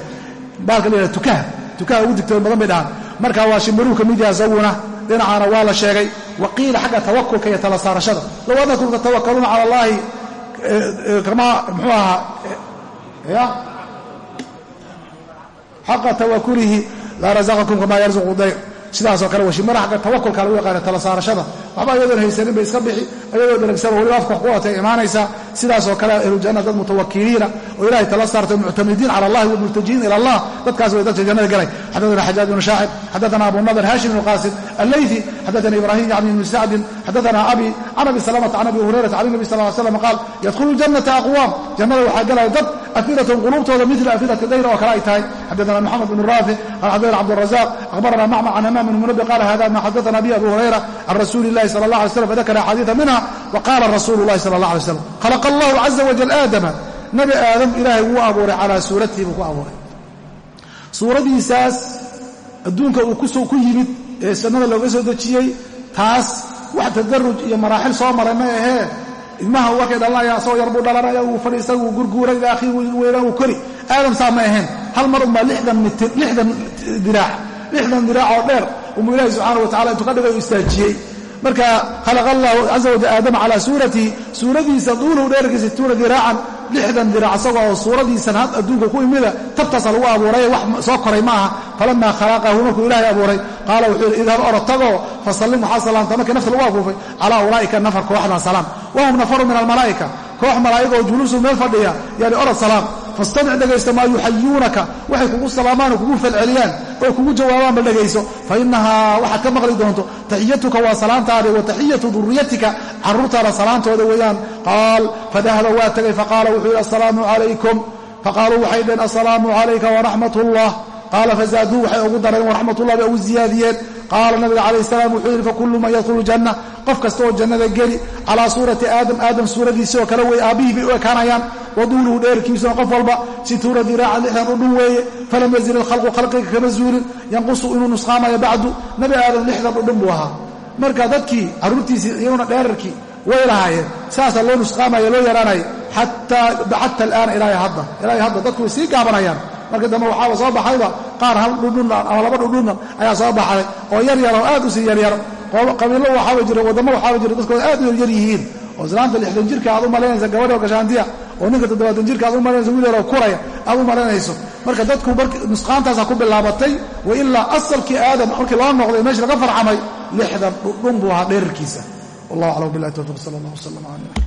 Baalka la yhahda tukaha tukaha ugu digtooni badan bay dhahaan. Marka waa shimbiruhu ka mid yahay isaguna dhinacaana waa la sheegay wa qiila xagga tawakulka iyo tala saarashada low cala allaahi kamaa muxuu ahaa ya? Xaqa tawakulihi laa razaqakum kamaa yarzuqu dayr sidaasoo kale washimara xagga tawakulka lagu yaqaana tala saarashada waxba ayadoon haysanin bay iska bixi ayadoo dharagsan oo weliba afka wax ku watay imaanaysaa sidaasoo kale ahlujanna dad mutawakiliina oo ilahay tala saartay muctamidiin cala allahi wamultajiin ila allah. Dadkaas way dadka jannada galay. Xaddaana xajaaj bnu shaacir xaddaana abu nadr haashim bnu qaasim allayfi xaddaana ibrahim yacni bnu sacdin xaddaana abi can abi salamata can abi hurayrata can nabi sal ly slam qaal yadkhulu jannata aqwaam. Jannada waxaa galaya dad afidatun quluubtooda mila afidati dayr oo kale ay tahay. Xaddaana moxamed bnu raafic qal xaddaana cabdurazaq akhbarana macmar can hamaam bn munabi qala hada ma xaddaana bi abu hurayra can rasuuli illahi sala allah alay slam fadakara axaadiida minha wa qaala rasuulu llahi sala allah alay slam khalaqa allahu caza wajal aadama. Nebi aadam ilaahay wuu abuuray calaa suuratihi buu ku abuuray. Suuradiisaas adduunka uu ku yimid ee sannada looga soo dejiyey taas wax tadaruj iyo maraaxil soo maray ma ahee ilmaha warkay dhalanaya asagoo yar buu dhalanaya wuu fadhiista wuu gurguuray ilaa akhii weynaa wuu kori. Aadam saa ma ahayn. Hal mar unbaa lixdan mitir lixdan diraac. Lixdan diraac oo dheer umuu ilaahi subxaana wa tacala intuu ka dhigay u istaajiyey. Marka khalaqa allahu caza wajal aadama calaa suuratihi suuradiisa duuluhu dheerkiisa situuna diraacan lixdan diraac isagoo oo suuradiisan had adduunka ku imida tabtaasa lagu abuuray wax soo koray ma aha falamaa khalaqahu markuu ilaahay abuuray qaala wuxuu yidhi idhab orod tagoo fasallim waxaa salaamta markii nafta lagu afuufay calaa ulaa'ika nafar kooxdan salaam wahum nafaru min almalaa'ika koox malaa'ika oo juluusu meel fadhiya yani orod salaam fastamic dhegaysta maa yuxayuunaka waxay kugu salaamaan kugu falceliyaan oo kugu jawaabaanba dhegayso fa inahaa waxaad ka maqli doonto taxiyatuka waa salaantaada wa taxiyatu duriyatika carruurtaada salaantooda weeyaan qaal fadahaba waa tegay faqaala wuxuu yidhi assalaamu calaykum faqaaluu waxay dhaheen assalaamu calayka waraxmat ullah qaala fazaaduu waxay ugu dareen waraxmatullah bay ugu ziyaadiyeen qaala nabiga calayh salaam wuxuu yidhi fakulu man yadkhulu janna. Qof kasta oo jannada geli calaa suurati aadam aadam suuradiisii oo kale wey aabbihii bay u ekaanayaan. Waduuluhu dheerkiisuna qof walba situuna diraacan lixdan udhun weeye falam yazil ilkhalqu khalqiga kama zuulin yanqusu inuu nusqaamayo bacdu. Nabi aadam lixdan udhun buu ahaa. Marka dadkii carruurtiisii iyaguna dheerarkii way lahaayeen saasaa loo nusqaamaya loo yaraanaya xata alaana ilaahay hadda ilaahay hadda dadku way sii gaabanayaan. Marka dambe waxaaba soo baxayba qaar hal dhudhunna ama laba dhudhunna ayaa soo baxay oo yar yar oo aad u sii yaryar qabiilo waxaaba jira waddamo waxaaba jira dadkooda aad u yaryar yihiin. Oo islaanta lixdan jirka aad u malaynaysa gabadh oo gashaantiya oo ninka toddobaatan jirka aad u malaynaysa wiil yaroo kuraya aad u malaynayso. Marka dadku nusqaantaasa ku bilaabatay wa ilaa asalkii aadam markii loo noqday meesha laga farxamay lixdan dhudhun buu ahaa dheerarkiisa. Wallah aclam billahi tawfiq sala allah wasalam caleyh